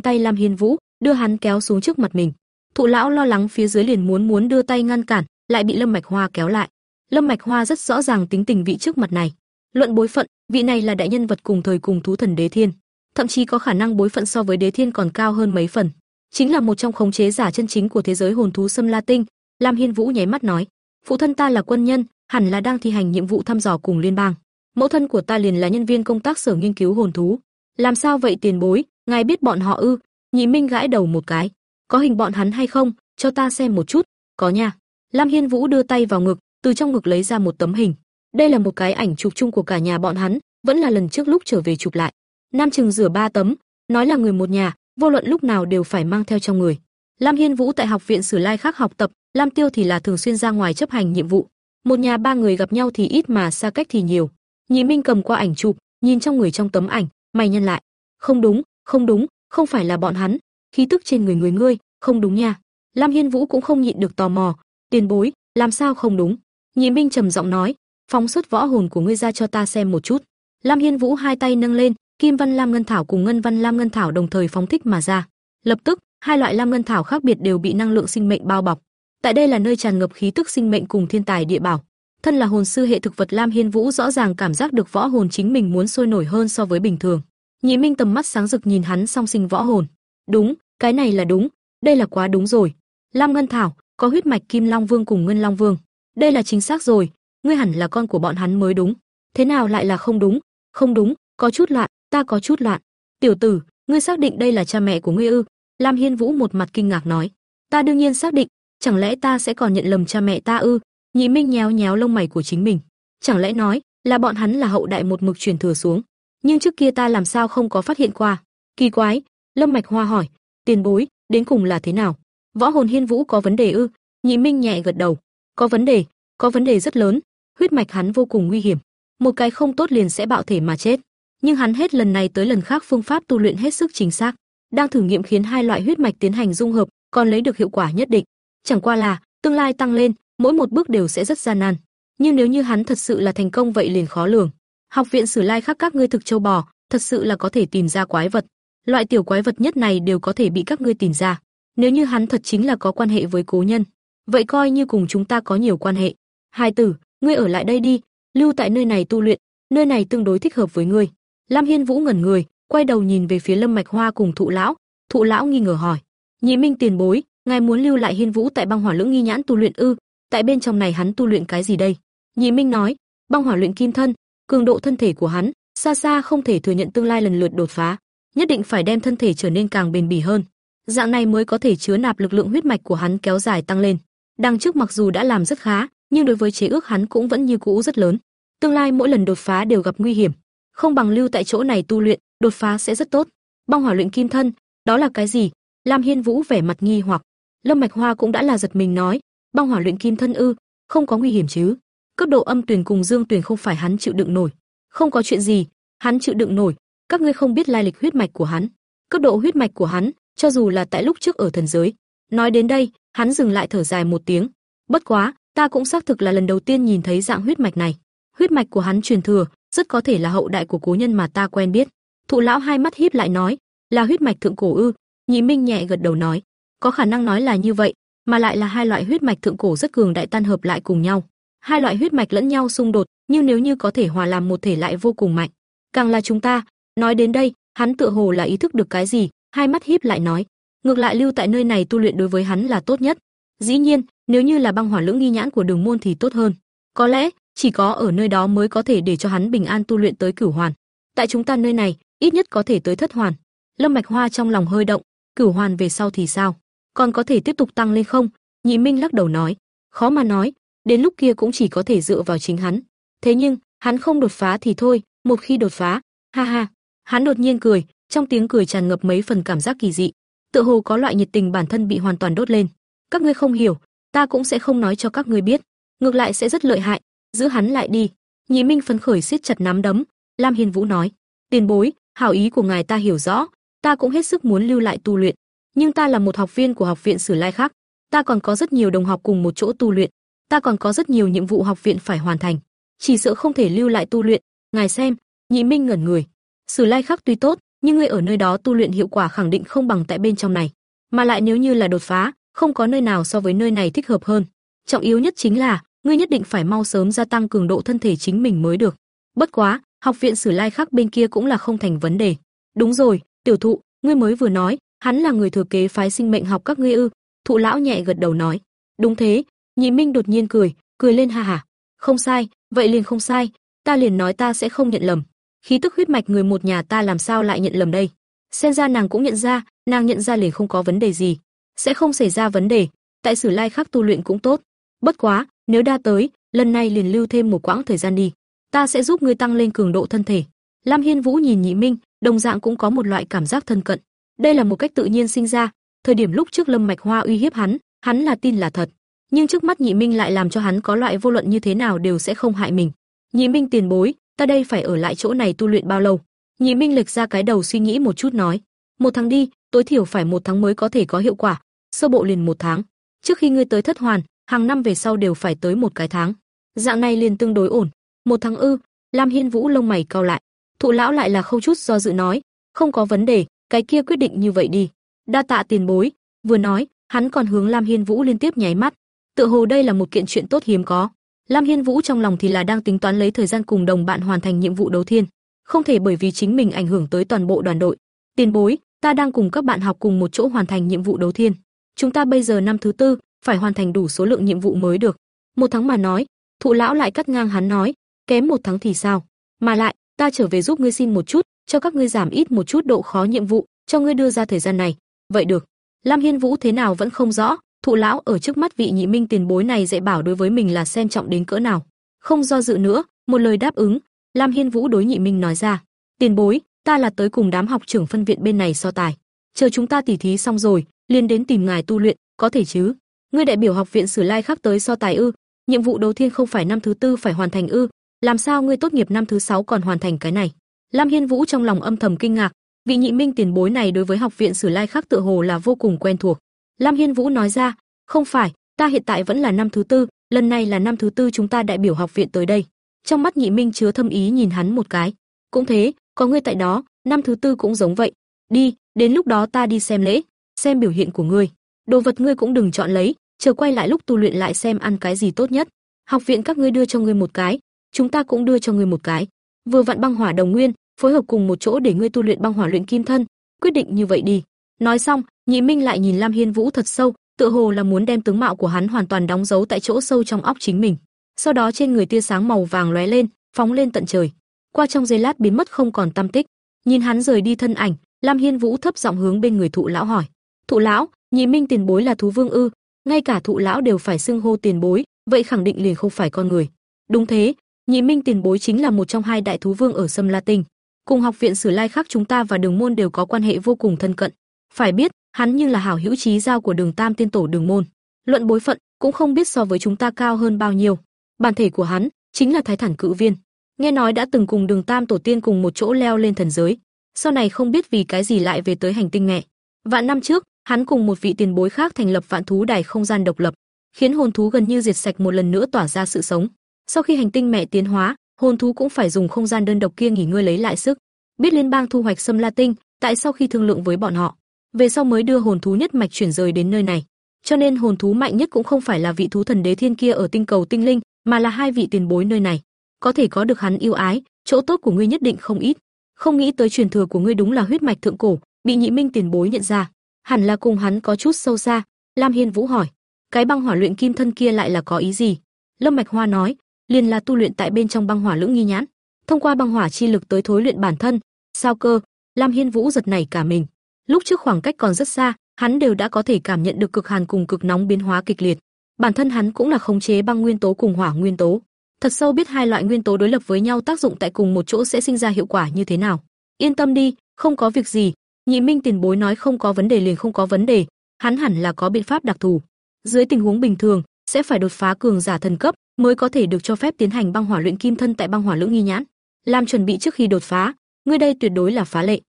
tay Lam Hiên Vũ, đưa hắn kéo xuống trước mặt mình. Thụ lão lo lắng phía dưới liền muốn muốn đưa tay ngăn cản, lại bị Lâm Mạch Hoa kéo lại. Lâm Mạch Hoa rất rõ ràng tính tình vị trước mặt này. Luận bối phận, vị này là đại nhân vật cùng thời cùng thú thần Đế Thiên, thậm chí có khả năng bối phận so với Đế Thiên còn cao hơn mấy phần. Chính là một trong khống chế giả chân chính của thế giới hồn thú Sâm La Tinh, Lam Hiên Vũ nháy mắt nói: "Phụ thân ta là quân nhân, hẳn là đang thi hành nhiệm vụ thăm dò cùng liên bang. Mẫu thân của ta liền là nhân viên công tác sở nghiên cứu hồn thú. Làm sao vậy tiền bối, ngài biết bọn họ ư?" Nhị Minh gãi đầu một cái. "Có hình bọn hắn hay không, cho ta xem một chút." "Có nha." Lam Hiên Vũ đưa tay vào ngực, từ trong ngực lấy ra một tấm hình. Đây là một cái ảnh chụp chung của cả nhà bọn hắn, vẫn là lần trước lúc trở về chụp lại. Nam Trừng rửa ba tấm, nói là người một nhà, vô luận lúc nào đều phải mang theo trong người. Lam Hiên Vũ tại học viện Sử Lai khác học tập, Lam Tiêu thì là thường xuyên ra ngoài chấp hành nhiệm vụ. Một nhà ba người gặp nhau thì ít mà xa cách thì nhiều. Nhị Minh cầm qua ảnh chụp, nhìn trong người trong tấm ảnh, mày nhân lại. Không đúng, không đúng, không phải là bọn hắn, khí tức trên người người ngươi, không đúng nha. Lam Hiên Vũ cũng không nhịn được tò mò, tiền bối, làm sao không đúng? Nhị Minh trầm giọng nói, phóng xuất võ hồn của ngươi ra cho ta xem một chút. Lam Hiên Vũ hai tay nâng lên, Kim Văn Lam Ngân Thảo cùng Ngân Văn Lam Ngân Thảo đồng thời phóng thích mà ra. Lập tức, hai loại Lam Ngân Thảo khác biệt đều bị năng lượng sinh mệnh bao bọc. Tại đây là nơi tràn ngập khí tức sinh mệnh cùng thiên tài địa bảo. Thân là hồn sư hệ thực vật Lam Hiên Vũ rõ ràng cảm giác được võ hồn chính mình muốn sôi nổi hơn so với bình thường. Nhị Minh tầm mắt sáng rực nhìn hắn song sinh võ hồn. Đúng, cái này là đúng, đây là quá đúng rồi. Lam Ngân Thảo, có huyết mạch Kim Long Vương cùng Ngân Long Vương. Đây là chính xác rồi, ngươi hẳn là con của bọn hắn mới đúng. Thế nào lại là không đúng? Không đúng, có chút loạn, ta có chút loạn. Tiểu tử, ngươi xác định đây là cha mẹ của ngươi ư? Lam Hiên Vũ một mặt kinh ngạc nói. Ta đương nhiên xác định, chẳng lẽ ta sẽ còn nhận lầm cha mẹ ta ư? Nhị Minh nhéo nhéo lông mày của chính mình. Chẳng lẽ nói là bọn hắn là hậu đại một mực truyền thừa xuống, nhưng trước kia ta làm sao không có phát hiện qua? Kỳ quái, Lâm Mạch Hoa hỏi, tiền bối, đến cùng là thế nào? Võ hồn Hiên Vũ có vấn đề ư? Nhị Minh nhẹ gật đầu. Có vấn đề, có vấn đề rất lớn, huyết mạch hắn vô cùng nguy hiểm, một cái không tốt liền sẽ bạo thể mà chết. Nhưng hắn hết lần này tới lần khác phương pháp tu luyện hết sức chính xác, đang thử nghiệm khiến hai loại huyết mạch tiến hành dung hợp, còn lấy được hiệu quả nhất định. Chẳng qua là, tương lai tăng lên, mỗi một bước đều sẽ rất gian nan. nhưng nếu như hắn thật sự là thành công vậy liền khó lường. Học viện Sử Lai Khắc các ngươi thực châu bò, thật sự là có thể tìm ra quái vật. Loại tiểu quái vật nhất này đều có thể bị các ngươi tìm ra. Nếu như hắn thật chính là có quan hệ với cố nhân, vậy coi như cùng chúng ta có nhiều quan hệ. Hai tử, ngươi ở lại đây đi, lưu tại nơi này tu luyện, nơi này tương đối thích hợp với ngươi. Lam Hiên Vũ ngẩn người, quay đầu nhìn về phía Lâm Mạch Hoa cùng Thụ lão, Thụ lão nghi ngờ hỏi: "Nhị Minh tiền bối, ngài muốn lưu lại Hiên Vũ tại băng hỏa lưỡng nghi nhãn tu luyện ư? Tại bên trong này hắn tu luyện cái gì đây?" Nhị Minh nói: "Băng hỏa luyện kim thân, cường độ thân thể của hắn xa xa không thể thừa nhận tương lai lần lượt đột phá, nhất định phải đem thân thể trở nên càng bền bỉ hơn. Dạng này mới có thể chứa nạp lực lượng huyết mạch của hắn kéo dài tăng lên. Đằng trước mặc dù đã làm rất khá, nhưng đối với chế ước hắn cũng vẫn như cũ rất lớn. Tương lai mỗi lần đột phá đều gặp nguy hiểm, không bằng lưu tại chỗ này tu luyện, đột phá sẽ rất tốt. Băng hỏa luyện kim thân, đó là cái gì? Lam Hiên Vũ vẻ mặt nghi hoặc. Lâm Mạch Hoa cũng đã là giật mình nói, băng hỏa luyện kim thân ư, không có nguy hiểm chứ? Cấp độ âm tuyển cùng dương tuyển không phải hắn chịu đựng nổi. Không có chuyện gì, hắn chịu đựng nổi, các ngươi không biết lai lịch huyết mạch của hắn. Cấp độ huyết mạch của hắn, cho dù là tại lúc trước ở thần giới. Nói đến đây, hắn dừng lại thở dài một tiếng. Bất quá, ta cũng xác thực là lần đầu tiên nhìn thấy dạng huyết mạch này. Huyết mạch của hắn truyền thừa, rất có thể là hậu đại của cố nhân mà ta quen biết. Thụ lão hai mắt híp lại nói, là huyết mạch thượng cổ ư? Nhị Minh nhẹ gật đầu nói, có khả năng nói là như vậy, mà lại là hai loại huyết mạch thượng cổ rất cường đại tan hợp lại cùng nhau. Hai loại huyết mạch lẫn nhau xung đột, nhưng nếu như có thể hòa làm một thể lại vô cùng mạnh. Càng là chúng ta, nói đến đây, hắn tựa hồ là ý thức được cái gì, hai mắt híp lại nói, ngược lại lưu tại nơi này tu luyện đối với hắn là tốt nhất. Dĩ nhiên, nếu như là băng hỏa lưỡng nghi nhãn của Đường môn thì tốt hơn. Có lẽ, chỉ có ở nơi đó mới có thể để cho hắn bình an tu luyện tới cửu hoàn. Tại chúng ta nơi này, ít nhất có thể tới thất hoàn. Lâm Mạch Hoa trong lòng hơi động, cửu hoàn về sau thì sao? Còn có thể tiếp tục tăng lên không? Nhị Minh lắc đầu nói, khó mà nói, đến lúc kia cũng chỉ có thể dựa vào chính hắn. Thế nhưng, hắn không đột phá thì thôi, một khi đột phá, ha ha. Hắn đột nhiên cười, trong tiếng cười tràn ngập mấy phần cảm giác kỳ dị, tựa hồ có loại nhiệt tình bản thân bị hoàn toàn đốt lên. Các ngươi không hiểu, ta cũng sẽ không nói cho các ngươi biết, ngược lại sẽ rất lợi hại, giữ hắn lại đi. Nhị Minh phấn khởi siết chặt nắm đấm, Lam Hiên Vũ nói: "Tiền bối, hảo ý của ngài ta hiểu rõ, ta cũng hết sức muốn lưu lại tu luyện, nhưng ta là một học viên của học viện Sử Lai khác, ta còn có rất nhiều đồng học cùng một chỗ tu luyện, ta còn có rất nhiều nhiệm vụ học viện phải hoàn thành, chỉ sợ không thể lưu lại tu luyện, ngài xem." Nhị Minh ngẩn người. Sử Lai khác tuy tốt, nhưng ngươi ở nơi đó tu luyện hiệu quả khẳng định không bằng tại bên trong này, mà lại nếu như là đột phá, không có nơi nào so với nơi này thích hợp hơn. Trọng yếu nhất chính là, ngươi nhất định phải mau sớm gia tăng cường độ thân thể chính mình mới được. Bất quá, học viện Sử Lai khác bên kia cũng là không thành vấn đề. Đúng rồi, tiểu thụ, ngươi mới vừa nói, hắn là người thừa kế phái sinh mệnh học các ngươi ư? Thụ lão nhẹ gật đầu nói. Đúng thế, Nhị Minh đột nhiên cười, cười lên ha ha. Không sai, vậy liền không sai, ta liền nói ta sẽ không nhận lầm. Khí tức huyết mạch người một nhà ta làm sao lại nhận lầm đây? Xem ra nàng cũng nhận ra, nàng nhận ra liền không có vấn đề gì, sẽ không xảy ra vấn đề, tại Sử Lai khác tu luyện cũng tốt. Bất quá, nếu đa tới, lần này liền lưu thêm một quãng thời gian đi, ta sẽ giúp ngươi tăng lên cường độ thân thể. Lam Hiên Vũ nhìn Nhị Minh, đồng dạng cũng có một loại cảm giác thân cận. Đây là một cách tự nhiên sinh ra, thời điểm lúc trước Lâm Mạch Hoa uy hiếp hắn, hắn là tin là thật, nhưng trước mắt Nhị Minh lại làm cho hắn có loại vô luận như thế nào đều sẽ không hại mình. Nhị Minh tiền bối, ta đây phải ở lại chỗ này tu luyện bao lâu? Nhị Minh lệch ra cái đầu suy nghĩ một chút nói, một tháng đi, tối thiểu phải một tháng mới có thể có hiệu quả, sơ bộ liền một tháng. Trước khi ngươi tới thất hoàn, hàng năm về sau đều phải tới một cái tháng. Dạng này liền tương đối ổn. Một tháng ư? Lam Hiên Vũ lông mày cau lại. Thụ lão lại là không chút do dự nói, không có vấn đề, cái kia quyết định như vậy đi. Đa tạ tiền bối. Vừa nói, hắn còn hướng Lam Hiên Vũ liên tiếp nháy mắt. Tự hồ đây là một kiện chuyện tốt hiếm có. Lam Hiên Vũ trong lòng thì là đang tính toán lấy thời gian cùng đồng bạn hoàn thành nhiệm vụ đấu thiên, không thể bởi vì chính mình ảnh hưởng tới toàn bộ đoàn đội. Tiền bối, ta đang cùng các bạn học cùng một chỗ hoàn thành nhiệm vụ đấu thiên. Chúng ta bây giờ năm thứ tư, phải hoàn thành đủ số lượng nhiệm vụ mới được. Một tháng mà nói, thụ lão lại cắt ngang hắn nói, kém một tháng thì sao? Mà lại, ta trở về giúp ngươi xin một chút, cho các ngươi giảm ít một chút độ khó nhiệm vụ, cho ngươi đưa ra thời gian này. Vậy được. Lam Hiên Vũ thế nào vẫn không rõ, thụ lão ở trước mắt vị nhị minh tiền bối này dạy bảo đối với mình là xem trọng đến cỡ nào. Không do dự nữa, một lời đáp ứng, Lam Hiên Vũ đối nhị minh nói ra, tiền bối, ta là tới cùng đám học trưởng phân viện bên này so tài. Chờ chúng ta tỉ thí xong rồi, liền đến tìm ngài tu luyện, có thể chứ? Ngươi đại biểu học viện Sử Lai khác tới so tài ư? Nhiệm vụ đầu tiên không phải năm thứ tư phải hoàn thành ư? Làm sao ngươi tốt nghiệp năm thứ sáu còn hoàn thành cái này? Lam Hiên Vũ trong lòng âm thầm kinh ngạc, vị nhị minh tiền bối này đối với học viện Sử Lai khác tựa hồ là vô cùng quen thuộc. Lam Hiên Vũ nói ra, không phải, ta hiện tại vẫn là năm thứ tư, lần này là năm thứ tư chúng ta đại biểu học viện tới đây. Trong mắt Nhị Minh chứa thâm ý nhìn hắn một cái. Cũng thế, có ngươi tại đó, năm thứ tư cũng giống vậy. Đi, đến lúc đó ta đi xem lễ, xem biểu hiện của ngươi. Đồ vật ngươi cũng đừng chọn lấy, chờ quay lại lúc tu luyện lại xem ăn cái gì tốt nhất. Học viện các ngươi đưa cho ngươi một cái, chúng ta cũng đưa cho ngươi một cái. Vừa vặn băng hỏa đồng nguyên, phối hợp cùng một chỗ để ngươi tu luyện băng hỏa luyện kim thân, quyết định như vậy đi. Nói xong, Nhị Minh lại nhìn Lam Hiên Vũ thật sâu, tựa hồ là muốn đem tướng mạo của hắn hoàn toàn đóng dấu tại chỗ sâu trong óc chính mình. Sau đó trên người tia sáng màu vàng lóe lên, phóng lên tận trời. Qua trong giây lát biến mất không còn tăm tích. Nhìn hắn rời đi thân ảnh, Lam Hiên Vũ thấp giọng hướng bên người Thụ lão hỏi: "Thụ lão, Nhị Minh tiền bối là thú vương ư? Ngay cả Thụ lão đều phải xưng hô tiền bối, vậy khẳng định liền không phải con người." "Đúng thế, Nhị Minh tiền bối chính là một trong hai đại thú vương ở Sâm La Tinh, cùng học viện Sử Lai khác chúng ta và Đường môn đều có quan hệ vô cùng thân cận. Phải biết, hắn nhưng là hảo hữu chí giao của Đường Tam tiên tổ Đường môn, luận bối phận cũng không biết so với chúng ta cao hơn bao nhiêu. Bản thể của hắn chính là Thái Thản Cự Viên, nghe nói đã từng cùng Đường Tam tổ tiên cùng một chỗ leo lên thần giới, sau này không biết vì cái gì lại về tới hành tinh mẹ. Vạn năm trước, hắn cùng một vị tiền bối khác thành lập Vạn thú đài không gian độc lập, khiến hồn thú gần như diệt sạch một lần nữa tỏa ra sự sống. Sau khi hành tinh mẹ tiến hóa, hồn thú cũng phải dùng không gian đơn độc kia nghỉ ngơi lấy lại sức. Biết liên bang thu hoạch Sâm La Tinh, tại sau khi thương lượng với bọn họ, về sau mới đưa hồn thú nhất mạch chuyển rời đến nơi này. Cho nên hồn thú mạnh nhất cũng không phải là vị thú thần đế thiên kia ở tinh cầu tinh linh, mà là hai vị tiền bối nơi này. Có thể có được hắn yêu ái, chỗ tốt của ngươi nhất định không ít. Không nghĩ tới truyền thừa của ngươi đúng là huyết mạch thượng cổ, bị Nhị Minh tiền bối nhận ra, hẳn là cùng hắn có chút sâu xa. Lam Hiên Vũ hỏi, cái băng hỏa luyện kim thân kia lại là có ý gì? Lâm Mạch Hoa nói, liền là tu luyện tại bên trong băng hỏa lưỡng nghi nhãn, thông qua băng hỏa chi lực tới thối luyện bản thân. Sao cơ? Lam Hiên Vũ giật nảy cả mình. Lúc trước khoảng cách còn rất xa, hắn đều đã có thể cảm nhận được cực hàn cùng cực nóng biến hóa kịch liệt. Bản thân hắn cũng là khống chế băng nguyên tố cùng hỏa nguyên tố, thật sâu biết hai loại nguyên tố đối lập với nhau tác dụng tại cùng một chỗ sẽ sinh ra hiệu quả như thế nào. Yên tâm đi, không có việc gì. Nhị Minh tiền bối nói không có vấn đề liền không có vấn đề, hắn hẳn là có biện pháp đặc thù. Dưới tình huống bình thường, sẽ phải đột phá cường giả thần cấp mới có thể được cho phép tiến hành băng hỏa luyện kim thân tại băng hỏa lưỡng nghi nhãn. Làm chuẩn bị trước khi đột phá, ngươi đây tuyệt đối là phá lệ.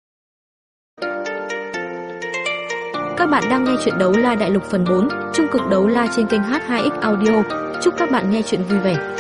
Các bạn đang nghe chuyện đấu la đại lục phần 4, trung cực đấu la trên kênh H2X Audio. Chúc các bạn nghe chuyện vui vẻ.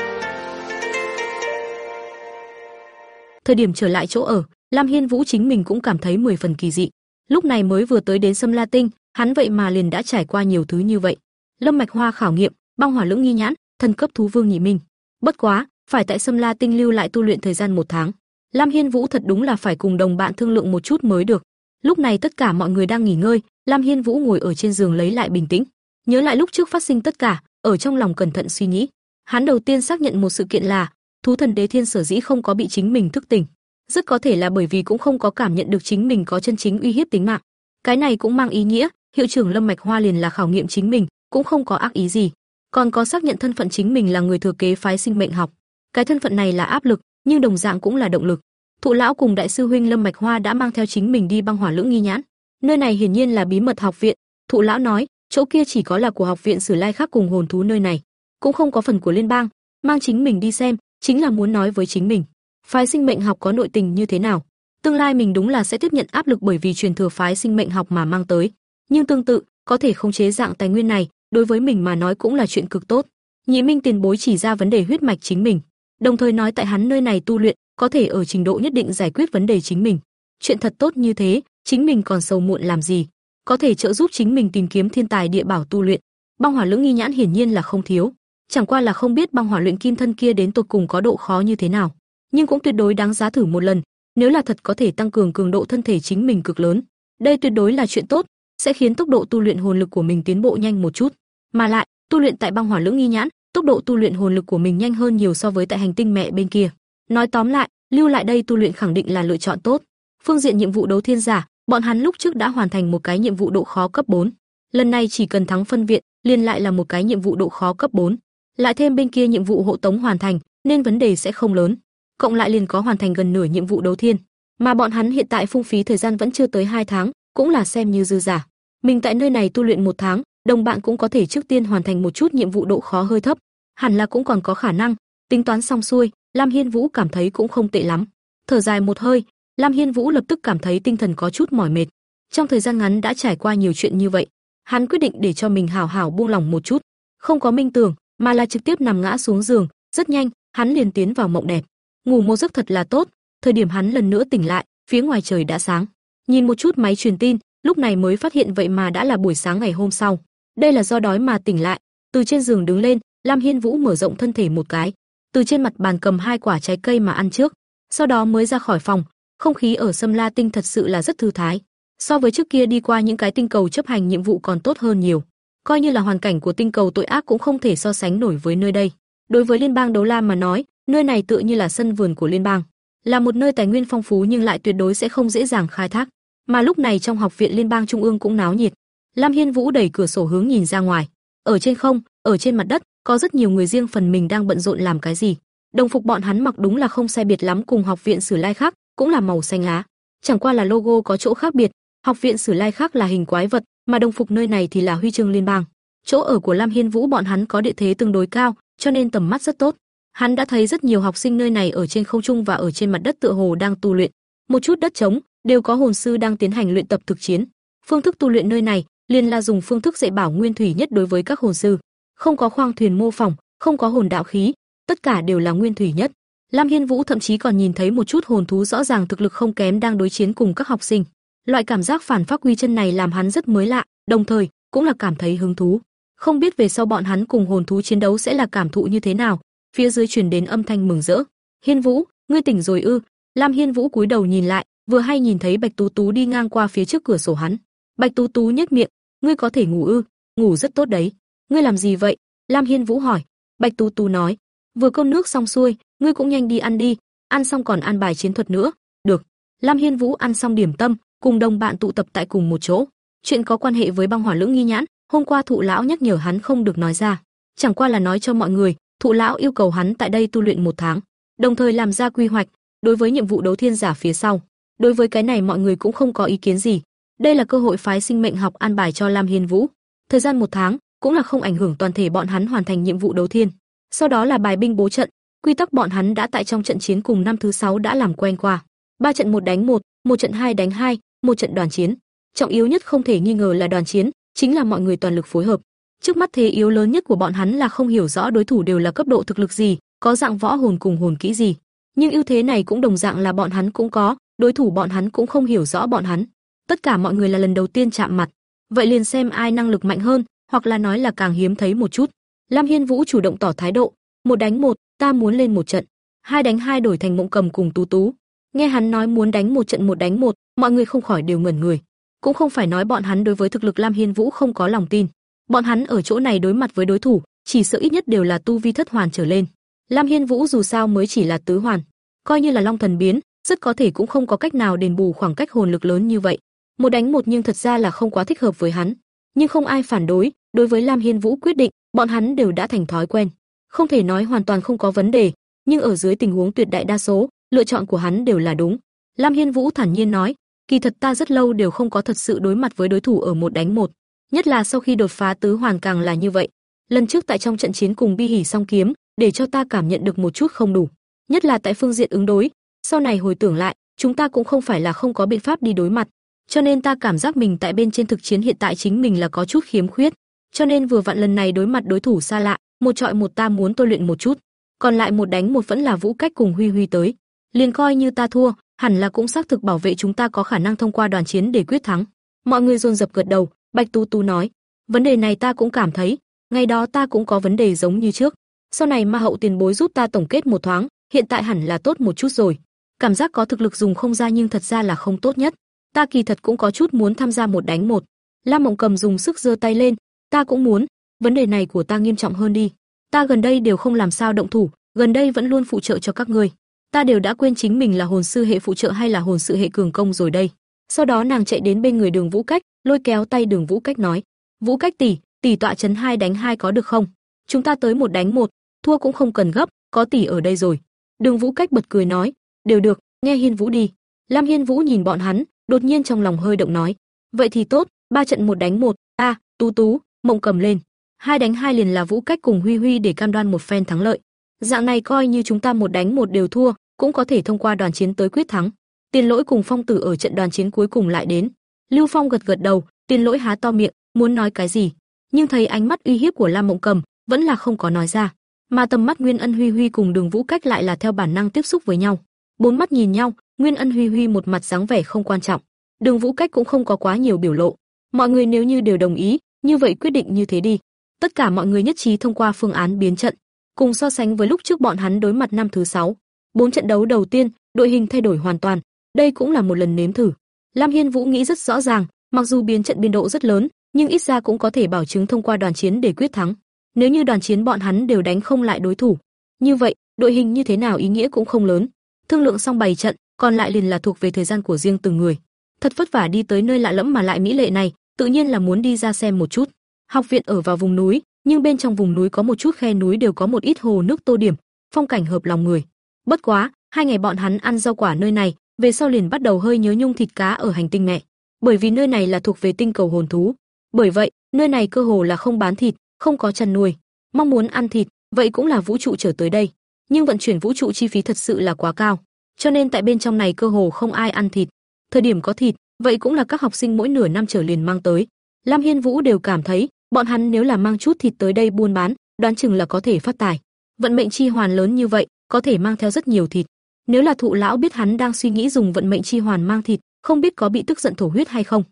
Thời điểm trở lại chỗ ở, Lam Hiên Vũ chính mình cũng cảm thấy 10 phần kỳ dị. Lúc này mới vừa tới đến Sâm La Tinh, hắn vậy mà liền đã trải qua nhiều thứ như vậy. Lâm Mạch Hoa khảo nghiệm, băng hỏa lưỡng nghi nhãn, thần cấp thú vương nhị minh. Bất quá, phải tại Sâm La Tinh lưu lại tu luyện thời gian một tháng. Lam Hiên Vũ thật đúng là phải cùng đồng bạn thương lượng một chút mới được. Lúc này tất cả mọi người đang nghỉ ngơi, Lam Hiên Vũ ngồi ở trên giường lấy lại bình tĩnh, nhớ lại lúc trước phát sinh tất cả, ở trong lòng cẩn thận suy nghĩ. Hắn đầu tiên xác nhận một sự kiện là, thú thần đế thiên sở dĩ không có bị chính mình thức tỉnh, rất có thể là bởi vì cũng không có cảm nhận được chính mình có chân chính uy hiếp tính mạng. Cái này cũng mang ý nghĩa, hiệu trưởng Lâm Mạch Hoa liền là khảo nghiệm chính mình, cũng không có ác ý gì, còn có xác nhận thân phận chính mình là người thừa kế phái sinh mệnh học. Cái thân phận này là áp lực, nhưng đồng dạng cũng là động lực. Thụ lão cùng đại sư huynh Lâm Mạch Hoa đã mang theo chính mình đi băng hỏa lưỡng nghi nhãn. Nơi này hiển nhiên là bí mật học viện, Thụ lão nói, chỗ kia chỉ có là của học viện Sử Lai khác cùng hồn thú nơi này, cũng không có phần của liên bang, mang chính mình đi xem, chính là muốn nói với chính mình, phái sinh mệnh học có nội tình như thế nào. Tương lai mình đúng là sẽ tiếp nhận áp lực bởi vì truyền thừa phái sinh mệnh học mà mang tới, nhưng tương tự, có thể khống chế dạng tài nguyên này, đối với mình mà nói cũng là chuyện cực tốt. Nhị Minh tiền bối chỉ ra vấn đề huyết mạch chính mình, đồng thời nói tại hắn nơi này tu luyện, có thể ở trình độ nhất định giải quyết vấn đề chính mình. Chuyện thật tốt như thế, chính mình còn sầu muộn làm gì? Có thể trợ giúp chính mình tìm kiếm thiên tài địa bảo tu luyện. Băng hỏa lưỡng nghi nhãn hiển nhiên là không thiếu, chẳng qua là không biết băng hỏa luyện kim thân kia đến tột cùng có độ khó như thế nào, nhưng cũng tuyệt đối đáng giá thử một lần, nếu là thật có thể tăng cường cường độ thân thể chính mình cực lớn. Đây tuyệt đối là chuyện tốt, sẽ khiến tốc độ tu luyện hồn lực của mình tiến bộ nhanh một chút, mà lại, tu luyện tại băng hỏa lưỡng nghi nhãn, tốc độ tu luyện hồn lực của mình nhanh hơn nhiều so với tại hành tinh mẹ bên kia. Nói tóm lại, lưu lại đây tu luyện khẳng định là lựa chọn tốt. Phương diện nhiệm vụ đấu thiên giả, bọn hắn lúc trước đã hoàn thành một cái nhiệm vụ độ khó cấp 4. Lần này chỉ cần thắng phân viện, liền lại là một cái nhiệm vụ độ khó cấp 4 lại thêm bên kia nhiệm vụ hộ tống hoàn thành, nên vấn đề sẽ không lớn. Cộng lại liền có hoàn thành gần nửa nhiệm vụ đấu thiên, mà bọn hắn hiện tại phung phí thời gian vẫn chưa tới 2 tháng, cũng là xem như dư giả. Mình tại nơi này tu luyện một tháng, đồng bạn cũng có thể trước tiên hoàn thành một chút nhiệm vụ độ khó hơi thấp, hẳn là cũng còn có khả năng. Tính toán xong xuôi, Lam Hiên Vũ cảm thấy cũng không tệ lắm. Thở dài một hơi, Lam Hiên Vũ lập tức cảm thấy tinh thần có chút mỏi mệt. Trong thời gian ngắn đã trải qua nhiều chuyện như vậy, hắn quyết định để cho mình hào hào buông lòng một chút. Không có minh tưởng, mà là trực tiếp nằm ngã xuống giường, rất nhanh, hắn liền tiến vào mộng đẹp. Ngủ một giấc thật là tốt, thời điểm hắn lần nữa tỉnh lại, phía ngoài trời đã sáng. Nhìn một chút máy truyền tin, lúc này mới phát hiện vậy mà đã là buổi sáng ngày hôm sau. Đây là do đói mà tỉnh lại, từ trên giường đứng lên, Lam Hiên Vũ mở rộng thân thể một cái, từ trên mặt bàn cầm hai quả trái cây mà ăn trước, sau đó mới ra khỏi phòng. Không khí ở Sâm La Tinh thật sự là rất thư thái, so với trước kia đi qua những cái tinh cầu chấp hành nhiệm vụ còn tốt hơn nhiều. Coi như là hoàn cảnh của tinh cầu tội ác cũng không thể so sánh nổi với nơi đây. Đối với liên bang Đấu La mà nói, nơi này tựa như là sân vườn của liên bang, là một nơi tài nguyên phong phú nhưng lại tuyệt đối sẽ không dễ dàng khai thác. Mà lúc này trong học viện liên bang trung ương cũng náo nhiệt. Lam Hiên Vũ đẩy cửa sổ hướng nhìn ra ngoài, ở trên không, ở trên mặt đất, có rất nhiều người riêng phần mình đang bận rộn làm cái gì. Đồng phục bọn hắn mặc đúng là không sai biệt lắm cùng học viện Sử Lai khác, cũng là màu xanh lá. Chẳng qua là logo có chỗ khác biệt, học viện Sử Lai khác là hình quái vật, mà đồng phục nơi này thì là huy chương liên bang. Chỗ ở của Lam Hiên Vũ bọn hắn có địa thế tương đối cao, cho nên tầm mắt rất tốt. Hắn đã thấy rất nhiều học sinh nơi này ở trên không trung và ở trên mặt đất tựa hồ đang tu luyện. Một chút đất trống, đều có hồn sư đang tiến hành luyện tập thực chiến. Phương thức tu luyện nơi này liền là dùng phương thức dạy bảo nguyên thủy nhất đối với các hồn sư, không có khoang thuyền mô phỏng, không có hồn đạo khí, tất cả đều là nguyên thủy nhất. Lam Hiên Vũ thậm chí còn nhìn thấy một chút hồn thú rõ ràng thực lực không kém đang đối chiến cùng các học sinh. Loại cảm giác phản phát quy chân này làm hắn rất mới lạ, đồng thời cũng là cảm thấy hứng thú. Không biết về sau bọn hắn cùng hồn thú chiến đấu sẽ là cảm thụ như thế nào. Phía dưới truyền đến âm thanh mừng rỡ. "Hiên Vũ, ngươi tỉnh rồi ư?" Lam Hiên Vũ cúi đầu nhìn lại, vừa hay nhìn thấy Bạch Tú Tú đi ngang qua phía trước cửa sổ hắn. Bạch Tú Tú nhếch miệng, "Ngươi có thể ngủ ư? Ngủ rất tốt đấy." "Ngươi làm gì vậy?" Lam Hiên Vũ hỏi. Bạch Tú Tú nói, "Vừa cơm nước xong xuôi, ngươi cũng nhanh đi ăn đi, ăn xong còn ăn bài chiến thuật nữa." "Được." Lam Hiên Vũ ăn xong điểm tâm, cùng đồng bạn tụ tập tại cùng một chỗ. Chuyện có quan hệ với băng hỏa lưỡng nghi nhãn, hôm qua thụ lão nhắc nhở hắn không được nói ra, chẳng qua là nói cho mọi người, thụ lão yêu cầu hắn tại đây tu luyện một tháng, đồng thời làm ra quy hoạch đối với nhiệm vụ đấu thiên giả phía sau. Đối với cái này mọi người cũng không có ý kiến gì. Đây là cơ hội phái sinh mệnh học an bài cho Lam Hiên Vũ. Thời gian một tháng cũng là không ảnh hưởng toàn thể bọn hắn hoàn thành nhiệm vụ đấu thiên. Sau đó là bài binh bố trận, quy tắc bọn hắn đã tại trong trận chiến cùng năm thứ sáu đã làm quen qua. Ba trận một đánh một, một trận hai đánh hai, một trận đoàn chiến. Trọng yếu nhất không thể nghi ngờ là đoàn chiến, chính là mọi người toàn lực phối hợp. Trước mắt thế yếu lớn nhất của bọn hắn là không hiểu rõ đối thủ đều là cấp độ thực lực gì, có dạng võ hồn cùng hồn kỹ gì. Nhưng ưu thế này cũng đồng dạng là bọn hắn cũng có, đối thủ bọn hắn cũng không hiểu rõ bọn hắn. Tất cả mọi người là lần đầu tiên chạm mặt, vậy liền xem ai năng lực mạnh hơn, hoặc là nói là càng hiếm thấy một chút. Lam Hiên Vũ chủ động tỏ thái độ, một đánh một, ta muốn lên một trận. Hai đánh hai đổi thành Mộng Cầm cùng Tú Tú. Nghe hắn nói muốn đánh một trận một đánh một, mọi người không khỏi đều ngẩn người. Cũng không phải nói bọn hắn đối với thực lực Lam Hiên Vũ không có lòng tin. Bọn hắn ở chỗ này đối mặt với đối thủ, chỉ sợ ít nhất đều là tu vi thất hoàn trở lên. Lam Hiên Vũ dù sao mới chỉ là tứ hoàn, coi như là Long Thần biến, rất có thể cũng không có cách nào đền bù khoảng cách hồn lực lớn như vậy. Một đánh một nhưng thật ra là không quá thích hợp với hắn, nhưng không ai phản đối, đối với Lam Hiên Vũ quyết định, bọn hắn đều đã thành thói quen. Không thể nói hoàn toàn không có vấn đề, nhưng ở dưới tình huống tuyệt đại đa số, lựa chọn của hắn đều là đúng. Lam Hiên Vũ thản nhiên nói, kỳ thật ta rất lâu đều không có thật sự đối mặt với đối thủ ở một đánh một, nhất là sau khi đột phá tứ hoàn càng là như vậy. Lần trước tại trong trận chiến cùng Bi Hỉ Song Kiếm, để cho ta cảm nhận được một chút không đủ, nhất là tại phương diện ứng đối, sau này hồi tưởng lại, chúng ta cũng không phải là không có biện pháp đi đối mặt, cho nên ta cảm giác mình tại bên trên thực chiến hiện tại chính mình là có chút khiếm khuyết, cho nên vừa vặn lần này đối mặt đối thủ xa lạ, một trọi một ta muốn tôi luyện một chút, còn lại một đánh một vẫn là Vũ Cách cùng Huy Huy tới, liền coi như ta thua, hẳn là cũng xác thực bảo vệ chúng ta có khả năng thông qua đoàn chiến để quyết thắng. Mọi người dồn dập gật đầu, Bạch Tu Tu nói, vấn đề này ta cũng cảm thấy, ngày đó ta cũng có vấn đề giống như trước. Sau này ma hậu tiền bối giúp ta tổng kết một thoáng, hiện tại hẳn là tốt một chút rồi. Cảm giác có thực lực dùng không ra nhưng thật ra là không tốt nhất. Ta kỳ thật cũng có chút muốn tham gia một đánh một. Lam Mộng Cầm dùng sức giơ tay lên, ta cũng muốn, vấn đề này của ta nghiêm trọng hơn đi. Ta gần đây đều không làm sao động thủ, gần đây vẫn luôn phụ trợ cho các ngươi ta đều đã quên chính mình là hồn sư hệ phụ trợ hay là hồn sư hệ cường công rồi đây. Sau đó nàng chạy đến bên người Đường Vũ Cách, lôi kéo tay Đường Vũ Cách nói: "Vũ Cách tỷ, tỷ tọa chấn hai đánh hai có được không? Chúng ta tới một đánh một, thua cũng không cần gấp, có tỷ ở đây rồi." Đường Vũ Cách bật cười nói: "Đều được, nghe Hiên Vũ đi." Lam Hiên Vũ nhìn bọn hắn, đột nhiên trong lòng hơi động nói: "Vậy thì tốt, ba trận một đánh một, a, Tú Tú, Mộng cầm lên." Hai đánh hai liền là Vũ Cách cùng Huy Huy để cam đoan một phen thắng lợi. Dạng này coi như chúng ta một đánh một đều thua, cũng có thể thông qua đoàn chiến tới quyết thắng. Tiền Lỗi cùng Phong Tử ở trận đoàn chiến cuối cùng lại đến. Lưu Phong gật gật đầu, Tiền Lỗi há to miệng, muốn nói cái gì, nhưng thấy ánh mắt uy hiếp của Lam Mộng Cầm, vẫn là không có nói ra. Mà tầm mắt Nguyên Ân Huy Huy cùng Đường Vũ Cách lại là theo bản năng tiếp xúc với nhau. Bốn mắt nhìn nhau, Nguyên Ân Huy Huy một mặt dáng vẻ không quan trọng, Đường Vũ Cách cũng không có quá nhiều biểu lộ. Mọi người nếu như đều đồng ý, như vậy quyết định như thế đi. Tất cả mọi người nhất trí thông qua phương án biến trận, cùng so sánh với lúc trước bọn hắn đối mặt năm thứ sáu. Bốn trận đấu đầu tiên, đội hình thay đổi hoàn toàn, đây cũng là một lần nếm thử. Lam Hiên Vũ nghĩ rất rõ ràng, mặc dù biến trận biên độ rất lớn, nhưng ít ra cũng có thể bảo chứng thông qua đoàn chiến để quyết thắng. Nếu như đoàn chiến bọn hắn đều đánh không lại đối thủ, như vậy, đội hình như thế nào ý nghĩa cũng không lớn. Thương lượng xong bày trận, còn lại liền là thuộc về thời gian của riêng từng người. Thật vất vả đi tới nơi lạ lẫm mà lại mỹ lệ này, tự nhiên là muốn đi ra xem một chút. Học viện ở vào vùng núi, nhưng bên trong vùng núi có một chút khe núi đều có một ít hồ nước tô điểm, phong cảnh hợp lòng người. Bất quá, hai ngày bọn hắn ăn rau quả nơi này, về sau liền bắt đầu hơi nhớ nhung thịt cá ở hành tinh mẹ, bởi vì nơi này là thuộc về tinh cầu hồn thú. Bởi vậy, nơi này cơ hồ là không bán thịt, không có chăn nuôi. Mong muốn ăn thịt, vậy cũng là vũ trụ trở tới đây. Nhưng vận chuyển vũ trụ chi phí thật sự là quá cao, cho nên tại bên trong này cơ hồ không ai ăn thịt. Thời điểm có thịt, vậy cũng là các học sinh mỗi nửa năm trở liền mang tới. Lam Hiên Vũ đều cảm thấy, bọn hắn nếu là mang chút thịt tới đây buôn bán, đoán chừng là có thể phát tài. Vận mệnh chi hoàn lớn như vậy, có thể mang theo rất nhiều thịt. Nếu là thụ lão biết hắn đang suy nghĩ dùng vận mệnh chi hoàn mang thịt, không biết có bị tức giận thổ huyết hay không.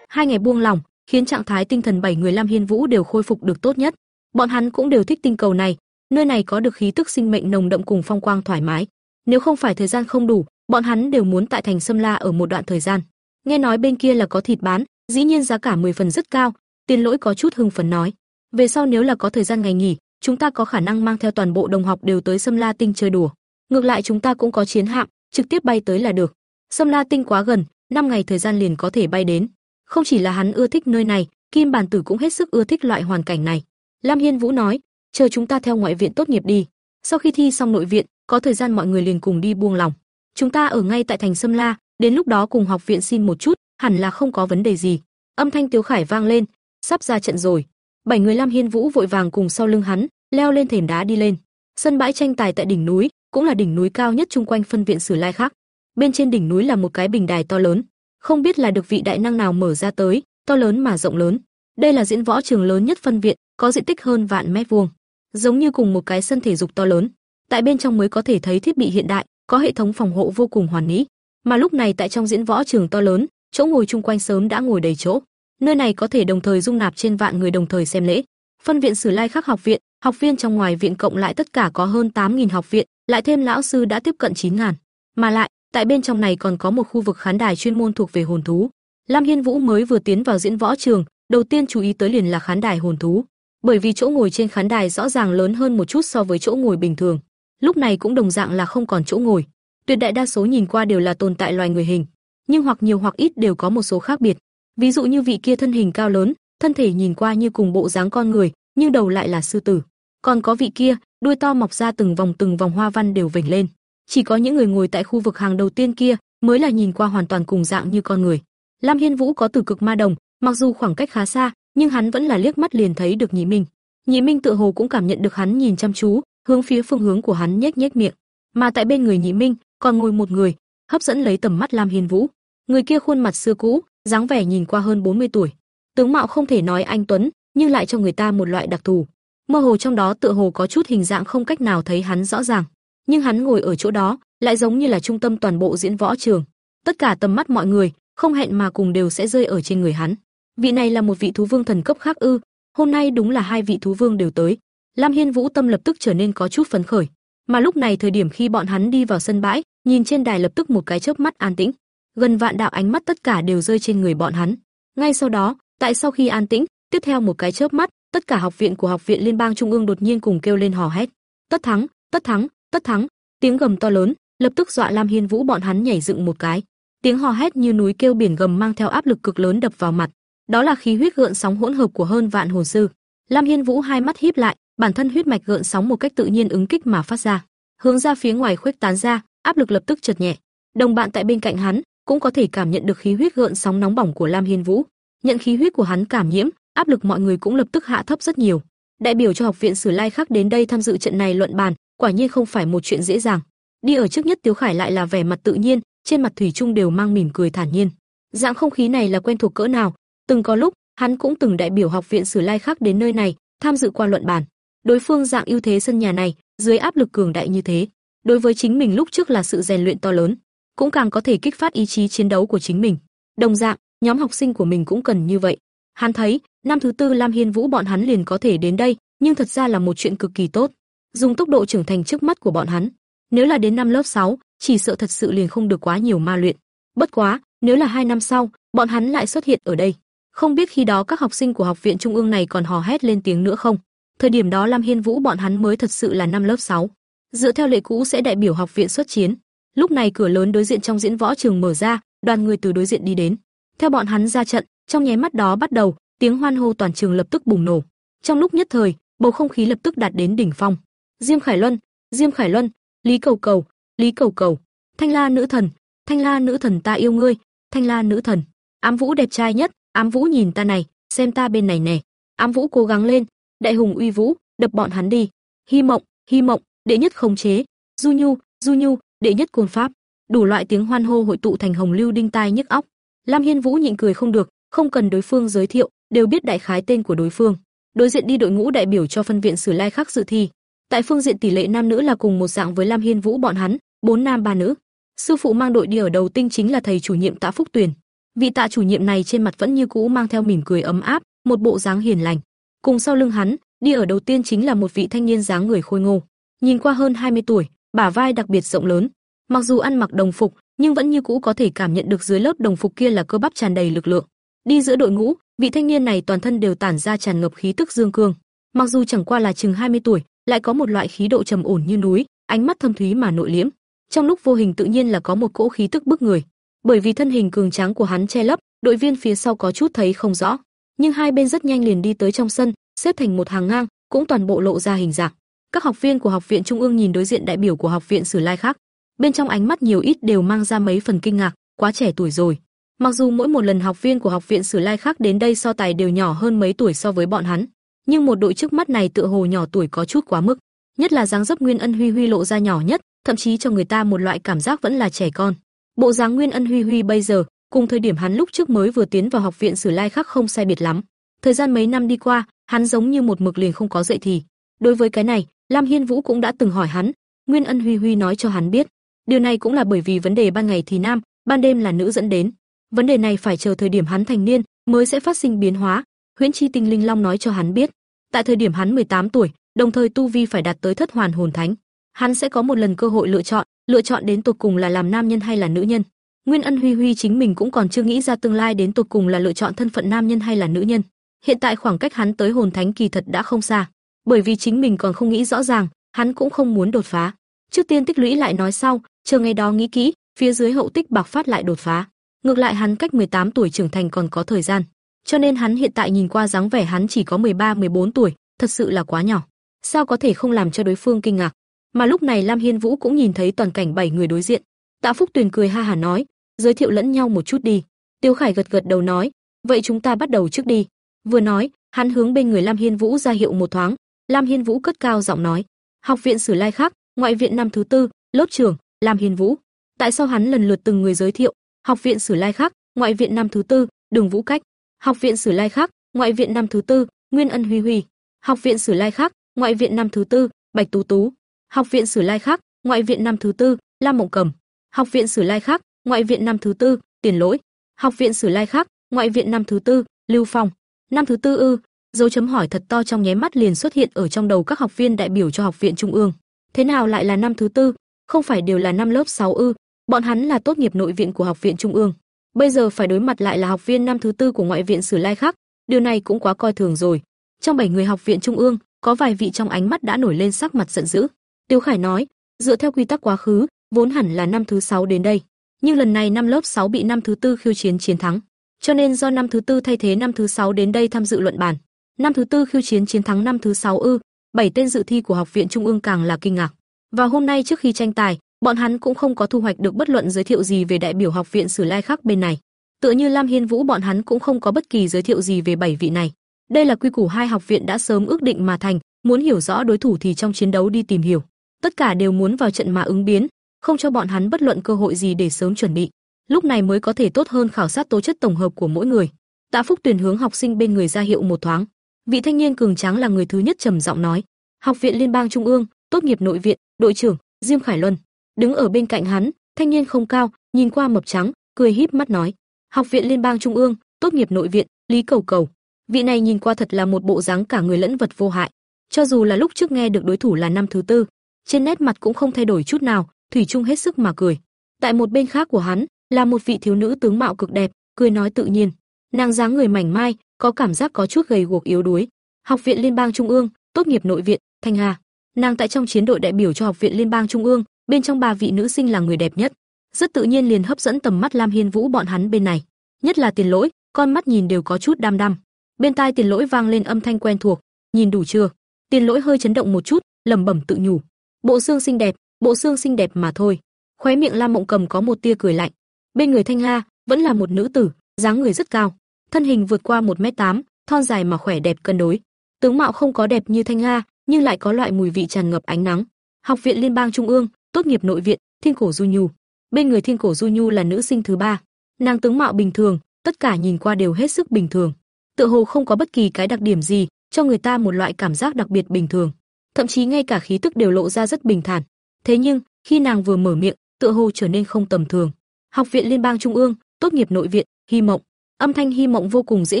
Hai ngày buông lỏng, khiến trạng thái tinh thần bảy người Lam Hiên Vũ đều khôi phục được tốt nhất. Bọn hắn cũng đều thích tinh cầu này, nơi này có được khí tức sinh mệnh nồng đậm cùng phong quang thoải mái. Nếu không phải thời gian không đủ, bọn hắn đều muốn tại thành Sâm La ở một đoạn thời gian. Nghe nói bên kia là có thịt bán, dĩ nhiên giá cả 10 phần rất cao, Tiền Lỗi có chút hưng phấn nói, về sau nếu là có thời gian ngày nghỉ, chúng ta có khả năng mang theo toàn bộ đồng học đều tới Sâm La Tinh chơi đùa. Ngược lại chúng ta cũng có chiến hạm, trực tiếp bay tới là được. Sâm La Tinh quá gần, 5 ngày thời gian liền có thể bay đến. Không chỉ là hắn ưa thích nơi này, Kim Bàn Tử cũng hết sức ưa thích loại hoàn cảnh này. Lam Hiên Vũ nói, chờ chúng ta theo ngoại viện tốt nghiệp đi. Sau khi thi xong nội viện, có thời gian mọi người liền cùng đi buông lòng. Chúng ta ở ngay tại thành Sâm La, đến lúc đó cùng học viện xin một chút, hẳn là không có vấn đề gì. Âm thanh Tiếu Khải vang lên, sắp ra trận rồi. Bảy người Lam Hiên Vũ vội vàng cùng sau lưng hắn, leo lên thềm đá đi lên. Sân bãi tranh tài tại đỉnh núi, cũng là đỉnh núi cao nhất chung quanh phân viện Sử Lai khác. Bên trên đỉnh núi là một cái bình đài to lớn, không biết là được vị đại năng nào mở ra tới, to lớn mà rộng lớn. Đây là diễn võ trường lớn nhất phân viện, có diện tích hơn vạn mét vuông, giống như cùng một cái sân thể dục to lớn. Tại bên trong mới có thể thấy thiết bị hiện đại, có hệ thống phòng hộ vô cùng hoàn mỹ. Mà lúc này tại trong diễn võ trường to lớn, chỗ ngồi chung quanh sớm đã ngồi đầy chỗ. Nơi này có thể đồng thời dung nạp trên vạn người đồng thời xem lễ. Phân viện Sử Lai Khắc học viện, học viên trong ngoài viện cộng lại tất cả có hơn 8000 học viện, lại thêm lão sư đã tiếp cận 9000. Mà lại, tại bên trong này còn có một khu vực khán đài chuyên môn thuộc về hồn thú. Lam Hiên Vũ mới vừa tiến vào diễn võ trường, đầu tiên chú ý tới liền là khán đài hồn thú, bởi vì chỗ ngồi trên khán đài rõ ràng lớn hơn một chút so với chỗ ngồi bình thường. Lúc này cũng đồng dạng là không còn chỗ ngồi. Tuyệt đại đa số nhìn qua đều là tồn tại loài người hình, nhưng hoặc nhiều hoặc ít đều có một số khác biệt. Ví dụ như vị kia thân hình cao lớn, thân thể nhìn qua như cùng bộ dáng con người, nhưng đầu lại là sư tử. Còn có vị kia, đuôi to mọc ra từng vòng từng vòng hoa văn đều vểnh lên. Chỉ có những người ngồi tại khu vực hàng đầu tiên kia mới là nhìn qua hoàn toàn cùng dạng như con người. Lam Hiên Vũ có tử cực ma đồng, mặc dù khoảng cách khá xa, nhưng hắn vẫn là liếc mắt liền thấy được Nhị Minh. Nhị Minh tựa hồ cũng cảm nhận được hắn nhìn chăm chú, hướng phía phương hướng của hắn nhếch nhếch miệng. Mà tại bên người Nhị Minh, còn ngồi một người, hấp dẫn lấy tầm mắt Lam Hiên Vũ. Người kia khuôn mặt xưa cũ, dáng vẻ nhìn qua hơn 40 tuổi. Tướng mạo không thể nói anh tuấn, nhưng lại cho người ta một loại đặc thù. Mơ hồ trong đó tựa hồ có chút hình dạng không cách nào thấy hắn rõ ràng, nhưng hắn ngồi ở chỗ đó, lại giống như là trung tâm toàn bộ diễn võ trường. Tất cả tầm mắt mọi người, không hẹn mà cùng đều sẽ rơi ở trên người hắn. Vị này là một vị thú vương thần cấp khác ư? Hôm nay đúng là hai vị thú vương đều tới. Lam Hiên Vũ tâm lập tức trở nên có chút phấn khởi. Mà lúc này thời điểm khi bọn hắn đi vào sân bãi, nhìn trên đài lập tức một cái chớp mắt an tĩnh. Gần vạn đạo ánh mắt tất cả đều rơi trên người bọn hắn. Ngay sau đó, tại sau khi an tĩnh, tiếp theo một cái chớp mắt, tất cả học viện của học viện liên bang trung ương đột nhiên cùng kêu lên hò hét. Tất thắng, tất thắng, tất thắng, tiếng gầm to lớn, lập tức dọa Lam Hiên Vũ bọn hắn nhảy dựng một cái. Tiếng hò hét như núi kêu biển gầm mang theo áp lực cực lớn đập vào mặt. Đó là khí huyết gợn sóng hỗn hợp của hơn vạn hồn sư. Lam Hiên Vũ hai mắt híp lại, bản thân huyết mạch gợn sóng một cách tự nhiên ứng kích mà phát ra, hướng ra phía ngoài khuếch tán ra, áp lực lập tức chợt nhẹ. Đồng bạn tại bên cạnh hắn cũng có thể cảm nhận được khí huyết gợn sóng nóng bỏng của Lam Hiên Vũ. Nhận khí huyết của hắn cảm nhiễm, áp lực mọi người cũng lập tức hạ thấp rất nhiều. Đại biểu cho học viện Sử Lai khác đến đây tham dự trận này luận bàn, quả nhiên không phải một chuyện dễ dàng. Đi ở trước nhất Tiếu Khải lại là vẻ mặt tự nhiên, trên mặt thủy chung đều mang mỉm cười thản nhiên. Dạng không khí này là quen thuộc cỡ nào, từng có lúc, hắn cũng từng đại biểu học viện Sử Lai khác đến nơi này, tham dự qua luận bàn. Đối phương dạng ưu thế sân nhà này, dưới áp lực cường đại như thế, đối với chính mình lúc trước là sự rèn luyện to lớn, cũng càng có thể kích phát ý chí chiến đấu của chính mình. Đồng dạng, nhóm học sinh của mình cũng cần như vậy. Hắn thấy, năm thứ tư Lam Hiên Vũ bọn hắn liền có thể đến đây, nhưng thật ra là một chuyện cực kỳ tốt. Dùng tốc độ trưởng thành trước mắt của bọn hắn, nếu là đến năm lớp 6, chỉ sợ thật sự liền không được quá nhiều ma luyện. Bất quá, nếu là hai năm sau, bọn hắn lại xuất hiện ở đây, không biết khi đó các học sinh của học viện trung ương này còn hò hét lên tiếng nữa không? Thời điểm đó Lam Hiên Vũ bọn hắn mới thật sự là năm lớp 6. Dựa theo lệ cũ sẽ đại biểu học viện xuất chiến. Lúc này cửa lớn đối diện trong diễn võ trường mở ra, đoàn người từ đối diện đi đến. Theo bọn hắn ra trận, trong nháy mắt đó bắt đầu, tiếng hoan hô toàn trường lập tức bùng nổ. Trong lúc nhất thời, bầu không khí lập tức đạt đến đỉnh phong. Diêm Khải Luân, Diêm Khải Luân, Lý Cầu Cầu, Lý Cầu Cầu, Thanh La nữ thần, Thanh La nữ thần ta yêu ngươi, Thanh La nữ thần, Ám Vũ đẹp trai nhất, Ám Vũ nhìn ta này, xem ta bên này nè. Ám Vũ cố gắng lên, Đại Hùng uy vũ, đập bọn hắn đi. Hy Mộng, Hy Mộng, đệ nhất khống chế. Du Nhu, Du Nhu, đệ nhất côn pháp. Đủ loại tiếng hoan hô hội tụ thành hồng lưu đinh tai nhức óc. Lam Hiên Vũ nhịn cười không được, không cần đối phương giới thiệu, đều biết đại khái tên của đối phương. Đối diện đi đội ngũ đại biểu cho phân viện Sử Lai khác dự thi. Tại phương diện tỷ lệ nam nữ là cùng một dạng với Lam Hiên Vũ bọn hắn, bốn nam ba nữ. Sư phụ mang đội đi ở đầu tinh chính là thầy chủ nhiệm Tạ Phúc Tuyền. Vị Tạ chủ nhiệm này trên mặt vẫn như cũ mang theo mỉm cười ấm áp, một bộ dáng hiền lành. Cùng sau lưng hắn, đi ở đầu tiên chính là một vị thanh niên dáng người khôi ngô, nhìn qua hơn 20 tuổi, bả vai đặc biệt rộng lớn. Mặc dù ăn mặc đồng phục, nhưng vẫn như cũ có thể cảm nhận được dưới lớp đồng phục kia là cơ bắp tràn đầy lực lượng. Đi giữa đội ngũ, vị thanh niên này toàn thân đều tản ra tràn ngập khí tức dương cương. Mặc dù chẳng qua là chừng 20 tuổi, lại có một loại khí độ trầm ổn như núi, ánh mắt thâm thúy mà nội liễm. Trong lúc vô hình tự nhiên là có một cỗ khí tức bức người. Bởi vì thân hình cường tráng của hắn che lấp, đội viên phía sau có chút thấy không rõ, nhưng hai bên rất nhanh liền đi tới trong sân, xếp thành một hàng ngang, cũng toàn bộ lộ ra hình dạng. Các học viên của học viện trung ương nhìn đối diện đại biểu của học viện Sử Lai khác, bên trong ánh mắt nhiều ít đều mang ra mấy phần kinh ngạc, quá trẻ tuổi rồi. Mặc dù mỗi một lần học viên của học viện Sử Lai khác đến đây so tài đều nhỏ hơn mấy tuổi so với bọn hắn, nhưng một đội trước mắt này tựa hồ nhỏ tuổi có chút quá mức, nhất là dáng dấp Nguyên Ân Huy Huy lộ ra nhỏ nhất, thậm chí cho người ta một loại cảm giác vẫn là trẻ con. Bộ dáng Nguyên Ân Huy Huy bây giờ, cùng thời điểm hắn lúc trước mới vừa tiến vào học viện Sử Lai khác không sai biệt lắm. Thời gian mấy năm đi qua, hắn giống như một mực liền không có dậy thì. Đối với cái này, Lam Hiên Vũ cũng đã từng hỏi hắn, Nguyên Ân Huy Huy nói cho hắn biết, điều này cũng là bởi vì vấn đề ban ngày thì nam, ban đêm là nữ dẫn đến. Vấn đề này phải chờ thời điểm hắn thành niên mới sẽ phát sinh biến hóa. Huyễn Chi Tinh Linh Long nói cho hắn biết, tại thời điểm hắn 18 tuổi, đồng thời tu vi phải đạt tới thất hoàn hồn thánh, hắn sẽ có một lần cơ hội lựa chọn, lựa chọn đến tột cùng là làm nam nhân hay là nữ nhân. Nguyên Ân Huy Huy chính mình cũng còn chưa nghĩ ra tương lai đến tột cùng là lựa chọn thân phận nam nhân hay là nữ nhân. Hiện tại khoảng cách hắn tới hồn thánh kỳ thật đã không xa, bởi vì chính mình còn không nghĩ rõ ràng, hắn cũng không muốn đột phá. Trước tiên tích lũy lại nói sau, chờ ngày đó nghĩ kỹ, phía dưới hậu tích bạc phát lại đột phá. Ngược lại hắn cách 18 tuổi trưởng thành còn có thời gian, cho nên hắn hiện tại nhìn qua dáng vẻ hắn chỉ có 13, 14 tuổi, thật sự là quá nhỏ. Sao có thể không làm cho đối phương kinh ngạc? Mà lúc này Lam Hiên Vũ cũng nhìn thấy toàn cảnh bảy người đối diện. Tạ Phúc Tuyền cười ha hà nói, giới thiệu lẫn nhau một chút đi. Tiêu Khải gật gật đầu nói, vậy chúng ta bắt đầu trước đi. Vừa nói, hắn hướng bên người Lam Hiên Vũ ra hiệu một thoáng. Lam Hiên Vũ cất cao giọng nói, học viện Sử Lai khác, ngoại viện năm thứ tư, lớp trưởng, Lam Hiên Vũ. Tại sao hắn lần lượt từng người giới thiệu, học viện Sử Lai khác, ngoại viện năm thứ tư, Đường Vũ Cách, học viện Sử Lai khác, ngoại viện năm thứ tư, Nguyên Ân Huy Huy, học viện Sử Lai khác, ngoại viện năm thứ tư, Bạch Tú Tú, học viện Sử Lai khác, ngoại viện năm thứ tư, Lam Mộng Cầm, học viện Sử Lai khác, ngoại viện năm thứ tư, Tiền Lỗi, học viện Sử Lai khác, ngoại viện năm thứ tư, Lưu Phong, năm thứ tư ư? Dấu chấm hỏi thật to trong nháy mắt liền xuất hiện ở trong đầu các học viên đại biểu cho học viện trung ương. Thế nào lại là năm thứ tư? Không phải đều là năm lớp 6 ư? Bọn hắn là tốt nghiệp nội viện của học viện trung ương, bây giờ phải đối mặt lại là học viên năm thứ tư của ngoại viện Sử Lai khác, điều này cũng quá coi thường rồi. Trong bảy người học viện trung ương, có vài vị trong ánh mắt đã nổi lên sắc mặt giận dữ. Tiêu Khải nói, dựa theo quy tắc quá khứ, vốn hẳn là năm thứ 6 đến đây, nhưng lần này năm lớp 6 bị năm thứ tư khiêu chiến chiến thắng, cho nên do năm thứ tư thay thế năm thứ 6 đến đây tham dự luận bàn. Năm thứ tư khiêu chiến chiến thắng năm thứ 6 ư? Bảy tên dự thi của học viện trung ương càng là kinh ngạc. Và hôm nay trước khi tranh tài, bọn hắn cũng không có thu hoạch được bất luận giới thiệu gì về đại biểu học viện Sử Lai khác bên này. Tựa như Lam Hiên Vũ bọn hắn cũng không có bất kỳ giới thiệu gì về bảy vị này. Đây là quy củ hai học viện đã sớm ước định mà thành, muốn hiểu rõ đối thủ thì trong chiến đấu đi tìm hiểu. Tất cả đều muốn vào trận mà ứng biến, không cho bọn hắn bất luận cơ hội gì để sớm chuẩn bị. lúc này mới có thể tốt hơn khảo sát tố chất tổng hợp của mỗi người. Tạ Phúc Tuyền hướng học sinh bên người ra hiệu một thoáng. Vị thanh niên cường tráng là người thứ nhất trầm giọng nói: "Học viện Liên bang Trung ương, tốt nghiệp nội viện, đội trưởng Diêm Khải Luân." Đứng ở bên cạnh hắn, thanh niên không cao, nhìn qua mập trắng, cười híp mắt nói: "Học viện Liên bang Trung ương, tốt nghiệp nội viện, Lý Cầu Cầu." Vị này nhìn qua thật là một bộ dáng cả người lẫn vật vô hại. Cho dù là lúc trước nghe được đối thủ là năm thứ tư, trên nét mặt cũng không thay đổi chút nào, thủy chung hết sức mà cười. Tại một bên khác của hắn, là một vị thiếu nữ tướng mạo cực đẹp, cười nói tự nhiên. Nàng dáng người mảnh mai, có cảm giác có chút gầy guộc yếu đuối. Học viện Liên bang Trung ương, tốt nghiệp nội viện, Thanh Hà. Nàng tại trong chiến đội đại biểu cho Học viện Liên bang Trung ương, bên trong ba vị nữ sinh là người đẹp nhất, rất tự nhiên liền hấp dẫn tầm mắt Lam Hiên Vũ bọn hắn bên này. Nhất là Tiền Lỗi, con mắt nhìn đều có chút đăm đăm. Bên tai Tiền Lỗi vang lên âm thanh quen thuộc, nhìn đủ chưa? Tiền Lỗi hơi chấn động một chút, lẩm bẩm tự nhủ. Bộ xương xinh đẹp, bộ xương xinh đẹp mà thôi. Khóe miệng Lam Mộng Cầm có một tia cười lạnh. Bên người Thanh La, vẫn là một nữ tử, dáng người rất cao, thân hình vượt qua 1m8, thon dài mà khỏe đẹp cân đối. Tướng mạo không có đẹp như Thanh La, nhưng lại có loại mùi vị tràn ngập ánh nắng. Học viện Liên bang Trung ương, tốt nghiệp nội viện, Thiên Cổ Du Nhu. Bên người Thiên Cổ Du Nhu là nữ sinh thứ ba. Nàng tướng mạo bình thường, tất cả nhìn qua đều hết sức bình thường. Tựa hồ không có bất kỳ cái đặc điểm gì, cho người ta một loại cảm giác đặc biệt bình thường. Thậm chí ngay cả khí tức đều lộ ra rất bình thản. Thế nhưng, khi nàng vừa mở miệng, tựa hồ trở nên không tầm thường. Học viện Liên bang Trung ương, tốt nghiệp nội viện, Hy Mộng. Âm thanh Hy Mộng vô cùng dễ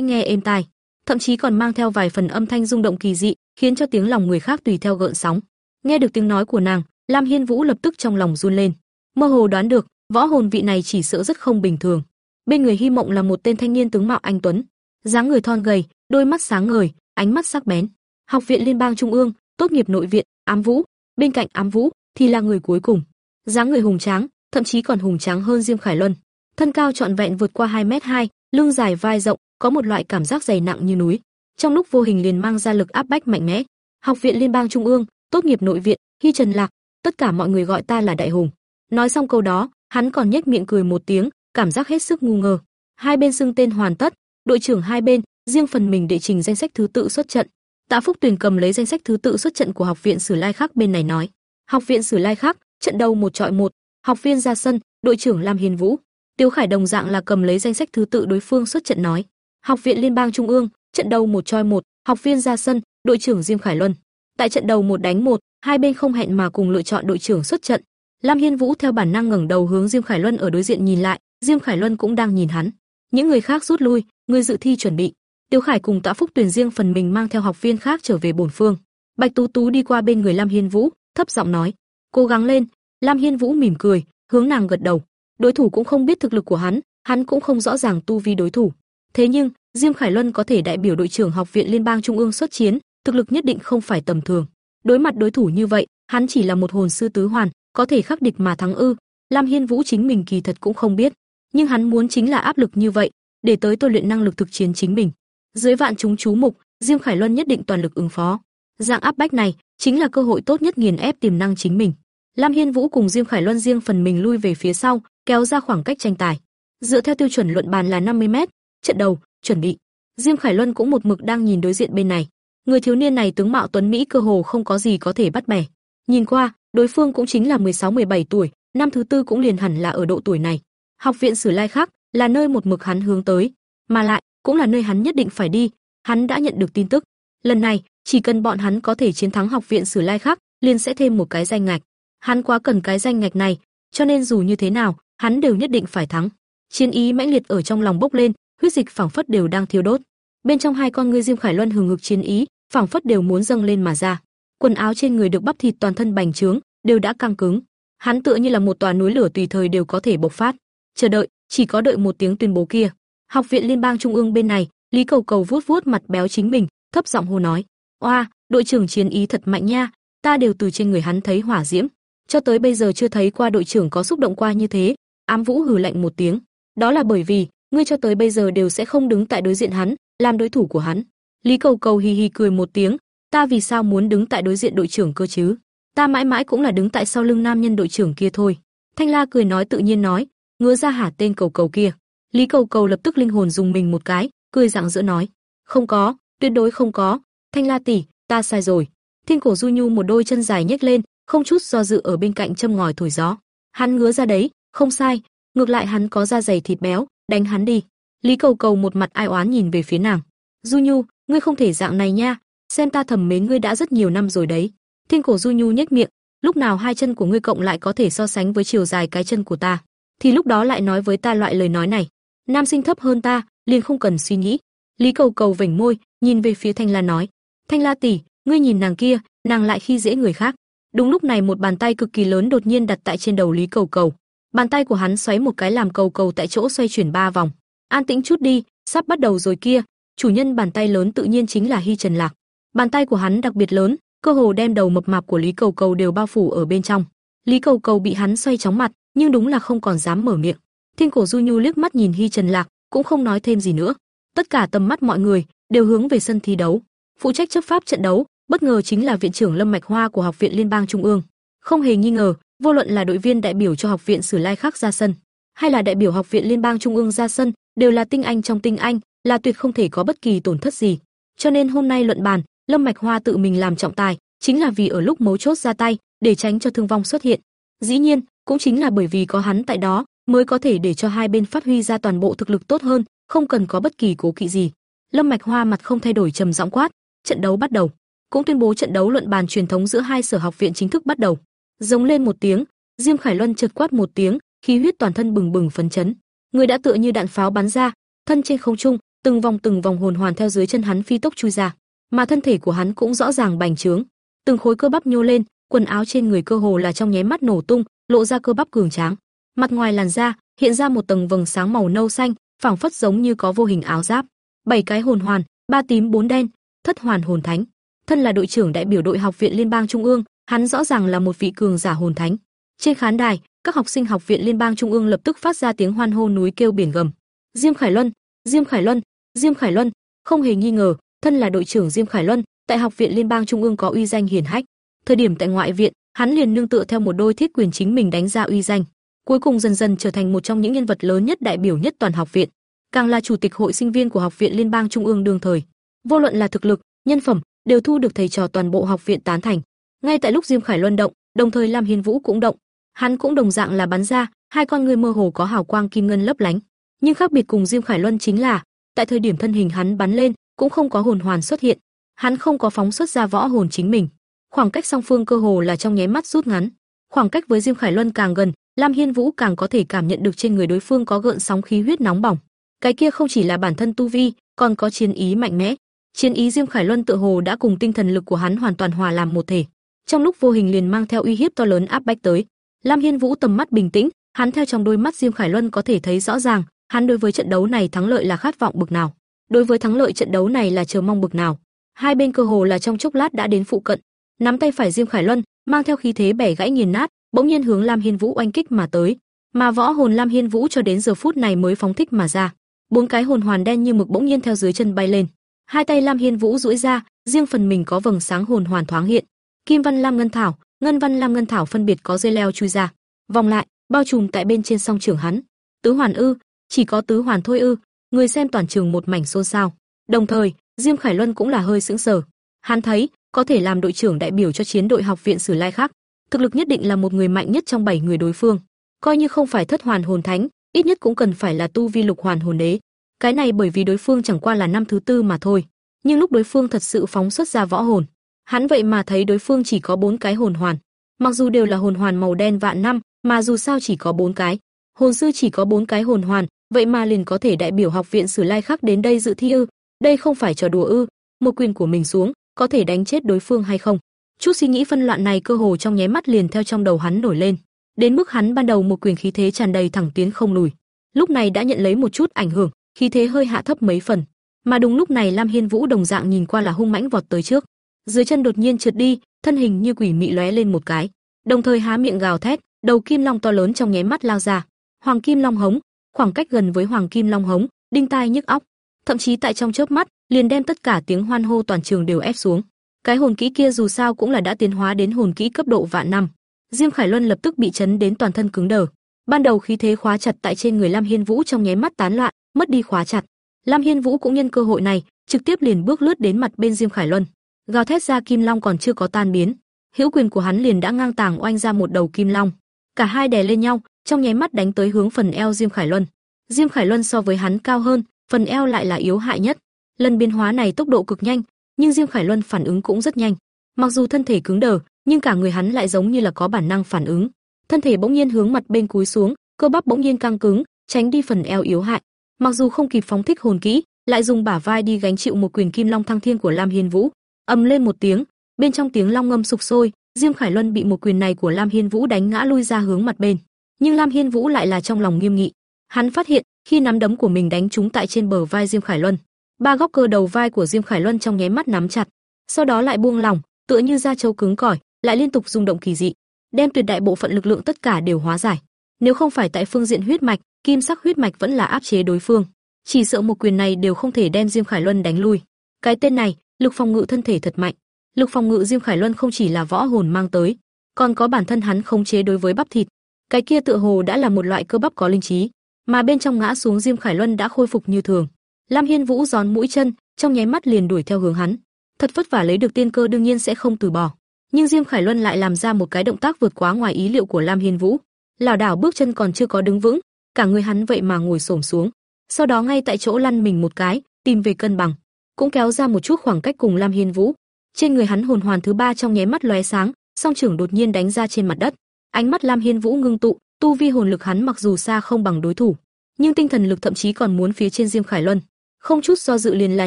nghe êm tai, thậm chí còn mang theo vài phần âm thanh rung động kỳ dị, khiến cho tiếng lòng người khác tùy theo gợn sóng. Nghe được tiếng nói của nàng, Lam Hiên Vũ lập tức trong lòng run lên, mơ hồ đoán được, võ hồn vị này chỉ sợ rất không bình thường. Bên người Hy Mộng là một tên thanh niên tướng mạo anh tuấn, dáng người thon gầy, đôi mắt sáng ngời, ánh mắt sắc bén. Học viện Liên bang Trung ương, tốt nghiệp nội viện, Ám Vũ, bên cạnh Ám Vũ thì là người cuối cùng. Dáng người hùng tráng, thậm chí còn hùng tráng hơn Diêm Khải Luân. Thân cao trọn vẹn vượt qua 2 mét 2, lưng dài vai rộng, có một loại cảm giác dày nặng như núi. Trong lúc vô hình liền mang ra lực áp bách mạnh mẽ. Học viện Liên bang Trung ương, tốt nghiệp nội viện, Hy Trần Lạc, tất cả mọi người gọi ta là Đại Hùng. Nói xong câu đó, hắn còn nhếch miệng cười một tiếng, cảm giác hết sức ngu ngơ. Hai bên xưng tên hoàn tất, đội trưởng hai bên, riêng phần mình đệ trình danh sách thứ tự xuất trận. Tạ Phúc Tuyền cầm lấy danh sách thứ tự xuất trận của học viện Sử Lai Khắc bên này nói: "Học viện Sử Lai Khắc, trận đầu một trọi một, học viên ra sân, đội trưởng Lam Hiền Vũ." Tiêu Khải đồng dạng là cầm lấy danh sách thứ tự đối phương xuất trận nói: "Học viện Liên bang Trung ương, trận đầu một trọi một, học viên ra sân, đội trưởng Diêm Khải Luân." Tại trận đầu một đánh một, hai bên không hẹn mà cùng lựa chọn đội trưởng xuất trận. Lam Hiên Vũ theo bản năng ngẩng đầu hướng Diêm Khải Luân ở đối diện nhìn lại, Diêm Khải Luân cũng đang nhìn hắn. Những người khác rút lui, người dự thi chuẩn bị. Tiêu Khải cùng Tạ Phúc Tuyền riêng phần mình mang theo học viên khác trở về bổn phương. Bạch Tú Tú đi qua bên người Lam Hiên Vũ, thấp giọng nói: "Cố gắng lên." Lam Hiên Vũ mỉm cười, hướng nàng gật đầu. Đối thủ cũng không biết thực lực của hắn, hắn cũng không rõ ràng tu vi đối thủ. Thế nhưng, Diêm Khải Luân có thể đại biểu đội trưởng học viện liên bang trung ương xuất chiến, thực lực nhất định không phải tầm thường. Đối mặt đối thủ như vậy, hắn chỉ là một hồn sư tứ hoàn, có thể khắc địch mà thắng ư? Lam Hiên Vũ chính mình kỳ thật cũng không biết, nhưng hắn muốn chính là áp lực như vậy, để tới tôi luyện năng lực thực chiến chính mình. Dưới vạn chúng chú mục, Diêm Khải Luân nhất định toàn lực ứng phó. Dạng áp bách này chính là cơ hội tốt nhất nghiền ép tiềm năng chính mình. Lam Hiên Vũ cùng Diêm Khải Luân riêng phần mình lui về phía sau, kéo ra khoảng cách tranh tài. Dựa theo tiêu chuẩn luận bàn là 50m, trận đầu, chuẩn bị. Diêm Khải Luân cũng một mực đang nhìn đối diện bên này. Người thiếu niên này tướng mạo tuấn mỹ cơ hồ không có gì có thể bắt bẻ. Nhìn qua, đối phương cũng chính là 16-17 tuổi, năm thứ tư cũng liền hẳn là ở độ tuổi này. Học viện Sử Lai khác là nơi một mực hắn hướng tới, mà lại cũng là nơi hắn nhất định phải đi. Hắn đã nhận được tin tức, lần này chỉ cần bọn hắn có thể chiến thắng học viện Sử Lai khác, liền sẽ thêm một cái danh ngạch. Hắn quá cần cái danh ngạch này, cho nên dù như thế nào, hắn đều nhất định phải thắng. Chiến ý mãnh liệt ở trong lòng bốc lên, huyết dịch phảng phất đều đang thiêu đốt. Bên trong hai con ngươi Diêm Khải Luân hừng hực chiến ý, phảng phất đều muốn dâng lên mà ra. Quần áo trên người được bắp thịt toàn thân bành trướng, đều đã căng cứng. Hắn tựa như là một tòa núi lửa tùy thời đều có thể bộc phát. Chờ đợi, chỉ có đợi một tiếng tuyên bố kia. Học viện Liên bang Trung ương bên này, Lý Cầu Cầu vuốt vuốt mặt béo chính mình, thấp giọng hô nói: "Oa, đội trưởng chiến ý thật mạnh nha, ta đều từ trên người hắn thấy hỏa diễm, cho tới bây giờ chưa thấy qua đội trưởng có xúc động qua như thế." Ám Vũ hừ lạnh một tiếng, "Đó là bởi vì, ngươi cho tới bây giờ đều sẽ không đứng tại đối diện hắn, làm đối thủ của hắn." Lý Cầu Cầu hì hì cười một tiếng, "Ta vì sao muốn đứng tại đối diện đội trưởng cơ chứ? Ta mãi mãi cũng là đứng tại sau lưng nam nhân đội trưởng kia thôi." Thanh La cười nói tự nhiên nói, ngứa ra hả tên cầu cầu kia. Lý Cầu Cầu lập tức linh hồn dùng mình một cái, cười rạng rỡ nói: "Không có, tuyệt đối không có, Thanh La tỷ, ta sai rồi." Thiên Cổ Du Nhu một đôi chân dài nhếch lên, không chút do dự ở bên cạnh châm ngòi thổi gió. Hắn ngứa ra đấy, không sai, ngược lại hắn có da dày thịt béo, đánh hắn đi. Lý Cầu Cầu một mặt ai oán nhìn về phía nàng. Du Nhu, ngươi không thể dạng này nha, xem ta thầm mến ngươi đã rất nhiều năm rồi đấy. Thiên cổ Du Nhu nhếch miệng, lúc nào hai chân của ngươi cộng lại có thể so sánh với chiều dài cái chân của ta, thì lúc đó lại nói với ta loại lời nói này. Nam sinh thấp hơn ta, liền không cần suy nghĩ. Lý Cầu Cầu vểnh môi, nhìn về phía Thanh La nói, Thanh La tỷ, ngươi nhìn nàng kia, nàng lại khi dễ người khác. Đúng lúc này một bàn tay cực kỳ lớn đột nhiên đặt tại trên đầu Lý Cầu Cầu. Bàn tay của hắn xoáy một cái làm cầu cầu tại chỗ xoay chuyển ba vòng. An tĩnh chút đi, sắp bắt đầu rồi kia. Chủ nhân bàn tay lớn tự nhiên chính là Hi Trần Lạc. Bàn tay của hắn đặc biệt lớn, cơ hồ đem đầu mập mạp của Lý Cầu Cầu đều bao phủ ở bên trong. Lý Cầu Cầu bị hắn xoay chóng mặt, nhưng đúng là không còn dám mở miệng. Thiên Cổ Du Nhu liếc mắt nhìn Hi Trần Lạc, cũng không nói thêm gì nữa. Tất cả tầm mắt mọi người đều hướng về sân thi đấu. Phụ trách chấp pháp trận đấu, bất ngờ chính là viện trưởng Lâm Mạch Hoa của Học viện Liên bang Trung ương. Không hề nghi ngờ, vô luận là đội viên đại biểu cho Học viện Sử Lai Khắc ra sân, hay là đại biểu Học viện Liên bang Trung ương ra sân, đều là tinh anh trong tinh anh, là tuyệt không thể có bất kỳ tổn thất gì. Cho nên hôm nay luận bàn, Lâm Mạch Hoa tự mình làm trọng tài, chính là vì ở lúc mấu chốt ra tay, để tránh cho thương vong xuất hiện. Dĩ nhiên, cũng chính là bởi vì có hắn tại đó, mới có thể để cho hai bên phát huy ra toàn bộ thực lực tốt hơn, không cần có bất kỳ cố kỵ gì. Lâm Mạch Hoa mặt không thay đổi trầm giọng quát, trận đấu bắt đầu. Cũng tuyên bố trận đấu luận bàn truyền thống giữa hai sở học viện chính thức bắt đầu. Giống lên một tiếng, Diêm Khải Luân chợt quát một tiếng, khí huyết toàn thân bừng bừng phấn chấn. Người đã tựa như đạn pháo bắn ra, thân trên không trung, từng vòng từng vòng hồn hoàn theo dưới chân hắn phi tốc chui ra, mà thân thể của hắn cũng rõ ràng bành trướng, từng khối cơ bắp nhô lên, quần áo trên người cơ hồ là trong nháy mắt nổ tung, lộ ra cơ bắp cường tráng. Mặt ngoài làn da hiện ra một tầng vầng sáng màu nâu xanh, phảng phất giống như có vô hình áo giáp. Bảy cái hồn hoàn, ba tím bốn đen, thất hoàn hồn thánh. Thân là đội trưởng đại biểu đội học viện liên bang trung ương, hắn rõ ràng là một vị cường giả hồn thánh. Trên khán đài, các học sinh học viện liên bang trung ương lập tức phát ra tiếng hoan hô núi kêu biển gầm. Diêm Khải Luân, Diêm Khải Luân, Diêm Khải Luân, không hề nghi ngờ, thân là đội trưởng Diêm Khải Luân, tại học viện liên bang trung ương có uy danh hiển hách. Thời điểm tại ngoại viện, hắn liền nương tựa theo một đôi thiết quyền chính mình đánh ra uy danh, cuối cùng dần dần trở thành một trong những nhân vật lớn nhất đại biểu nhất toàn học viện, càng là chủ tịch hội sinh viên của học viện liên bang trung ương đương thời. Vô luận là thực lực, nhân phẩm, đều thu được thầy trò toàn bộ học viện tán thành. Ngay tại lúc Diêm Khải Luân động, đồng thời Lam Hiên Vũ cũng động, hắn cũng đồng dạng là bắn ra, hai con người mơ hồ có hào quang kim ngân lấp lánh. Nhưng khác biệt cùng Diêm Khải Luân chính là, tại thời điểm thân hình hắn bắn lên, cũng không có hồn hoàn xuất hiện, hắn không có phóng xuất ra võ hồn chính mình. Khoảng cách song phương cơ hồ là trong nháy mắt rút ngắn. Khoảng cách với Diêm Khải Luân càng gần, Lam Hiên Vũ càng có thể cảm nhận được trên người đối phương có gợn sóng khí huyết nóng bỏng. Cái kia không chỉ là bản thân tu vi, còn có chiến ý mạnh mẽ. Chiến ý Diêm Khải Luân tự hồ đã cùng tinh thần lực của hắn hoàn toàn hòa làm một thể. Trong lúc vô hình liền mang theo uy hiếp to lớn áp bách tới. Lam Hiên Vũ tầm mắt bình tĩnh, hắn theo trong đôi mắt Diêm Khải Luân có thể thấy rõ ràng, hắn đối với trận đấu này thắng lợi là khát vọng bực nào. Đối với thắng lợi trận đấu này là chờ mong bực nào. Hai bên cơ hồ là trong chốc lát đã đến phụ cận. Nắm tay phải Diêm Khải Luân, mang theo khí thế bẻ gãy nghiền nát, bỗng nhiên hướng Lam Hiên Vũ oanh kích mà tới. Mà võ hồn Lam Hiên Vũ cho đến giờ phút này mới phóng thích mà ra. Bốn cái hồn hoàn đen như mực bỗng nhiên theo dưới chân bay lên. Hai tay Lam Hiên Vũ duỗi ra, riêng phần mình có vầng sáng hồn hoàn thoáng hiện. Kim văn lam ngân thảo, ngân văn lam ngân thảo phân biệt có dây leo chui ra, vòng lại, bao trùm tại bên trên song trưởng hắn. Tứ hoàn ư? Chỉ có tứ hoàn thôi ư? Người xem toàn trường một mảnh xôn xao. Đồng thời, Diêm Khải Luân cũng là hơi sững sờ. Hắn thấy, có thể làm đội trưởng đại biểu cho chiến đội học viện Sử Lai khác, thực lực nhất định là một người mạnh nhất trong bảy người đối phương. Coi như không phải thất hoàn hồn thánh, ít nhất cũng cần phải là tu vi lục hoàn hồn đế. Cái này bởi vì đối phương chẳng qua là năm thứ tư mà thôi. Nhưng lúc đối phương thật sự phóng xuất ra võ hồn, hắn vậy mà thấy đối phương chỉ có bốn cái hồn hoàn. Mặc dù đều là hồn hoàn màu đen vạn năm, mà dù sao chỉ có bốn cái. Hồn sư chỉ có bốn cái hồn hoàn, vậy mà liền có thể đại biểu học viện Sử Lai khác đến đây dự thi ư? Đây không phải trò đùa ư? Một quyền của mình xuống, có thể đánh chết đối phương hay không? Chút suy nghĩ phân loạn này cơ hồ trong nháy mắt liền theo trong đầu hắn nổi lên, đến mức hắn ban đầu một quyền khí thế tràn đầy thẳng tiến không lùi, lúc này đã nhận lấy một chút ảnh hưởng, khí thế hơi hạ thấp mấy phần. Mà đúng lúc này Lam Hiên Vũ đồng dạng nhìn qua là hung mãnh vọt tới trước, dưới chân đột nhiên trượt đi, thân hình như quỷ mị lóe lên một cái, đồng thời há miệng gào thét, đầu kim long to lớn trong nháy mắt lao ra. Hoàng kim long hống, khoảng cách gần với hoàng kim long hống, đinh tai nhức óc, thậm chí tại trong chớp mắt, liền đem tất cả tiếng hoan hô toàn trường đều ép xuống. Cái hồn kỹ kia dù sao cũng là đã tiến hóa đến hồn kỹ cấp độ vạn năm. Diêm Khải Luân lập tức bị chấn đến toàn thân cứng đờ. Ban đầu khí thế khóa chặt tại trên người Lam Hiên Vũ trong nháy mắt tán loạn, mất đi khóa chặt. Lam Hiên Vũ cũng nhân cơ hội này, trực tiếp liền bước lướt đến mặt bên Diêm Khải Luân, gào thét ra kim long còn chưa có tan biến, hữu quyền của hắn liền đã ngang tàng oanh ra một đầu kim long. cả hai đè lên nhau, trong nháy mắt đánh tới hướng phần eo Diêm Khải Luân. Diêm Khải Luân so với hắn cao hơn, phần eo lại là yếu hại nhất. Lần biến hóa này tốc độ cực nhanh, nhưng Diêm Khải Luân phản ứng cũng rất nhanh. Mặc dù thân thể cứng đờ, nhưng cả người hắn lại giống như là có bản năng phản ứng. Thân thể bỗng nhiên hướng mặt bên cúi xuống, cơ bắp bỗng nhiên căng cứng, tránh đi phần eo yếu hại. Mặc dù không kịp phóng thích hồn kỹ, lại dùng bả vai đi gánh chịu một quyền kim long thăng thiên của Lam Hiên Vũ. Ầm lên một tiếng, bên trong tiếng long ngâm sục sôi, Diêm Khải Luân bị một quyền này của Lam Hiên Vũ đánh ngã lui ra hướng mặt bên. Nhưng Lam Hiên Vũ lại là trong lòng nghiêm nghị. Hắn phát hiện, khi nắm đấm của mình đánh trúng tại trên bờ vai Diêm Khải Luân, ba góc cơ đầu vai của Diêm Khải Luân trong nháy mắt nắm chặt, sau đó lại buông lỏng, tựa như da trâu cứng cỏi, lại liên tục rung động kỳ dị, đem tuyệt đại bộ phận lực lượng tất cả đều hóa giải. Nếu không phải tại phương diện huyết mạch, kim sắc huyết mạch vẫn là áp chế đối phương, chỉ sợ một quyền này đều không thể đem Diêm Khải Luân đánh lui. Cái tên này, lực phòng ngự thân thể thật mạnh. Lực phòng ngự Diêm Khải Luân không chỉ là võ hồn mang tới, còn có bản thân hắn khống chế đối với bắp thịt. Cái kia tựa hồ đã là một loại cơ bắp có linh trí, mà bên trong ngã xuống Diêm Khải Luân đã khôi phục như thường. Lam Hiên Vũ gión mũi chân, trong nháy mắt liền đuổi theo hướng hắn. Thật vất vả lấy được tiên cơ đương nhiên sẽ không từ bỏ, nhưng Diêm Khải Luân lại làm ra một cái động tác vượt quá ngoài ý liệu của Lam Hiên Vũ. Lảo đảo bước chân còn chưa có đứng vững, cả người hắn vậy mà ngồi xổm xuống, sau đó ngay tại chỗ lăn mình một cái, tìm về cân bằng, cũng kéo ra một chút khoảng cách cùng Lam Hiên Vũ. Trên người hắn hồn hoàn thứ ba trong nháy mắt lóe sáng, song trưởng đột nhiên đánh ra trên mặt đất. Ánh mắt Lam Hiên Vũ ngưng tụ, tu vi hồn lực hắn mặc dù xa không bằng đối thủ, nhưng tinh thần lực thậm chí còn muốn phía trên Diêm Khải Luân. Không chút do dự liền là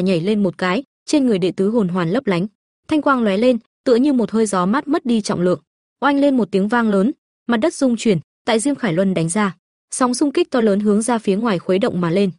nhảy lên một cái, trên người đệ tứ hồn hoàn lấp lánh, thanh quang lóe lên, tựa như một hơi gió mát mất đi trọng lượng. Oanh lên một tiếng vang lớn, mặt đất rung chuyển, tại Diêm Khải Luân đánh ra, sóng xung kích to lớn hướng ra phía ngoài khuấy động mà lên.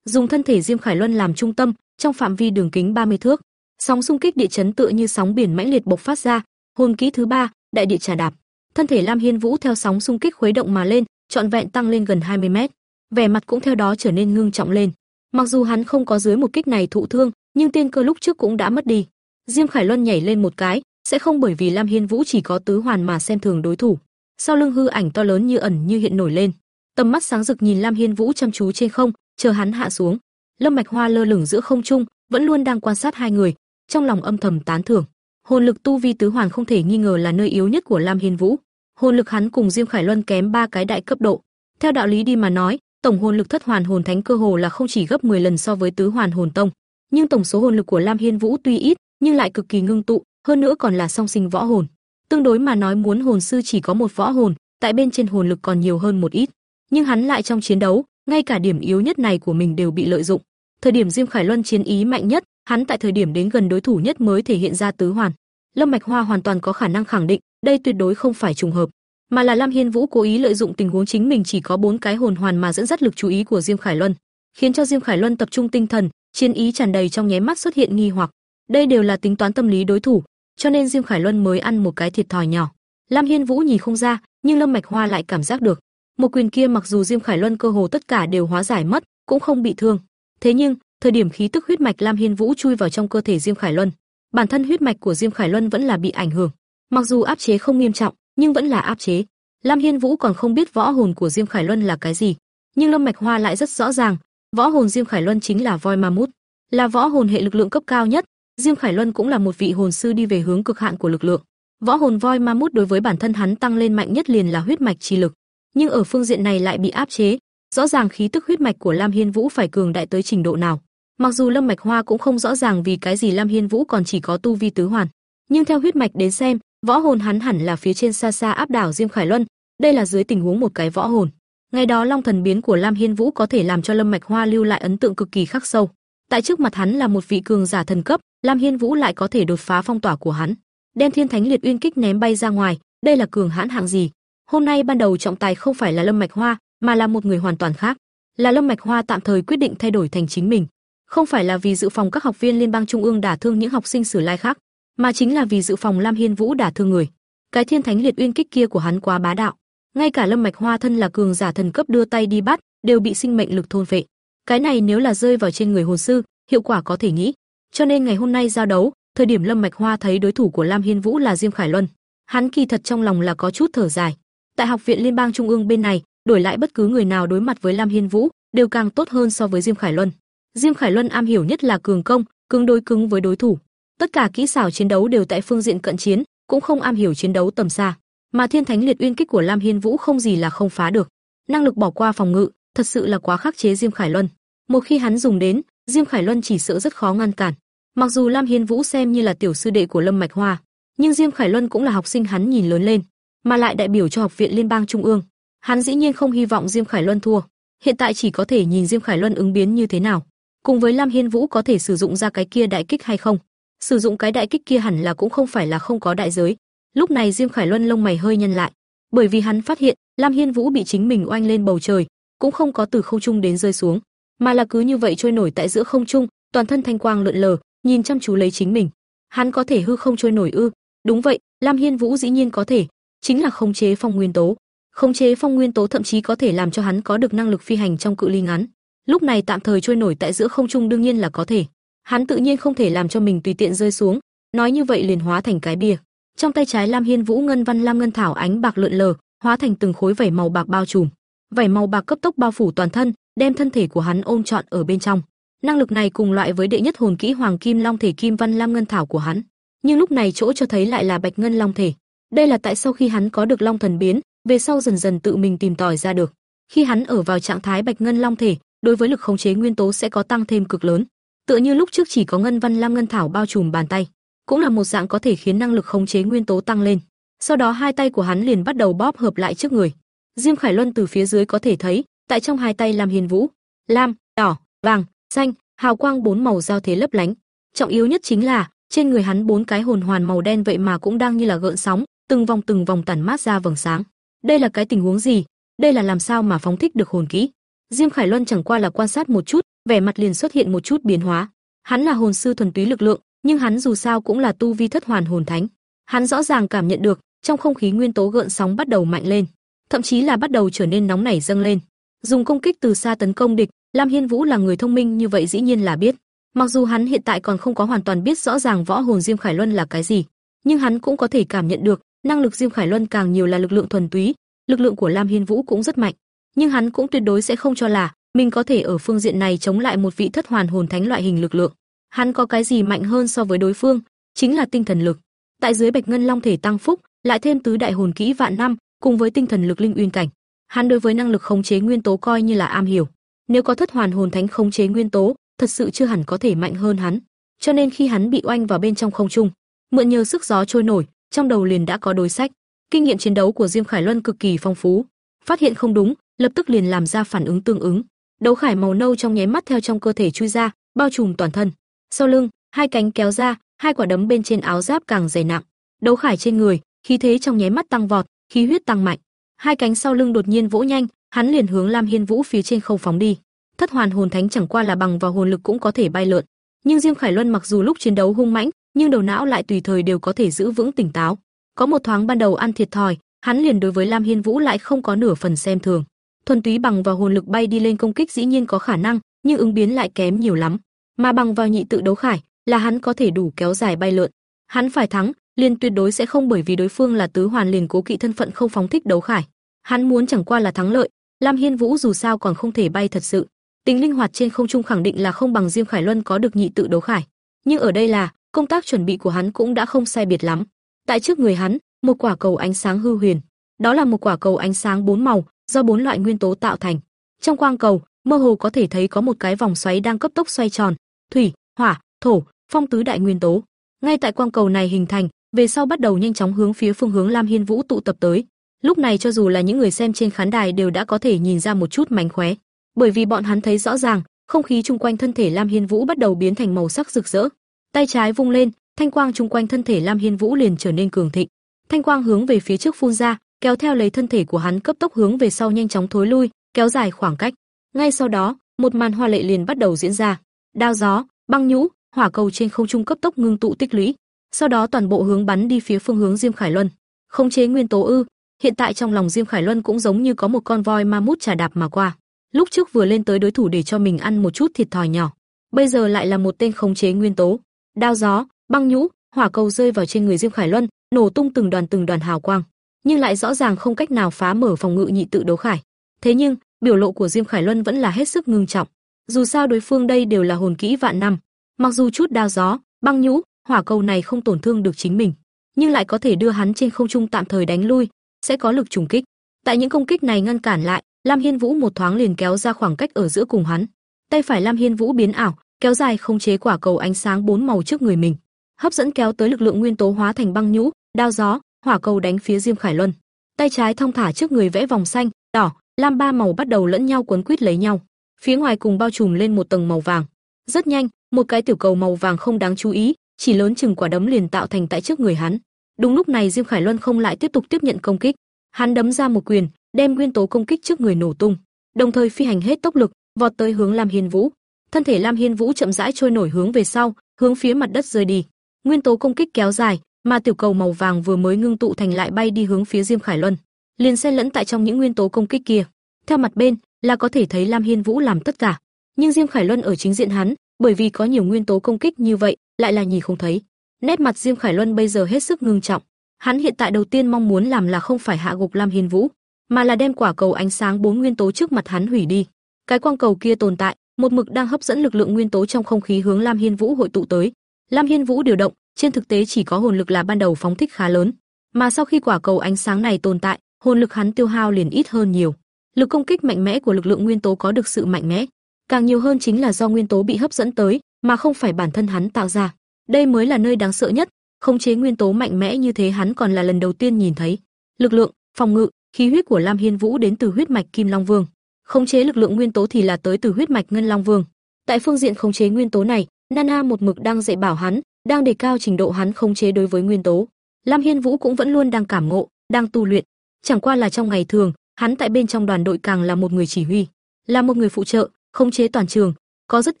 Dùng thân thể Diêm Khải Luân làm trung tâm, trong phạm vi đường kính 30 thước, sóng xung kích địa chấn tựa như sóng biển mãnh liệt bộc phát ra. Hồn kỹ thứ ba, đại địa trà đạp. Thân thể Lam Hiên Vũ theo sóng xung kích khuấy động mà lên, trọn vẹn tăng lên gần 20 mét. Vẻ mặt cũng theo đó trở nên ngưng trọng lên. Mặc dù hắn không có dưới một kích này thụ thương, nhưng tiên cơ lúc trước cũng đã mất đi. Diêm Khải Luân nhảy lên một cái, sẽ không bởi vì Lam Hiên Vũ chỉ có tứ hoàn mà xem thường đối thủ. Sau lưng hư ảnh to lớn như ẩn như hiện nổi lên, tầm mắt sáng rực nhìn Lam Hiên Vũ chăm chú trên không, chờ hắn hạ xuống. Lâm Mạch Hoa lơ lửng giữa không trung, vẫn luôn đang quan sát hai người, trong lòng âm thầm tán thưởng. Hồn lực tu vi tứ hoàn không thể nghi ngờ là nơi yếu nhất của Lam Hiên Vũ. Hồn lực hắn cùng Diêm Khải Luân kém ba cái đại cấp độ. Theo đạo lý đi mà nói, tổng hồn lực thất hoàn hồn thánh cơ hồ là không chỉ gấp 10 lần so với tứ hoàn hồn tông, nhưng tổng số hồn lực của Lam Hiên Vũ tuy ít, nhưng lại cực kỳ ngưng tụ, hơn nữa còn là song sinh võ hồn. Tương đối mà nói muốn hồn sư chỉ có một võ hồn, tại bên trên hồn lực còn nhiều hơn một ít, nhưng hắn lại trong chiến đấu, ngay cả điểm yếu nhất này của mình đều bị lợi dụng. Thời điểm Diêm Khải Luân chiến ý mạnh nhất, hắn tại thời điểm đến gần đối thủ nhất mới thể hiện ra tứ hoàn. Lâm Mạch Hoa hoàn toàn có khả năng khẳng định, đây tuyệt đối không phải trùng hợp, mà là Lam Hiên Vũ cố ý lợi dụng tình huống chính mình chỉ có bốn cái hồn hoàn mà dẫn dắt lực chú ý của Diêm Khải Luân, khiến cho Diêm Khải Luân tập trung tinh thần, chiến ý tràn đầy trong nháy mắt xuất hiện nghi hoặc. Đây đều là tính toán tâm lý đối thủ, cho nên Diêm Khải Luân mới ăn một cái thiệt thòi nhỏ. Lam Hiên Vũ nhìn không ra, nhưng Lâm Mạch Hoa lại cảm giác được. Một quyền kia mặc dù Diêm Khải Luân cơ hồ tất cả đều hóa giải mất, cũng không bị thương. Thế nhưng, thời điểm khí tức huyết mạch Lam Hiên Vũ chui vào trong cơ thể Diêm Khải Luân, bản thân huyết mạch của Diêm Khải Luân vẫn là bị ảnh hưởng. Mặc dù áp chế không nghiêm trọng, nhưng vẫn là áp chế. Lam Hiên Vũ còn không biết võ hồn của Diêm Khải Luân là cái gì, nhưng Lâm Mạch Hoa lại rất rõ ràng, võ hồn Diêm Khải Luân chính là voi ma mút, là võ hồn hệ lực lượng cấp cao nhất, Diêm Khải Luân cũng là một vị hồn sư đi về hướng cực hạn của lực lượng. Võ hồn voi ma mút đối với bản thân hắn tăng lên mạnh nhất liền là huyết mạch chi lực, nhưng ở phương diện này lại bị áp chế, rõ ràng khí tức huyết mạch của Lam Hiên Vũ phải cường đại tới trình độ nào. Mặc dù Lâm Mạch Hoa cũng không rõ ràng vì cái gì Lam Hiên Vũ còn chỉ có tu vi tứ hoàn, nhưng theo huyết mạch đến xem, võ hồn hắn hẳn là phía trên xa xa áp đảo Diêm Khải Luân, đây là dưới tình huống một cái võ hồn. Ngày đó Long thần biến của Lam Hiên Vũ có thể làm cho Lâm Mạch Hoa lưu lại ấn tượng cực kỳ khắc sâu. Tại trước mặt hắn là một vị cường giả thần cấp, Lam Hiên Vũ lại có thể đột phá phong tỏa của hắn, đem Thiên Thánh Liệt Uyên kích ném bay ra ngoài, đây là cường hãn hạng gì? Hôm nay ban đầu trọng tài không phải là Lâm Mạch Hoa, mà là một người hoàn toàn khác. Là Lâm Mạch Hoa tạm thời quyết định thay đổi thành chính mình, không phải là vì dự phòng các học viên liên bang trung ương đả thương những học sinh sử lai khác, mà chính là vì dự phòng Lam Hiên Vũ đả thương người. Cái Thiên Thánh Liệt Uyên kích kia của hắn quá bá đạo, ngay cả Lâm Mạch Hoa thân là cường giả thần cấp đưa tay đi bắt, đều bị sinh mệnh lực thôn phệ. Cái này nếu là rơi vào trên người hồn sư, hiệu quả có thể nghĩ. Cho nên ngày hôm nay giao đấu, thời điểm Lâm Mạch Hoa thấy đối thủ của Lam Hiên Vũ là Diêm Khải Luân, hắn kỳ thật trong lòng là có chút thở dài. Tại học viện liên bang trung ương bên này, đổi lại bất cứ người nào đối mặt với Lam Hiên Vũ, đều càng tốt hơn so với Diêm Khải Luân. Diêm Khải Luân am hiểu nhất là cường công, cứng đối cứng với đối thủ. Tất cả kỹ xảo chiến đấu đều tại phương diện cận chiến, cũng không am hiểu chiến đấu tầm xa. mà Thiên Thánh Liệt Uyên kích của Lam Hiên Vũ không gì là không phá được. Năng lực bỏ qua phòng ngự, thật sự là quá khắc chế Diêm Khải Luân. Một khi hắn dùng đến, Diêm Khải Luân chỉ sợ rất khó ngăn cản. Mặc dù Lam Hiên Vũ xem như là tiểu sư đệ của Lâm Mạch Hoa, nhưng Diêm Khải Luân cũng là học sinh hắn nhìn lớn lên, mà lại đại biểu cho học viện liên bang trung ương. Hắn dĩ nhiên không hy vọng Diêm Khải Luân thua, hiện tại chỉ có thể nhìn Diêm Khải Luân ứng biến như thế nào, cùng với Lam Hiên Vũ có thể sử dụng ra cái kia đại kích hay không. Sử dụng cái đại kích kia hẳn là cũng không phải là không có đại giới. Lúc này Diêm Khải Luân lông mày hơi nhăn lại, bởi vì hắn phát hiện Lam Hiên Vũ bị chính mình oanh lên bầu trời, cũng không có từ không trung đến rơi xuống, mà là cứ như vậy trôi nổi tại giữa không trung, toàn thân thanh quang lượn lờ, nhìn chăm chú lấy chính mình. Hắn có thể hư không trôi nổi ư? Đúng vậy, Lam Hiên Vũ dĩ nhiên có thể, chính là khống chế phong nguyên tố. Khống chế phong nguyên tố thậm chí có thể làm cho hắn có được năng lực phi hành trong cự ly ngắn. Lúc này tạm thời trôi nổi tại giữa không trung đương nhiên là có thể. Hắn tự nhiên không thể làm cho mình tùy tiện rơi xuống, nói như vậy liền hóa thành cái bia. Trong tay trái Lam Hiên Vũ ngân văn lam ngân thảo ánh bạc lượn lờ, hóa thành từng khối vảy màu bạc bao trùm. Vảy màu bạc cấp tốc bao phủ toàn thân, đem thân thể của hắn ôm trọn ở bên trong. Năng lực này cùng loại với đệ nhất hồn kỹ Hoàng Kim Long thể Kim Văn Lam Ngân Thảo của hắn, nhưng lúc này chỗ cho thấy lại là Bạch Ngân Long thể. Đây là tại sau khi hắn có được Long thần biến, về sau dần dần tự mình tìm tòi ra được. Khi hắn ở vào trạng thái Bạch Ngân Long thể, đối với lực khống chế nguyên tố sẽ có tăng thêm cực lớn. Tựa như lúc trước chỉ có Ngân Văn Lam Ngân Thảo bao trùm bàn tay, cũng là một dạng có thể khiến năng lực khống chế nguyên tố tăng lên. Sau đó hai tay của hắn liền bắt đầu bóp hợp lại trước người. Diêm Khải Luân từ phía dưới có thể thấy, tại trong hai tay làm hiền vũ, lam, đỏ, vàng, xanh, hào quang bốn màu giao thế lấp lánh. Trọng yếu nhất chính là, trên người hắn bốn cái hồn hoàn màu đen vậy mà cũng đang như là gợn sóng, từng vòng từng vòng tản mát ra vầng sáng. Đây là cái tình huống gì? Đây là làm sao mà phóng thích được hồn kỹ? Diêm Khải Luân chẳng qua là quan sát một chút, vẻ mặt liền xuất hiện một chút biến hóa. Hắn là hồn sư thuần túy lực lượng, nhưng hắn dù sao cũng là tu vi thất hoàn hồn thánh. Hắn rõ ràng cảm nhận được, trong không khí nguyên tố gợn sóng bắt đầu mạnh lên, thậm chí là bắt đầu trở nên nóng nảy dâng lên. Dùng công kích từ xa tấn công địch, Lam Hiên Vũ là người thông minh như vậy dĩ nhiên là biết. Mặc dù hắn hiện tại còn không có hoàn toàn biết rõ ràng võ hồn Diêm Khải Luân là cái gì, nhưng hắn cũng có thể cảm nhận được, năng lực Diêm Khải Luân càng nhiều là lực lượng thuần túy, lực lượng của Lam Hiên Vũ cũng rất mạnh, nhưng hắn cũng tuyệt đối sẽ không cho là mình có thể ở phương diện này chống lại một vị thất hoàn hồn thánh loại hình lực lượng. Hắn có cái gì mạnh hơn so với đối phương, chính là tinh thần lực. Tại dưới Bạch Ngân Long thể tăng phúc, lại thêm tứ đại hồn kỹ vạn năm, cùng với tinh thần lực linh uyên cảnh, hắn đối với năng lực khống chế nguyên tố coi như là am hiểu. Nếu có thất hoàn hồn thánh khống chế nguyên tố, thật sự chưa hẳn có thể mạnh hơn hắn. Cho nên khi hắn bị oanh vào bên trong không trung, mượn nhờ sức gió trôi nổi, trong đầu liền đã có đối sách. Kinh nghiệm chiến đấu của Diêm Khải Luân cực kỳ phong phú, phát hiện không đúng, lập tức liền làm ra phản ứng tương ứng. Đấu khải màu nâu trong nháy mắt theo trong cơ thể chui ra, bao trùm toàn thân. Sau lưng, hai cánh kéo ra, hai quả đấm bên trên áo giáp càng dày nặng. Đấu khải trên người, khí thế trong nháy mắt tăng vọt, khí huyết tăng mạnh. Hai cánh sau lưng đột nhiên vỗ nhanh, hắn liền hướng Lam Hiên Vũ phía trên không phóng đi. Thất hoàn hồn thánh chẳng qua là bằng vào hồn lực cũng có thể bay lượn, nhưng Diêm Khải Luân mặc dù lúc chiến đấu hung mãnh, nhưng đầu não lại tùy thời đều có thể giữ vững tỉnh táo. Có một thoáng ban đầu ăn thiệt thòi, hắn liền đối với Lam Hiên Vũ lại không có nửa phần xem thường. Thuần túy bằng vào hồn lực bay đi lên công kích dĩ nhiên có khả năng, nhưng ứng biến lại kém nhiều lắm. Mà bằng vào nhị tự đấu khải, là hắn có thể đủ kéo dài bay lượn. Hắn phải thắng, liền tuyệt đối sẽ không bởi vì đối phương là tứ hoàn liền cố kỵ thân phận không phóng thích đấu khải. Hắn muốn chẳng qua là thắng lợi, Lam Hiên Vũ dù sao còn không thể bay thật sự, tính linh hoạt trên không trung khẳng định là không bằng Diêm Khải Luân có được nhị tự đấu khải. Nhưng ở đây là, công tác chuẩn bị của hắn cũng đã không sai biệt lắm. Tại trước người hắn, một quả cầu ánh sáng hư huyền, đó là một quả cầu ánh sáng bốn màu, do bốn loại nguyên tố tạo thành. Trong quang cầu, mơ hồ có thể thấy có một cái vòng xoáy đang cấp tốc xoay tròn, thủy, hỏa, thổ, phong tứ đại nguyên tố. Ngay tại quang cầu này hình thành, về sau bắt đầu nhanh chóng hướng phía phương hướng Lam Hiên Vũ tụ tập tới. Lúc này cho dù là những người xem trên khán đài đều đã có thể nhìn ra một chút mánh khóe, bởi vì bọn hắn thấy rõ ràng, không khí chung quanh thân thể Lam Hiên Vũ bắt đầu biến thành màu sắc rực rỡ. Tay trái vung lên, thanh quang chung quanh thân thể Lam Hiên Vũ liền trở nên cường thịnh. Thanh quang hướng về phía trước phun ra, kéo theo lấy thân thể của hắn cấp tốc hướng về sau nhanh chóng thối lui, kéo dài khoảng cách. Ngay sau đó, một màn hoa lệ liền bắt đầu diễn ra. Đao gió, băng nhũ, hỏa cầu trên không trung cấp tốc ngưng tụ tích lũy, sau đó toàn bộ hướng bắn đi phía phương hướng Diêm Khải Luân. Không chế nguyên tố ư? Hiện tại trong lòng Diêm Khải Luân cũng giống như có một con voi ma mút trà đạp mà qua. Lúc trước vừa lên tới đối thủ để cho mình ăn một chút thiệt thòi nhỏ, bây giờ lại là một tên khống chế nguyên tố. Đao gió, băng nhũ, hỏa cầu rơi vào trên người Diêm Khải Luân, nổ tung từng đoàn từng đoàn hào quang, nhưng lại rõ ràng không cách nào phá mở phòng ngự nhị tự đấu khải. Thế nhưng, biểu lộ của Diêm Khải Luân vẫn là hết sức ngưng trọng. Dù sao đối phương đây đều là hồn kỹ vạn năm, mặc dù chút đao gió, băng nhũ, hỏa cầu này không tổn thương được chính mình, nhưng lại có thể đưa hắn trên không trung tạm thời đánh lui, sẽ có lực trùng kích. Tại những công kích này ngăn cản lại, Lam Hiên Vũ một thoáng liền kéo ra khoảng cách ở giữa cùng hắn. Tay phải Lam Hiên Vũ biến ảo, kéo dài không chế quả cầu ánh sáng bốn màu trước người mình, hấp dẫn kéo tới lực lượng nguyên tố hóa thành băng nhũ, đao gió, hỏa cầu đánh phía Diêm Khải Luân. Tay trái thông thả trước người vẽ vòng xanh, đỏ, lam ba màu bắt đầu lẫn nhau quấn quýt lấy nhau. Phía ngoài cùng bao trùm lên một tầng màu vàng. Rất nhanh, một cái tiểu cầu màu vàng không đáng chú ý, chỉ lớn chừng quả đấm liền tạo thành tại trước người hắn. Đúng lúc này Diêm Khải Luân không lại tiếp tục tiếp nhận công kích, hắn đấm ra một quyền, đem nguyên tố công kích trước người nổ tung, đồng thời phi hành hết tốc lực, vọt tới hướng Lam Hiên Vũ. Thân thể Lam Hiên Vũ chậm rãi trôi nổi hướng về sau, hướng phía mặt đất rơi đi. Nguyên tố công kích kéo dài, mà tiểu cầu màu vàng vừa mới ngưng tụ thành lại bay đi hướng phía Diêm Khải Luân, liền xen lẫn tại trong những nguyên tố công kích kia. Theo mặt bên là có thể thấy Lam Hiên Vũ làm tất cả, nhưng Diêm Khải Luân ở chính diện hắn, bởi vì có nhiều nguyên tố công kích như vậy, lại là nhìn không thấy. Nét mặt Diêm Khải Luân bây giờ hết sức ngưng trọng. Hắn hiện tại đầu tiên mong muốn làm là không phải hạ gục Lam Hiên Vũ, mà là đem quả cầu ánh sáng bốn nguyên tố trước mặt hắn hủy đi. Cái quang cầu kia tồn tại, một mực đang hấp dẫn lực lượng nguyên tố trong không khí hướng Lam Hiên Vũ hội tụ tới. Lam Hiên Vũ điều động, trên thực tế chỉ có hồn lực là ban đầu phóng thích khá lớn, mà sau khi quả cầu ánh sáng này tồn tại, hồn lực hắn tiêu hao liền ít hơn nhiều. Lực công kích mạnh mẽ của lực lượng nguyên tố có được sự mạnh mẽ, càng nhiều hơn chính là do nguyên tố bị hấp dẫn tới, mà không phải bản thân hắn tạo ra. Đây mới là nơi đáng sợ nhất, khống chế nguyên tố mạnh mẽ như thế hắn còn là lần đầu tiên nhìn thấy. Lực lượng, phòng ngự, khí huyết của Lam Hiên Vũ đến từ huyết mạch Kim Long Vương, khống chế lực lượng nguyên tố thì là tới từ huyết mạch Ngân Long Vương. Tại phương diện khống chế nguyên tố này, Nana một mực đang dạy bảo hắn, đang đề cao trình độ hắn khống chế đối với nguyên tố. Lam Hiên Vũ cũng vẫn luôn đang cảm ngộ, đang tu luyện. Chẳng qua là trong ngày thường, hắn tại bên trong đoàn đội càng là một người chỉ huy, là một người phụ trợ, khống chế toàn trường, có rất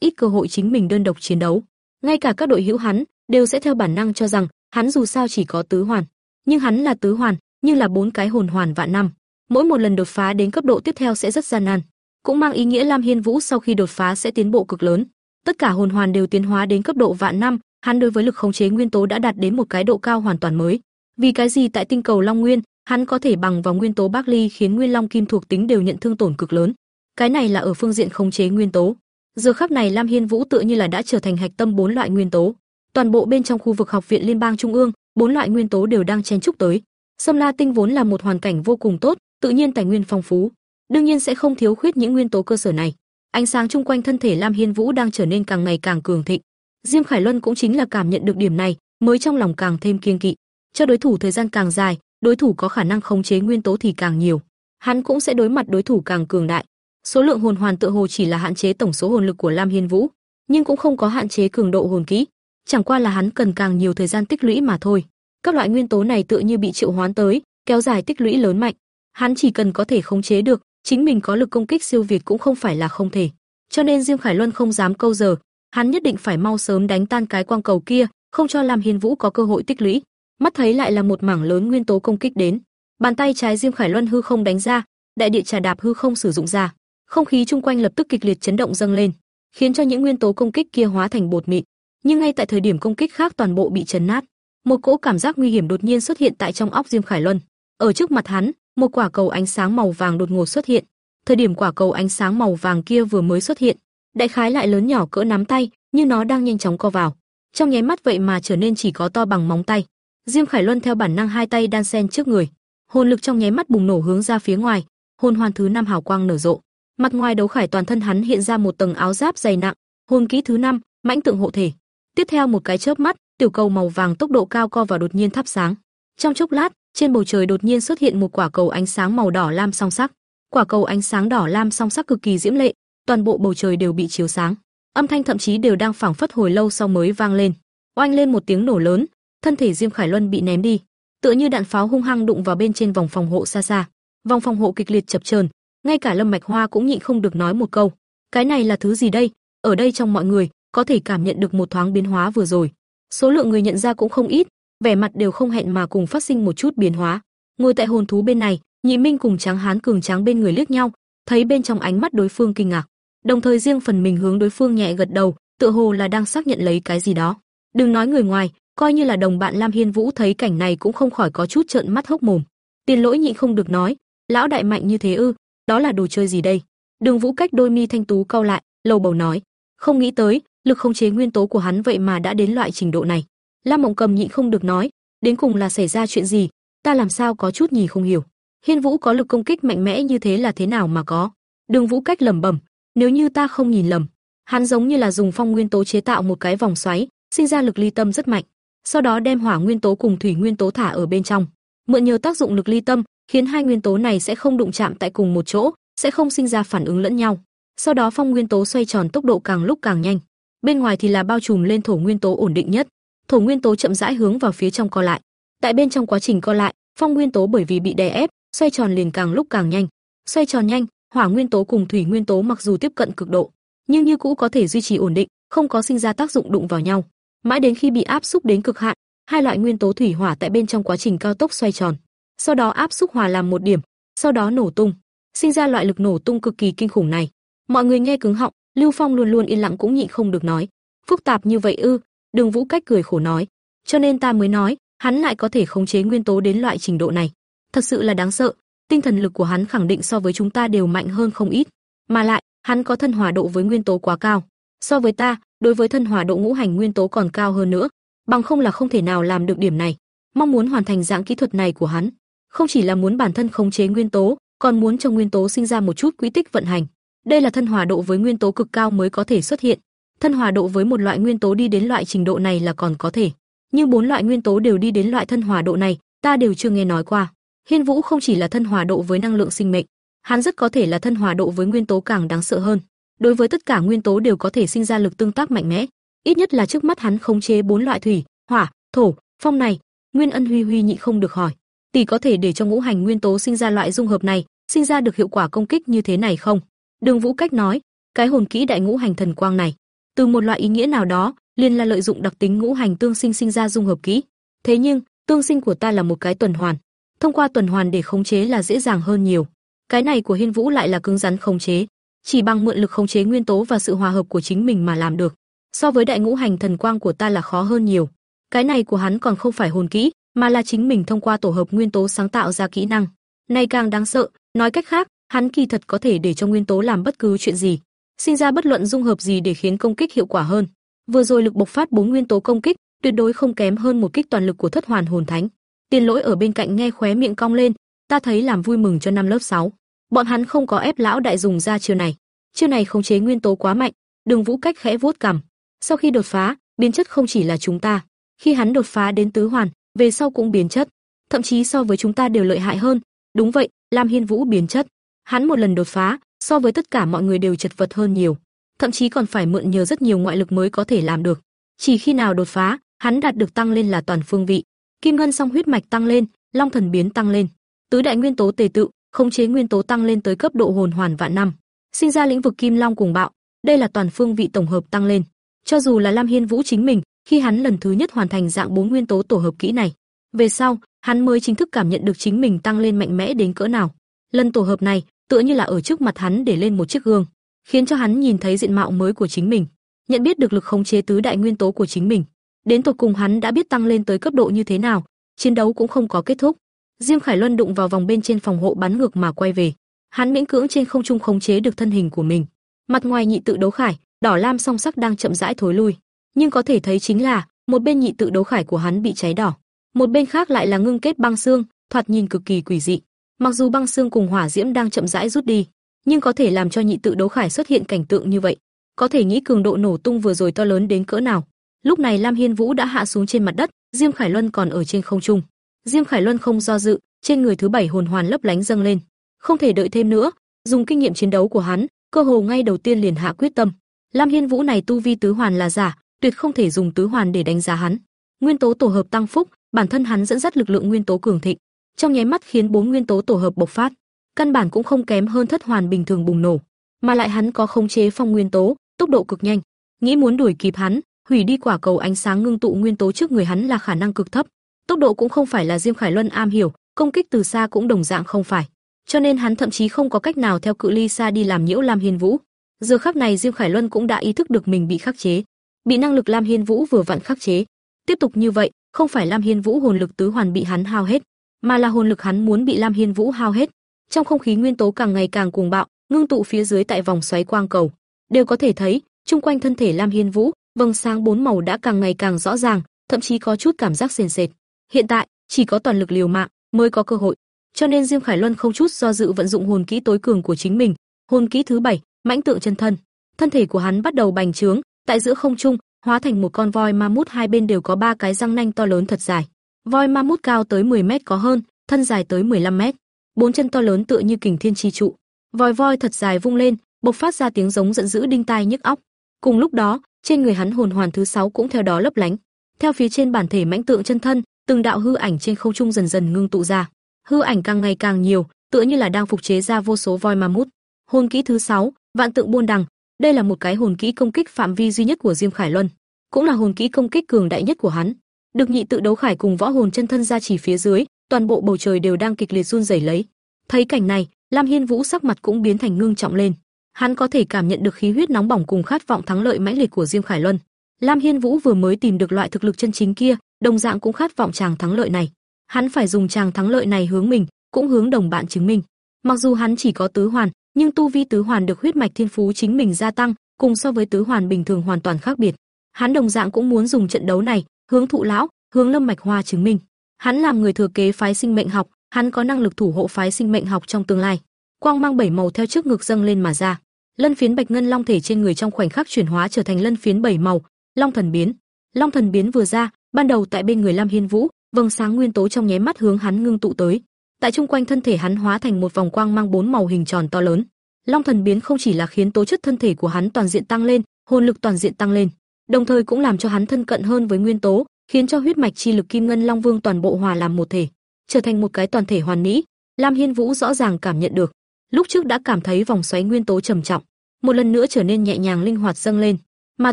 ít cơ hội chính mình đơn độc chiến đấu. Ngay cả các đội hữu hắn đều sẽ theo bản năng cho rằng hắn dù sao chỉ có tứ hoàn, nhưng hắn là tứ hoàn, nhưng là bốn cái hồn hoàn vạn năm. Mỗi một lần đột phá đến cấp độ tiếp theo sẽ rất gian nan, cũng mang ý nghĩa Lam Hiên Vũ sau khi đột phá sẽ tiến bộ cực lớn. Tất cả hồn hoàn đều tiến hóa đến cấp độ vạn năm, hắn đối với lực khống chế nguyên tố đã đạt đến một cái độ cao hoàn toàn mới. Vì cái gì tại tinh cầu Long Nguyên, hắn có thể bằng vào nguyên tố Bác Ly khiến Nguyên Long kim thuộc tính đều nhận thương tổn cực lớn. Cái này là ở phương diện khống chế nguyên tố. Giờ khắc này Lam Hiên Vũ tựa như là đã trở thành hạch tâm bốn loại nguyên tố. Toàn bộ bên trong khu vực học viện liên bang trung ương, bốn loại nguyên tố đều đang chen chúc tới. Sâm La Tinh vốn là một hoàn cảnh vô cùng tốt, tự nhiên tài nguyên phong phú, đương nhiên sẽ không thiếu khuyết những nguyên tố cơ sở này. Ánh sáng chung quanh thân thể Lam Hiên Vũ đang trở nên càng ngày càng cường thịnh. Diêm Khải Luân cũng chính là cảm nhận được điểm này, mới trong lòng càng thêm kiêng kỵ. Cho đối thủ thời gian càng dài, đối thủ có khả năng khống chế nguyên tố thì càng nhiều, hắn cũng sẽ đối mặt đối thủ càng cường đại. Số lượng hồn hoàn tựa hồ chỉ là hạn chế tổng số hồn lực của Lam Hiên Vũ, nhưng cũng không có hạn chế cường độ hồn kỹ, chẳng qua là hắn cần càng nhiều thời gian tích lũy mà thôi. Các loại nguyên tố này tựa như bị triệu hoán tới, kéo dài tích lũy lớn mạnh. Hắn chỉ cần có thể khống chế được, chính mình có lực công kích siêu việt cũng không phải là không thể. Cho nên Diêm Khải Luân không dám câu giờ, hắn nhất định phải mau sớm đánh tan cái quang cầu kia, không cho Lam Hiên Vũ có cơ hội tích lũy. Mắt thấy lại là một mảng lớn nguyên tố công kích đến, bàn tay trái Diêm Khải Luân hư không đánh ra, đại địa trà đạp hư không sử dụng ra, không khí chung quanh lập tức kịch liệt chấn động dâng lên, khiến cho những nguyên tố công kích kia hóa thành bột mịn. Nhưng ngay tại thời điểm công kích khác toàn bộ bị chấn nát, một cỗ cảm giác nguy hiểm đột nhiên xuất hiện tại trong óc Diêm Khải Luân. Ở trước mặt hắn, một quả cầu ánh sáng màu vàng đột ngột xuất hiện. Thời điểm quả cầu ánh sáng màu vàng kia vừa mới xuất hiện, đại khái lại lớn nhỏ cỡ nắm tay, nhưng nó đang nhanh chóng co vào. Trong nháy mắt vậy mà trở nên chỉ có to bằng móng tay. Diêm Khải Luân theo bản năng hai tay đan sen trước người, hồn lực trong nháy mắt bùng nổ hướng ra phía ngoài, hồn hoàn thứ năm hào quang nở rộ. Mặt ngoài đấu khải toàn thân hắn hiện ra một tầng áo giáp dày nặng, hồn kỹ thứ năm, mãnh tượng hộ thể. Tiếp theo một cái chớp mắt, tiểu cầu màu vàng tốc độ cao co vào đột nhiên thắp sáng. Trong chốc lát, trên bầu trời đột nhiên xuất hiện một quả cầu ánh sáng màu đỏ lam song sắc. Quả cầu ánh sáng đỏ lam song sắc cực kỳ diễm lệ, toàn bộ bầu trời đều bị chiếu sáng. Âm thanh thậm chí đều đang phảng phất hồi lâu sau mới vang lên. Oanh lên một tiếng nổ lớn, thân thể Diêm Khải Luân bị ném đi, tựa như đạn pháo hung hăng đụng vào bên trên vòng phòng hộ xa xa. Vòng phòng hộ kịch liệt chập chờn, ngay cả Lâm Mạch Hoa cũng nhịn không được nói một câu, cái này là thứ gì đây? Ở đây trong mọi người, có thể cảm nhận được một thoáng biến hóa vừa rồi. Số lượng người nhận ra cũng không ít, vẻ mặt đều không hẹn mà cùng phát sinh một chút biến hóa. Ngồi tại hồn thú bên này, Nhị Minh cùng Tráng Hán cường tráng bên người liếc nhau, thấy bên trong ánh mắt đối phương kinh ngạc, đồng thời riêng phần mình hướng đối phương nhẹ gật đầu, tựa hồ là đang xác nhận lấy cái gì đó. Đừng nói người ngoài, coi như là đồng bạn Lam Hiên Vũ thấy cảnh này cũng không khỏi có chút trợn mắt hốc mồm. Tiền Lỗi nhịn không được nói, lão đại mạnh như thế ư, đó là đồ chơi gì đây? Đường Vũ cách đôi mi thanh tú cau lại, lầu bầu nói, không nghĩ tới, lực khống chế nguyên tố của hắn vậy mà đã đến loại trình độ này. Lam Mộng Cầm nhịn không được nói, đến cùng là xảy ra chuyện gì, ta làm sao có chút nhì không hiểu. Hiên Vũ có lực công kích mạnh mẽ như thế là thế nào mà có? Đường Vũ cách lẩm bẩm, nếu như ta không nhìn lầm, hắn giống như là dùng phong nguyên tố chế tạo một cái vòng xoáy, sinh ra lực ly tâm rất mạnh, sau đó đem hỏa nguyên tố cùng thủy nguyên tố thả ở bên trong, mượn nhờ tác dụng lực ly tâm, khiến hai nguyên tố này sẽ không đụng chạm tại cùng một chỗ, sẽ không sinh ra phản ứng lẫn nhau. Sau đó phong nguyên tố xoay tròn tốc độ càng lúc càng nhanh, bên ngoài thì là bao trùm lên thổ nguyên tố ổn định nhất. Thổ nguyên tố chậm rãi hướng vào phía trong co lại. Tại bên trong quá trình co lại, phong nguyên tố bởi vì bị đè ép, xoay tròn liền càng lúc càng nhanh. Xoay tròn nhanh, hỏa nguyên tố cùng thủy nguyên tố mặc dù tiếp cận cực độ, nhưng như cũ có thể duy trì ổn định, không có sinh ra tác dụng đụng vào nhau. Mãi đến khi bị áp xúc đến cực hạn, hai loại nguyên tố thủy hỏa tại bên trong quá trình cao tốc xoay tròn, sau đó áp xúc hòa làm một điểm, sau đó nổ tung, sinh ra loại lực nổ tung cực kỳ kinh khủng này. Mọi người nghe cứng họng, Lưu Phong luôn luôn yên lặng cũng nhịn không được nói, phức tạp như vậy ư? Đường Vũ cách cười khổ nói, cho nên ta mới nói, hắn lại có thể khống chế nguyên tố đến loại trình độ này, thật sự là đáng sợ. Tinh thần lực của hắn khẳng định so với chúng ta đều mạnh hơn không ít, mà lại, hắn có thân hòa độ với nguyên tố quá cao. So với ta, đối với thân hòa độ ngũ hành nguyên tố còn cao hơn nữa, bằng không là không thể nào làm được điểm này. Mong muốn hoàn thành dạng kỹ thuật này của hắn, không chỉ là muốn bản thân khống chế nguyên tố, còn muốn cho nguyên tố sinh ra một chút quỹ tích vận hành. Đây là thân hòa độ với nguyên tố cực cao mới có thể xuất hiện. Thân hòa độ với một loại nguyên tố đi đến loại trình độ này là còn có thể, nhưng bốn loại nguyên tố đều đi đến loại thân hòa độ này, ta đều chưa nghe nói qua. Hiên Vũ không chỉ là thân hòa độ với năng lượng sinh mệnh, hắn rất có thể là thân hòa độ với nguyên tố càng đáng sợ hơn. Đối với tất cả nguyên tố đều có thể sinh ra lực tương tác mạnh mẽ, ít nhất là trước mắt hắn khống chế bốn loại thủy, hỏa, thổ, phong này. Nguyên Ân Huy Huy nhị không được hỏi, tỷ có thể để cho ngũ hành nguyên tố sinh ra loại dung hợp này, sinh ra được hiệu quả công kích như thế này không? Đường Vũ Cách nói, cái hồn kỹ đại ngũ hành thần quang này, từ một loại ý nghĩa nào đó, liền là lợi dụng đặc tính ngũ hành tương sinh sinh ra dung hợp kỹ. Thế nhưng, tương sinh của ta là một cái tuần hoàn, thông qua tuần hoàn để khống chế là dễ dàng hơn nhiều. Cái này của Hiên Vũ lại là cứng rắn khống chế, chỉ bằng mượn lực khống chế nguyên tố và sự hòa hợp của chính mình mà làm được. So với đại ngũ hành thần quang của ta là khó hơn nhiều. Cái này của hắn còn không phải hồn kỹ, mà là chính mình thông qua tổ hợp nguyên tố sáng tạo ra kỹ năng. Này càng đáng sợ, nói cách khác, hắn kỳ thật có thể để cho nguyên tố làm bất cứ chuyện gì, sinh ra bất luận dung hợp gì để khiến công kích hiệu quả hơn. Vừa rồi lực bộc phát bốn nguyên tố công kích, tuyệt đối không kém hơn một kích toàn lực của Thất Hoàn Hồn Thánh. Tiền Lỗi ở bên cạnh nghe khóe miệng cong lên, ta thấy làm vui mừng cho năm lớp 6. Bọn hắn không có ép lão đại dùng ra chiêu này. Chiêu này khống chế nguyên tố quá mạnh, Đường Vũ cách khẽ vuốt cằm. Sau khi đột phá, biến chất không chỉ là chúng ta, khi hắn đột phá đến tứ hoàn, về sau cũng biến chất, thậm chí so với chúng ta đều lợi hại hơn. Đúng vậy, Lam Hiên Vũ biến chất. Hắn một lần đột phá, so với tất cả mọi người đều chật vật hơn nhiều, thậm chí còn phải mượn nhờ rất nhiều ngoại lực mới có thể làm được. Chỉ khi nào đột phá, hắn đạt được tăng lên là toàn phương vị. Kim ngân song huyết mạch tăng lên, long thần biến tăng lên, tứ đại nguyên tố tề tự, khống chế nguyên tố tăng lên tới cấp độ hồn hoàn vạn năm, sinh ra lĩnh vực kim long cùng bạo, đây là toàn phương vị tổng hợp tăng lên. Cho dù là Lam Hiên Vũ chính mình, khi hắn lần thứ nhất hoàn thành dạng bốn nguyên tố tổ hợp kỹ này, về sau, hắn mới chính thức cảm nhận được chính mình tăng lên mạnh mẽ đến cỡ nào. Lần tổ hợp này, tựa như là ở trước mặt hắn để lên một chiếc gương, khiến cho hắn nhìn thấy diện mạo mới của chính mình, nhận biết được lực khống chế tứ đại nguyên tố của chính mình. Đến tột cùng hắn đã biết tăng lên tới cấp độ như thế nào, chiến đấu cũng không có kết thúc. Diêm Khải Luân đụng vào vòng bên trên phòng hộ bắn ngược mà quay về. Hắn miễn cưỡng trên không trung khống chế được thân hình của mình. Mặt ngoài nhị tự đấu khải, đỏ lam song sắc đang chậm rãi thối lui, nhưng có thể thấy chính là một bên nhị tự đấu khải của hắn bị cháy đỏ, một bên khác lại là ngưng kết băng xương, thoạt nhìn cực kỳ quỷ dị. Mặc dù băng xương cùng hỏa diễm đang chậm rãi rút đi, nhưng có thể làm cho nhị tự đấu khải xuất hiện cảnh tượng như vậy, có thể nghĩ cường độ nổ tung vừa rồi to lớn đến cỡ nào. Lúc này Lam Hiên Vũ đã hạ xuống trên mặt đất, Diêm Khải Luân còn ở trên không trung. Diêm Khải Luân không do dự, trên người thứ bảy hồn hoàn lấp lánh dâng lên, không thể đợi thêm nữa, dùng kinh nghiệm chiến đấu của hắn, cơ hồ ngay đầu tiên liền hạ quyết tâm. Lam Hiên Vũ này tu vi tứ hoàn là giả, tuyệt không thể dùng tứ hoàn để đánh giá hắn. Nguyên tố tổ hợp tăng phúc, bản thân hắn dẫn dắt lực lượng nguyên tố cường thịnh, trong nháy mắt khiến bốn nguyên tố tổ hợp bộc phát, căn bản cũng không kém hơn thất hoàn bình thường bùng nổ, mà lại hắn có khống chế phong nguyên tố, tốc độ cực nhanh, nghĩ muốn đuổi kịp hắn, hủy đi quả cầu ánh sáng ngưng tụ nguyên tố trước người hắn là khả năng cực thấp. Tốc độ cũng không phải là Diêm Khải Luân am hiểu, công kích từ xa cũng đồng dạng không phải. Cho nên hắn thậm chí không có cách nào theo cự ly xa đi làm nhiễu Lam Hiên Vũ. Giờ khắc này Diêm Khải Luân cũng đã ý thức được mình bị khắc chế, bị năng lực Lam Hiên Vũ vừa vặn khắc chế. Tiếp tục như vậy, không phải Lam Hiên Vũ hồn lực tứ hoàn bị hắn hao hết, mà là hồn lực hắn muốn bị Lam Hiên Vũ hao hết. Trong không khí nguyên tố càng ngày càng cuồng bạo, ngưng tụ phía dưới tại vòng xoáy quang cầu, đều có thể thấy, chung quanh thân thể Lam Hiên Vũ, vầng sáng bốn màu đã càng ngày càng rõ ràng, thậm chí có chút cảm giác sền sệt. Hiện tại, chỉ có toàn lực liều mạng mới có cơ hội. cho nên Diêm Khải Luân không chút do dự vận dụng hồn kỹ tối cường của chính mình, hồn kỹ thứ bảy, mãnh tượng chân thân. Thân thể của hắn bắt đầu bành trướng, tại giữa không trung, hóa thành một con voi ma mút hai bên đều có ba cái răng nanh to lớn thật dài. Voi ma mút cao tới 10 mét có hơn, thân dài tới 15 mét, bốn chân to lớn tựa như kình thiên chi trụ. Vòi voi thật dài vung lên, bộc phát ra tiếng giống giận dữ đinh tai nhức óc. Cùng lúc đó, trên người hắn hồn hoàn thứ sáu cũng theo đó lấp lánh. Theo phía trên bản thể mãnh tượng chân thân, từng đạo hư ảnh trên không trung dần dần ngưng tụ ra. Hư ảnh càng ngày càng nhiều, tựa như là đang phục chế ra vô số voi ma mút. Hồn kỹ thứ sáu, Vạn Tượng Buôn Đằng, đây là một cái hồn kỹ công kích phạm vi duy nhất của Diêm Khải Luân, cũng là hồn kỹ công kích cường đại nhất của hắn. Được nhị tự đấu khải cùng võ hồn chân thân ra chỉ phía dưới, toàn bộ bầu trời đều đang kịch liệt run rẩy lấy. Thấy cảnh này, Lam Hiên Vũ sắc mặt cũng biến thành ngưng trọng lên. Hắn có thể cảm nhận được khí huyết nóng bỏng cùng khát vọng thắng lợi mãnh liệt của Diêm Khải Luân. Lam Hiên Vũ vừa mới tìm được loại thực lực chân chính kia, đồng dạng cũng khát vọng chàng thắng lợi này. Hắn phải dùng chàng thắng lợi này hướng mình, cũng hướng đồng bạn chứng minh. Mặc dù hắn chỉ có tứ hoàn, nhưng tu vi tứ hoàn được huyết mạch thiên phú chính mình gia tăng, cùng so với tứ hoàn bình thường hoàn toàn khác biệt. Hắn đồng dạng cũng muốn dùng trận đấu này, hướng thụ lão, hướng Lâm Mạch Hoa chứng minh. Hắn làm người thừa kế phái sinh mệnh học, hắn có năng lực thủ hộ phái sinh mệnh học trong tương lai. Quang mang bảy màu theo trước ngực dâng lên mà ra. Lân phiến bạch ngân long thể trên người trong khoảnh khắc chuyển hóa trở thành lân phiến bảy màu, long thần biến. Long thần biến vừa ra, ban đầu tại bên người Lam Hiên Vũ, vầng sáng nguyên tố trong nháy mắt hướng hắn ngưng tụ tới. Tại trung quanh thân thể hắn hóa thành một vòng quang mang bốn màu hình tròn to lớn. Long thần biến không chỉ là khiến tố chất thân thể của hắn toàn diện tăng lên, hồn lực toàn diện tăng lên, đồng thời cũng làm cho hắn thân cận hơn với nguyên tố, khiến cho huyết mạch chi lực Kim Ngân Long Vương toàn bộ hòa làm một thể, trở thành một cái toàn thể hoàn mỹ. Lam Hiên Vũ rõ ràng cảm nhận được, lúc trước đã cảm thấy vòng xoáy nguyên tố trầm trọng, một lần nữa trở nên nhẹ nhàng linh hoạt dâng lên, mà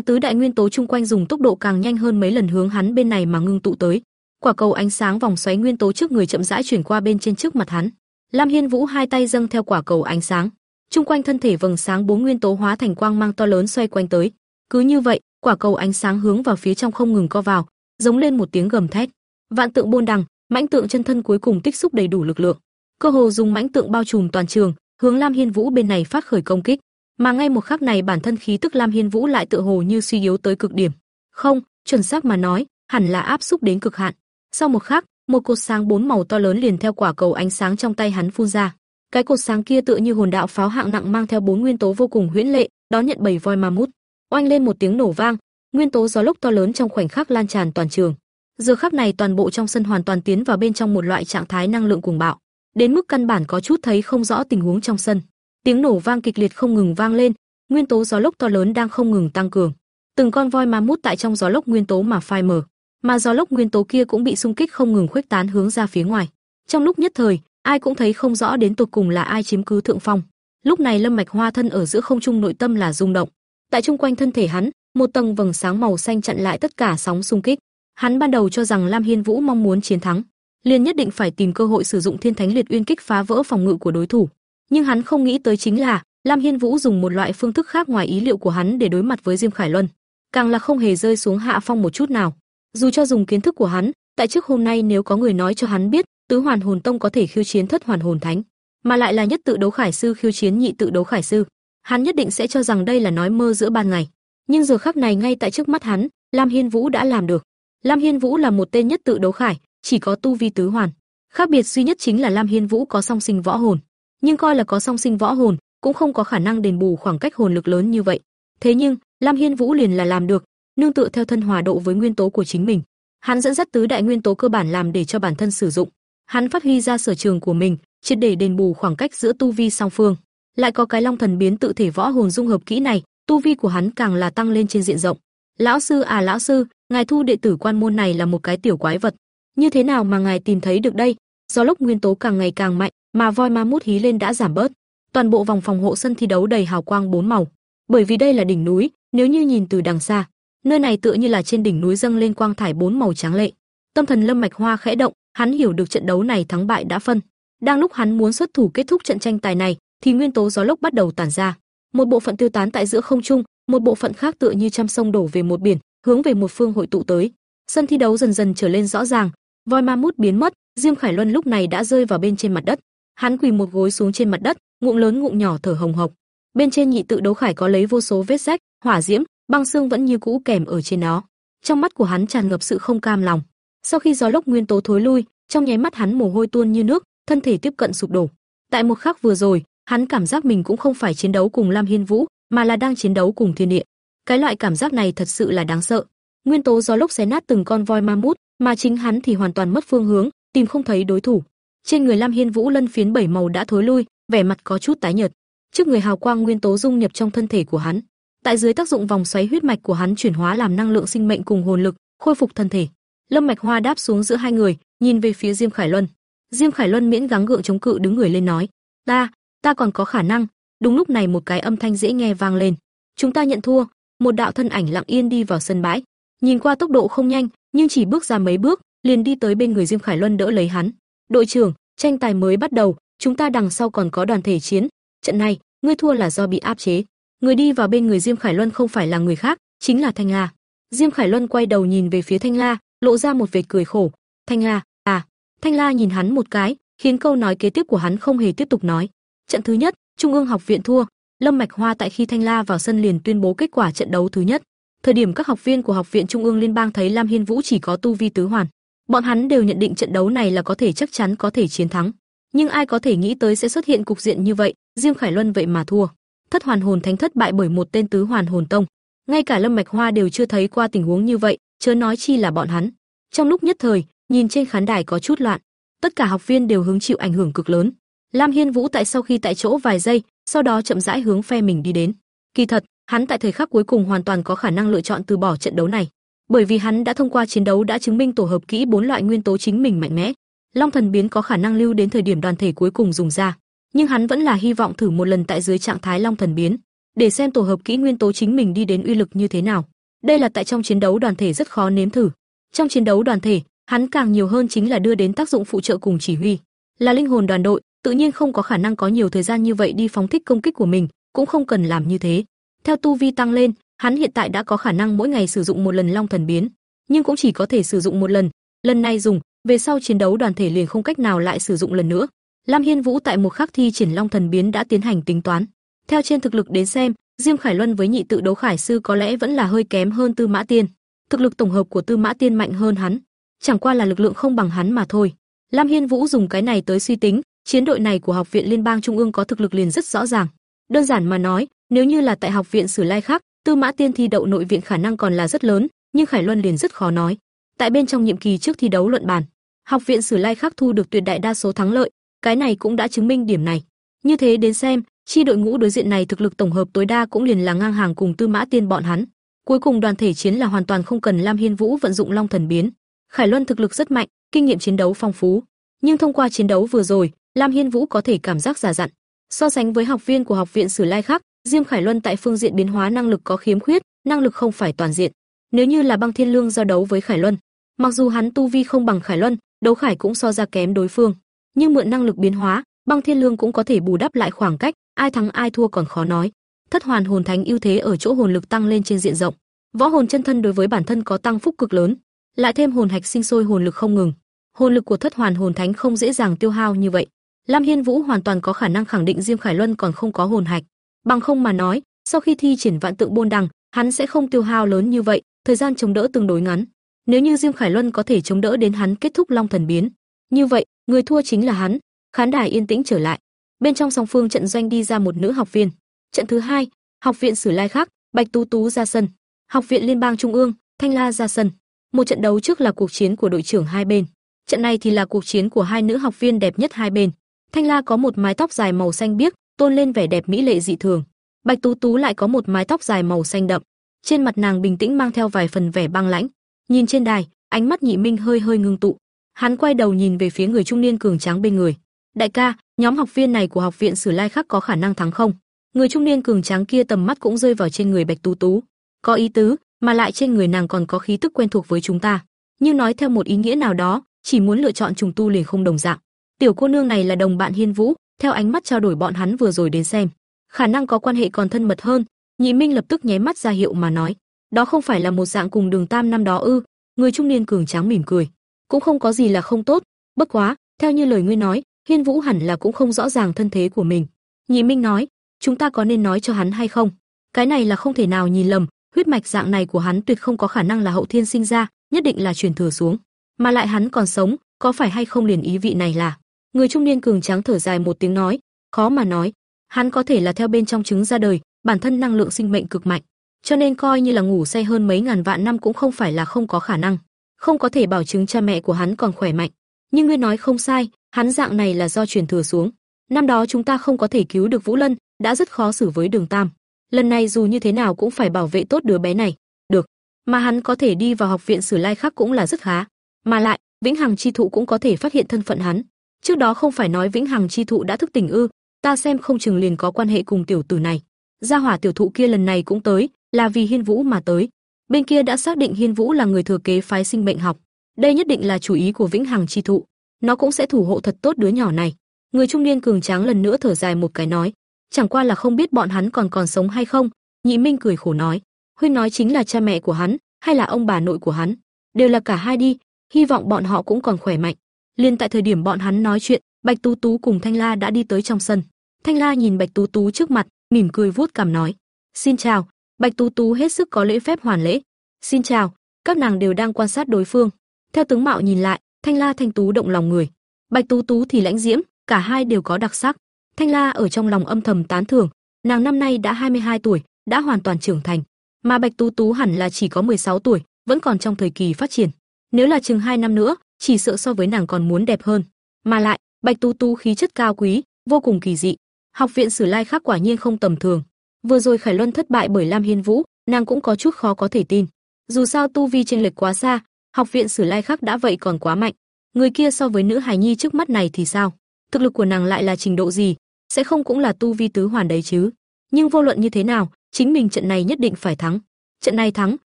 tứ đại nguyên tố chung quanh dùng tốc độ càng nhanh hơn mấy lần hướng hắn bên này mà ngưng tụ tới. Quả cầu ánh sáng vòng xoáy nguyên tố trước người chậm rãi chuyển qua bên trên trước mặt hắn. Lam Hiên Vũ hai tay dâng theo quả cầu ánh sáng, chung quanh thân thể vầng sáng bốn nguyên tố hóa thành quang mang to lớn xoay quanh tới. Cứ như vậy, quả cầu ánh sáng hướng vào phía trong không ngừng co vào, giống lên một tiếng gầm thét. Vạn tượng buôn đằng, mãnh tượng chân thân cuối cùng tích xúc đầy đủ lực lượng, cơ hồ dùng mãnh tượng bao trùm toàn trường, hướng Lam Hiên Vũ bên này phát khởi công kích. Mà ngay một khắc này bản thân khí tức Lam Hiên Vũ lại tựa hồ như suy yếu tới cực điểm. Không, chuẩn xác mà nói, hẳn là áp xúc đến cực hạn. Sau một khắc, một cột sáng bốn màu to lớn liền theo quả cầu ánh sáng trong tay hắn phun ra. Cái cột sáng kia tựa như hồn đạo pháo hạng nặng mang theo bốn nguyên tố vô cùng huyễn lệ, đón nhận bảy voi ma mút. Oanh lên một tiếng nổ vang, nguyên tố gió lốc to lớn trong khoảnh khắc lan tràn toàn trường. Giờ khắc này toàn bộ trong sân hoàn toàn tiến vào bên trong một loại trạng thái năng lượng cuồng bạo, đến mức căn bản có chút thấy không rõ tình huống trong sân. Tiếng nổ vang kịch liệt không ngừng vang lên, nguyên tố gió lốc to lớn đang không ngừng tăng cường. Từng con voi ma mút tại trong gió lốc nguyên tố mà phai mờ, mà gió lốc nguyên tố kia cũng bị xung kích không ngừng khuếch tán hướng ra phía ngoài. Trong lúc nhất thời, ai cũng thấy không rõ đến tột cùng là ai chiếm cứ thượng phong. Lúc này Lâm Mạch Hoa thân ở giữa không trung nội tâm là rung động. Tại trung quanh thân thể hắn, một tầng vầng sáng màu xanh chặn lại tất cả sóng xung kích. Hắn ban đầu cho rằng Lam Hiên Vũ mong muốn chiến thắng, liền nhất định phải tìm cơ hội sử dụng Thiên Thánh Liệt Uyên kích phá vỡ phòng ngự của đối thủ. Nhưng hắn không nghĩ tới chính là, Lam Hiên Vũ dùng một loại phương thức khác ngoài ý liệu của hắn để đối mặt với Diêm Khải Luân, càng là không hề rơi xuống hạ phong một chút nào. Dù cho dùng kiến thức của hắn, tại trước hôm nay nếu có người nói cho hắn biết, tứ hoàn hồn tông có thể khiêu chiến thất hoàn hồn thánh, mà lại là nhất tự đấu khải sư khiêu chiến nhị tự đấu khải sư, hắn nhất định sẽ cho rằng đây là nói mơ giữa ban ngày. Nhưng giờ khắc này ngay tại trước mắt hắn, Lam Hiên Vũ đã làm được. Lam Hiên Vũ là một tên nhất tự đấu khải, chỉ có tu vi tứ hoàn. Khác biệt duy nhất chính là Lam Hiên Vũ có song sinh võ hồn, nhưng coi là có song sinh võ hồn, cũng không có khả năng đền bù khoảng cách hồn lực lớn như vậy. Thế nhưng, Lam Hiên Vũ liền là làm được, nương tựa theo thân hòa độ với nguyên tố của chính mình. Hắn dẫn dắt tứ đại nguyên tố cơ bản làm để cho bản thân sử dụng. Hắn phát huy ra sở trường của mình, triệt để đền bù khoảng cách giữa tu vi song phương. Lại có cái Long Thần biến tự thể võ hồn dung hợp kỹ này, tu vi của hắn càng là tăng lên trên diện rộng. Lão sư à lão sư, ngài thu đệ tử quan môn này là một cái tiểu quái vật. Như thế nào mà ngài tìm thấy được đây? Do lốc nguyên tố càng ngày càng mạnh, mà voi ma mút hí lên đã giảm bớt. Toàn bộ vòng phòng hộ sân thi đấu đầy hào quang bốn màu. Bởi vì đây là đỉnh núi, nếu như nhìn từ đằng xa, nơi này tựa như là trên đỉnh núi dâng lên quang thải bốn màu trắng lệ. Tâm thần Lâm Mạch Hoa khẽ động, hắn hiểu được trận đấu này thắng bại đã phân. Đang lúc hắn muốn xuất thủ kết thúc trận tranh tài này, thì nguyên tố gió lốc bắt đầu tản ra. Một bộ phận tiêu tán tại giữa không trung, một bộ phận khác tựa như trăm sông đổ về một biển, hướng về một phương hội tụ tới. Sân thi đấu dần dần trở lên rõ ràng, voi ma mút biến mất, Diêm Khải Luân lúc này đã rơi vào bên trên mặt đất. Hắn quỳ một gối xuống trên mặt đất, ngụm lớn ngụm nhỏ thở hồng hộc. Bên trên nhị tự đấu khải có lấy vô số vết rách, hỏa diễm, băng xương vẫn như cũ kèm ở trên nó. Trong mắt của hắn tràn ngập sự không cam lòng. Sau khi gió lốc nguyên tố thối lui, trong nháy mắt hắn mồ hôi tuôn như nước, thân thể tiếp cận sụp đổ. Tại một khắc vừa rồi, hắn cảm giác mình cũng không phải chiến đấu cùng Lam Hiên Vũ, mà là đang chiến đấu cùng thiên địa. Cái loại cảm giác này thật sự là đáng sợ. Nguyên tố gió lốc xé nát từng con voi ma mút, mà chính hắn thì hoàn toàn mất phương hướng, tìm không thấy đối thủ. Trên người Lam Hiên Vũ lân phiến bảy màu đã thối lui, vẻ mặt có chút tái nhợt. Trước người hào quang nguyên tố dung nhập trong thân thể của hắn. Tại dưới tác dụng vòng xoáy huyết mạch của hắn chuyển hóa làm năng lượng sinh mệnh cùng hồn lực, khôi phục thân thể. Lâm Mạch Hoa đáp xuống giữa hai người, nhìn về phía Diêm Khải Luân. Diêm Khải Luân miễn gắng gượng chống cự đứng người lên nói: "Ta, ta còn có khả năng." Đúng lúc này một cái âm thanh dễ nghe vang lên. "Chúng ta nhận thua." Một đạo thân ảnh lặng yên đi vào sân bãi. Nhìn qua tốc độ không nhanh, nhưng chỉ bước ra mấy bước, liền đi tới bên người Diêm Khải Luân đỡ lấy hắn. "Đội trưởng, tranh tài mới bắt đầu, chúng ta đằng sau còn có đoàn thể chiến, trận này, ngươi thua là do bị áp chế." Người đi vào bên người Diêm Khải Luân không phải là người khác, chính là Thanh La. Diêm Khải Luân quay đầu nhìn về phía Thanh La, lộ ra một vệt cười khổ. "Thanh La, à?" Thanh La nhìn hắn một cái, khiến câu nói kế tiếp của hắn không hề tiếp tục nói. Trận thứ nhất, Trung ương học viện thua, Lâm Mạch Hoa tại khi Thanh La vào sân liền tuyên bố kết quả trận đấu thứ nhất. Thời điểm các học viên của học viện Trung ương Liên bang thấy Lam Hiên Vũ chỉ có tu vi tứ hoàn, bọn hắn đều nhận định trận đấu này là có thể chắc chắn có thể chiến thắng. Nhưng ai có thể nghĩ tới sẽ xuất hiện cục diện như vậy, Diêm Khải Luân vậy mà thua. Thất hoàn hồn thánh thất bại bởi một tên tứ hoàn hồn tông. Ngay cả Lâm Mạch Hoa đều chưa thấy qua tình huống như vậy, chớ nói chi là bọn hắn. Trong lúc nhất thời, nhìn trên khán đài có chút loạn, tất cả học viên đều hứng chịu ảnh hưởng cực lớn. Lam Hiên Vũ tại sau khi tại chỗ vài giây, sau đó chậm rãi hướng phe mình đi đến. Kỳ thật, hắn tại thời khắc cuối cùng hoàn toàn có khả năng lựa chọn từ bỏ trận đấu này, bởi vì hắn đã thông qua chiến đấu đã chứng minh tổ hợp kỹ bốn loại nguyên tố chính mình mạnh mẽ. Long thần biến có khả năng lưu đến thời điểm đoàn thể cuối cùng dùng ra, nhưng hắn vẫn là hy vọng thử một lần tại dưới trạng thái long thần biến, để xem tổ hợp kỹ nguyên tố chính mình đi đến uy lực như thế nào. Đây là tại trong chiến đấu đoàn thể rất khó nếm thử. Trong chiến đấu đoàn thể, hắn càng nhiều hơn chính là đưa đến tác dụng phụ trợ cùng chỉ huy. Là linh hồn đoàn đội, tự nhiên không có khả năng có nhiều thời gian như vậy đi phóng thích công kích của mình, cũng không cần làm như thế. Theo tu vi tăng lên, hắn hiện tại đã có khả năng mỗi ngày sử dụng một lần Long Thần biến, nhưng cũng chỉ có thể sử dụng một lần, lần này dùng, về sau chiến đấu đoàn thể liền không cách nào lại sử dụng lần nữa. Lam Hiên Vũ tại một khắc thi triển Long Thần biến đã tiến hành tính toán. Theo trên thực lực đến xem, Diêm Khải Luân với nhị tự đấu khải sư có lẽ vẫn là hơi kém hơn Tư Mã Tiên. Thực lực tổng hợp của Tư Mã Tiên mạnh hơn hắn, chẳng qua là lực lượng không bằng hắn mà thôi. Lam Hiên Vũ dùng cái này tới suy tính, chiến đội này của học viện liên bang trung ương có thực lực liền rất rõ ràng. Đơn giản mà nói, nếu như là tại học viện Sử Lai khác, Tư Mã Tiên thi đậu nội viện khả năng còn là rất lớn, nhưng Khải Luân liền rất khó nói. Tại bên trong nhiệm kỳ trước thi đấu luận bàn, học viện Sử Lai khác thu được tuyệt đại đa số thắng lợi, cái này cũng đã chứng minh điểm này. Như thế đến xem, chi đội ngũ đối diện này thực lực tổng hợp tối đa cũng liền là ngang hàng cùng Tư Mã Tiên bọn hắn. Cuối cùng đoàn thể chiến là hoàn toàn không cần Lam Hiên Vũ vận dụng Long Thần biến. Khải Luân thực lực rất mạnh, kinh nghiệm chiến đấu phong phú, nhưng thông qua chiến đấu vừa rồi, Lam Hiên Vũ có thể cảm giác già dặn. So sánh với học viên của học viện Sử Lai khác, Diêm Khải Luân tại phương diện biến hóa năng lực có khiếm khuyết, năng lực không phải toàn diện. Nếu như là Băng Thiên Lương giao đấu với Khải Luân, mặc dù hắn tu vi không bằng Khải Luân, đấu khải cũng so ra kém đối phương, nhưng mượn năng lực biến hóa, Băng Thiên Lương cũng có thể bù đắp lại khoảng cách, ai thắng ai thua còn khó nói. Thất hoàn hồn thánh ưu thế ở chỗ hồn lực tăng lên trên diện rộng, võ hồn chân thân đối với bản thân có tăng phúc cực lớn, lại thêm hồn hạch sinh sôi hồn lực không ngừng, hồn lực của thất hoàn hồn thánh không dễ dàng tiêu hao như vậy. Lam Hiên Vũ hoàn toàn có khả năng khẳng định Diêm Khải Luân còn không có hồn hạch. Bằng không mà nói, sau khi thi triển vạn tượng bôn đằng, hắn sẽ không tiêu hao lớn như vậy, thời gian chống đỡ tương đối ngắn. Nếu như Diêm Khải Luân có thể chống đỡ đến hắn kết thúc Long Thần biến, như vậy, người thua chính là hắn. Khán đài yên tĩnh trở lại. Bên trong song phương trận doanh đi ra một nữ học viên. Trận thứ hai, học viện Sử Lai khác, Bạch Tú Tú ra sân. Học viện Liên bang Trung ương, Thanh La ra sân. Một trận đấu trước là cuộc chiến của đội trưởng hai bên. Trận này thì là cuộc chiến của hai nữ học viên đẹp nhất hai bên. Thanh La có một mái tóc dài màu xanh biếc, tôn lên vẻ đẹp mỹ lệ dị thường. Bạch Tú Tú lại có một mái tóc dài màu xanh đậm, trên mặt nàng bình tĩnh mang theo vài phần vẻ băng lãnh. Nhìn trên đài, ánh mắt Nhị Minh hơi hơi ngưng tụ. Hắn quay đầu nhìn về phía người trung niên cường tráng bên người. "Đại ca, nhóm học viên này của học viện Sử Lai Khắc có khả năng thắng không?" Người trung niên cường tráng kia tầm mắt cũng rơi vào trên người Bạch Tú Tú. Có ý tứ, mà lại trên người nàng còn có khí tức quen thuộc với chúng ta. Nhưng nói theo một ý nghĩa nào đó, chỉ muốn lựa chọn trùng tu liền không đồng dạng. Tiểu cô nương này là đồng bạn Hiên Vũ, theo ánh mắt trao đổi bọn hắn vừa rồi đến xem, khả năng có quan hệ còn thân mật hơn. Nhị Minh lập tức nháy mắt ra hiệu mà nói, đó không phải là một dạng cùng Đường Tam năm đó ư? Người trung niên cường tráng mỉm cười, cũng không có gì là không tốt, bất quá, theo như lời ngươi nói, Hiên Vũ hẳn là cũng không rõ ràng thân thế của mình. Nhị Minh nói, chúng ta có nên nói cho hắn hay không? Cái này là không thể nào nhìn lầm, huyết mạch dạng này của hắn tuyệt không có khả năng là hậu thiên sinh ra, nhất định là truyền thừa xuống mà lại hắn còn sống, có phải hay không liền ý vị này là Người trung niên cường tráng thở dài một tiếng nói, khó mà nói, hắn có thể là theo bên trong trứng ra đời, bản thân năng lượng sinh mệnh cực mạnh, cho nên coi như là ngủ say hơn mấy ngàn vạn năm cũng không phải là không có khả năng, không có thể bảo chứng cha mẹ của hắn còn khỏe mạnh. Nhưng ngươi nói không sai, hắn dạng này là do truyền thừa xuống. Năm đó chúng ta không có thể cứu được Vũ Lân, đã rất khó xử với Đường Tam. Lần này dù như thế nào cũng phải bảo vệ tốt đứa bé này. Được, mà hắn có thể đi vào học viện Sử Lai khác cũng là rất khá. Mà lại, Vĩnh Hằng chi thụ cũng có thể phát hiện thân phận hắn. Trước đó không phải nói Vĩnh Hằng chi thụ đã thức tỉnh ư? Ta xem không chừng liền có quan hệ cùng tiểu tử này. Gia hỏa tiểu thụ kia lần này cũng tới, là vì Hiên Vũ mà tới. Bên kia đã xác định Hiên Vũ là người thừa kế phái sinh mệnh học. Đây nhất định là chủ ý của Vĩnh Hằng chi thụ. Nó cũng sẽ thủ hộ thật tốt đứa nhỏ này. Người trung niên cường tráng lần nữa thở dài một cái nói, chẳng qua là không biết bọn hắn còn còn sống hay không. Nhị Minh cười khổ nói, huynh nói chính là cha mẹ của hắn, hay là ông bà nội của hắn, đều là cả hai đi, hy vọng bọn họ cũng còn khỏe mạnh. Liên tại thời điểm bọn hắn nói chuyện, Bạch Tú Tú cùng Thanh La đã đi tới trong sân. Thanh La nhìn Bạch Tú Tú trước mặt, mỉm cười vuốt cằm nói: "Xin chào." Bạch Tú Tú hết sức có lễ phép hoàn lễ. "Xin chào." Các nàng đều đang quan sát đối phương. Theo tướng mạo nhìn lại, Thanh La Thanh Tú động lòng người. Bạch Tú Tú thì lãnh diễm, cả hai đều có đặc sắc. Thanh La ở trong lòng âm thầm tán thưởng, nàng năm nay đã 22 tuổi, đã hoàn toàn trưởng thành, mà Bạch Tú Tú hẳn là chỉ có 16 tuổi, vẫn còn trong thời kỳ phát triển. Nếu là chừng 2 năm nữa, chỉ sợ so với nàng còn muốn đẹp hơn. Mà lại, Bạch Tú Tú khí chất cao quý, vô cùng kỳ dị. Học viện Sử Lai khác quả nhiên không tầm thường. Vừa rồi Khải Luân thất bại bởi Lam Hiên Vũ, nàng cũng có chút khó có thể tin. Dù sao tu vi chênh lệch quá xa, học viện Sử Lai khác đã vậy còn quá mạnh. Người kia so với nữ hài nhi trước mắt này thì sao? Thực lực của nàng lại là trình độ gì? Sẽ không cũng là tu vi tứ hoàn đấy chứ? Nhưng vô luận như thế nào, chính mình trận này nhất định phải thắng. Trận này thắng,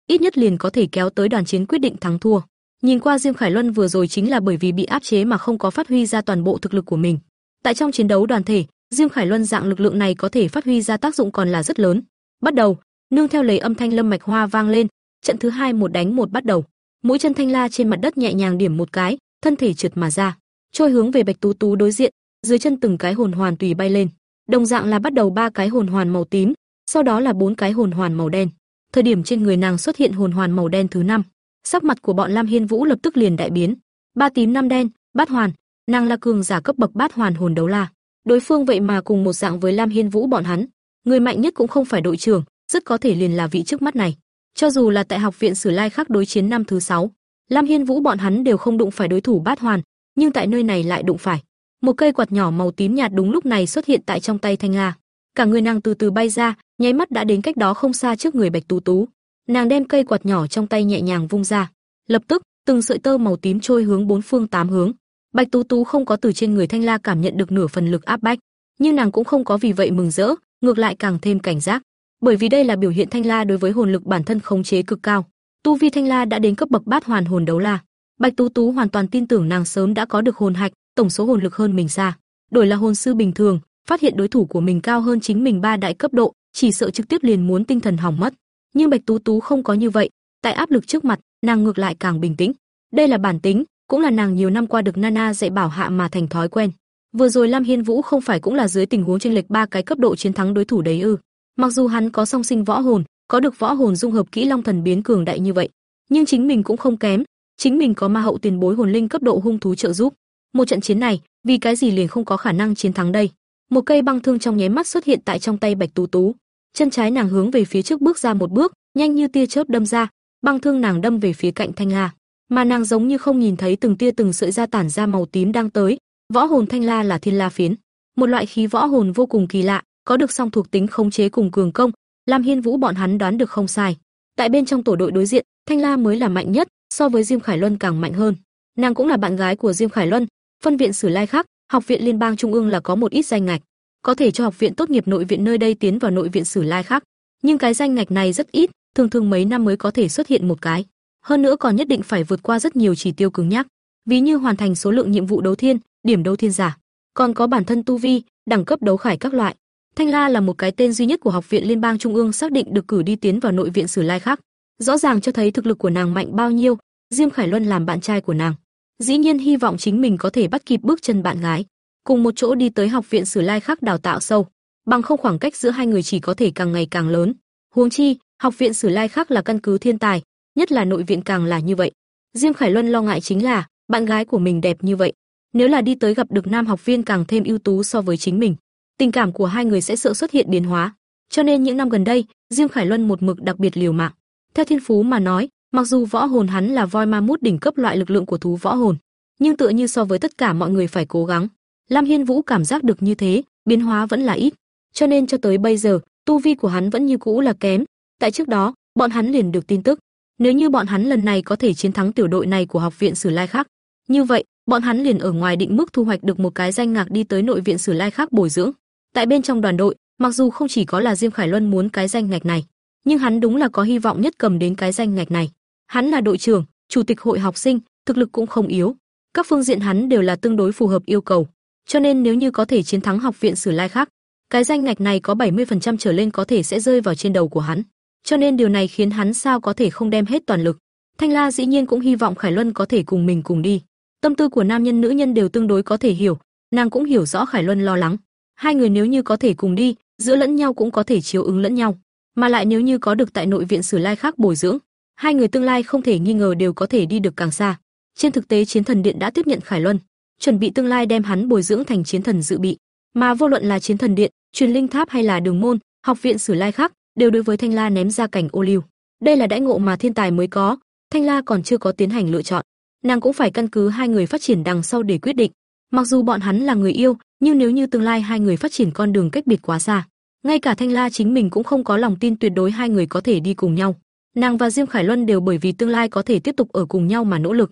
ít nhất liền có thể kéo tới đoàn chiến quyết định thắng thua. Nhìn qua Diêm Khải Luân vừa rồi chính là bởi vì bị áp chế mà không có phát huy ra toàn bộ thực lực của mình. Tại trong chiến đấu đoàn thể, Diêm Khải Luân dạng lực lượng này có thể phát huy ra tác dụng còn là rất lớn. Bắt đầu, nương theo lấy âm thanh lâm mạch hoa vang lên, trận thứ hai một đánh một bắt đầu. Mũi chân thanh la trên mặt đất nhẹ nhàng điểm một cái, thân thể trượt mà ra, trôi hướng về Bạch Tú Tú đối diện, dưới chân từng cái hồn hoàn tùy bay lên. Đồng dạng là bắt đầu ba cái hồn hoàn màu tím, sau đó là bốn cái hồn hoàn màu đen. Thời điểm trên người nàng xuất hiện hồn hoàn màu đen thứ năm, sắc mặt của bọn Lam Hiên Vũ lập tức liền đại biến. Ba tím năm đen, bát hoàn, nàng là cường giả cấp bậc bát hoàn hồn đấu la. Đối phương vậy mà cùng một dạng với Lam Hiên Vũ bọn hắn, người mạnh nhất cũng không phải đội trưởng, rất có thể liền là vị trước mắt này. Cho dù là tại học viện Sử Lai khác đối chiến năm thứ sáu, Lam Hiên Vũ bọn hắn đều không đụng phải đối thủ bát hoàn, nhưng tại nơi này lại đụng phải. Một cây quạt nhỏ màu tím nhạt đúng lúc này xuất hiện tại trong tay Thanh La. Cả người nàng từ từ bay ra, nháy mắt đã đến cách đó không xa trước người Bạch Tú Tú. Nàng đem cây quạt nhỏ trong tay nhẹ nhàng vung ra, lập tức, từng sợi tơ màu tím trôi hướng bốn phương tám hướng. Bạch Tú Tú không có từ trên người Thanh La cảm nhận được nửa phần lực áp bách, nhưng nàng cũng không có vì vậy mừng rỡ, ngược lại càng thêm cảnh giác, bởi vì đây là biểu hiện Thanh La đối với hồn lực bản thân khống chế cực cao. Tu vi Thanh La đã đến cấp bậc bát hoàn hồn đấu la. Bạch Tú Tú hoàn toàn tin tưởng nàng sớm đã có được hồn hạch, tổng số hồn lực hơn mình xa. Đổi là hồn sư bình thường, phát hiện đối thủ của mình cao hơn chính mình ba đại cấp độ, chỉ sợ trực tiếp liền muốn tinh thần hỏng mất. Nhưng Bạch Tú Tú không có như vậy, tại áp lực trước mặt, nàng ngược lại càng bình tĩnh. Đây là bản tính, cũng là nàng nhiều năm qua được Nana dạy bảo hạ mà thành thói quen. Vừa rồi Lam Hiên Vũ không phải cũng là dưới tình huống chênh lệch ba cái cấp độ chiến thắng đối thủ đấy ư? Mặc dù hắn có song sinh võ hồn, có được võ hồn dung hợp kỹ long thần biến cường đại như vậy, nhưng chính mình cũng không kém, chính mình có ma hậu tiền bối hồn linh cấp độ hung thú trợ giúp. Một trận chiến này, vì cái gì liền không có khả năng chiến thắng đây? Một cây băng thương trong nháy mắt xuất hiện tại trong tay Bạch Tú Tú. Chân trái nàng hướng về phía trước bước ra một bước, nhanh như tia chớp đâm ra, băng thương nàng đâm về phía cạnh Thanh La, mà nàng giống như không nhìn thấy từng tia từng sợi da tản ra màu tím đang tới. Võ hồn Thanh La là Thiên La phiến, một loại khí võ hồn vô cùng kỳ lạ, có được song thuộc tính khống chế cùng cường công, Lam Hiên Vũ bọn hắn đoán được không sai. Tại bên trong tổ đội đối diện, Thanh La mới là mạnh nhất, so với Diêm Khải Luân càng mạnh hơn. Nàng cũng là bạn gái của Diêm Khải Luân, phân viện Sử Lai khác, học viện liên bang trung ương là có một ít danh ngạch, có thể cho học viện tốt nghiệp nội viện nơi đây tiến vào nội viện Sử Lai khác, nhưng cái danh ngạch này rất ít, thường thường mấy năm mới có thể xuất hiện một cái. Hơn nữa còn nhất định phải vượt qua rất nhiều chỉ tiêu cứng nhắc, ví như hoàn thành số lượng nhiệm vụ đấu thiên, điểm đấu thiên giả, còn có bản thân tu vi, đẳng cấp đấu khải các loại. Thanh La là một cái tên duy nhất của học viện liên bang trung ương xác định được cử đi tiến vào nội viện Sử Lai khác, rõ ràng cho thấy thực lực của nàng mạnh bao nhiêu. Diêm Khải Luân làm bạn trai của nàng, dĩ nhiên hy vọng chính mình có thể bắt kịp bước chân bạn gái, cùng một chỗ đi tới học viện Sử Lai khác đào tạo sâu, bằng không khoảng cách giữa hai người chỉ có thể càng ngày càng lớn. Huống chi, học viện Sử Lai khác là căn cứ thiên tài, nhất là nội viện càng là như vậy. Diêm Khải Luân lo ngại chính là bạn gái của mình đẹp như vậy, Nếu là đi tới gặp được nam học viên càng thêm ưu tú so với chính mình, tình cảm của hai người sẽ sợ xuất hiện biến hóa. Cho nên những năm gần đây, Diêm Khải Luân một mực đặc biệt liều mạng. Theo thiên phú mà nói, mặc dù võ hồn hắn là voi ma mút đỉnh cấp loại lực lượng của thú võ hồn, nhưng tựa như so với tất cả mọi người phải cố gắng. Lam Hiên Vũ cảm giác được như thế, biến hóa vẫn là ít, cho nên cho tới bây giờ, tu vi của hắn vẫn như cũ là kém. Tại trước đó, bọn hắn liền được tin tức, nếu như bọn hắn lần này có thể chiến thắng tiểu đội này của học viện Sử Lai khác, như vậy, bọn hắn liền ở ngoài định mức thu hoạch được một cái danh ngạc đi tới nội viện Sử Lai khác bồi dưỡng. Tại bên trong đoàn đội, mặc dù không chỉ có là Diêm Khải Luân muốn cái danh ngạch này, nhưng hắn đúng là có hy vọng nhất cầm đến cái danh ngạch này. Hắn là đội trưởng, chủ tịch hội học sinh, thực lực cũng không yếu. Các phương diện hắn đều là tương đối phù hợp yêu cầu, cho nên nếu như có thể chiến thắng học viện Sử Lai khác, cái danh ngạch này có 70% trở lên có thể sẽ rơi vào trên đầu của hắn. Cho nên điều này khiến hắn sao có thể không đem hết toàn lực. Thanh La dĩ nhiên cũng hy vọng Khải Luân có thể cùng mình cùng đi. Tâm tư của nam nhân nữ nhân đều tương đối có thể hiểu, nàng cũng hiểu rõ Khải Luân lo lắng. Hai người nếu như có thể cùng đi, giữa lẫn nhau cũng có thể chiếu ứng lẫn nhau, mà lại nếu như có được tại nội viện Sử Lai khác bồi dưỡng, hai người tương lai không thể nghi ngờ đều có thể đi được càng xa. Trên thực tế Chiến Thần Điện đã tiếp nhận Khải Luân, chuẩn bị tương lai đem hắn bồi dưỡng thành chiến thần dự bị. Mà vô luận là Chiến Thần Điện, Truyền Linh Tháp hay là Đường môn, học viện Sử Lai khác, đều đối với Thanh La ném ra cảnh ô liu. Đây là đãi ngộ mà thiên tài mới có, Thanh La còn chưa có tiến hành lựa chọn, nàng cũng phải căn cứ hai người phát triển đằng sau để quyết định. Mặc dù bọn hắn là người yêu, nhưng nếu như tương lai hai người phát triển con đường cách biệt quá xa, ngay cả Thanh La chính mình cũng không có lòng tin tuyệt đối hai người có thể đi cùng nhau. Nàng và Diêm Khải Luân đều bởi vì tương lai có thể tiếp tục ở cùng nhau mà nỗ lực.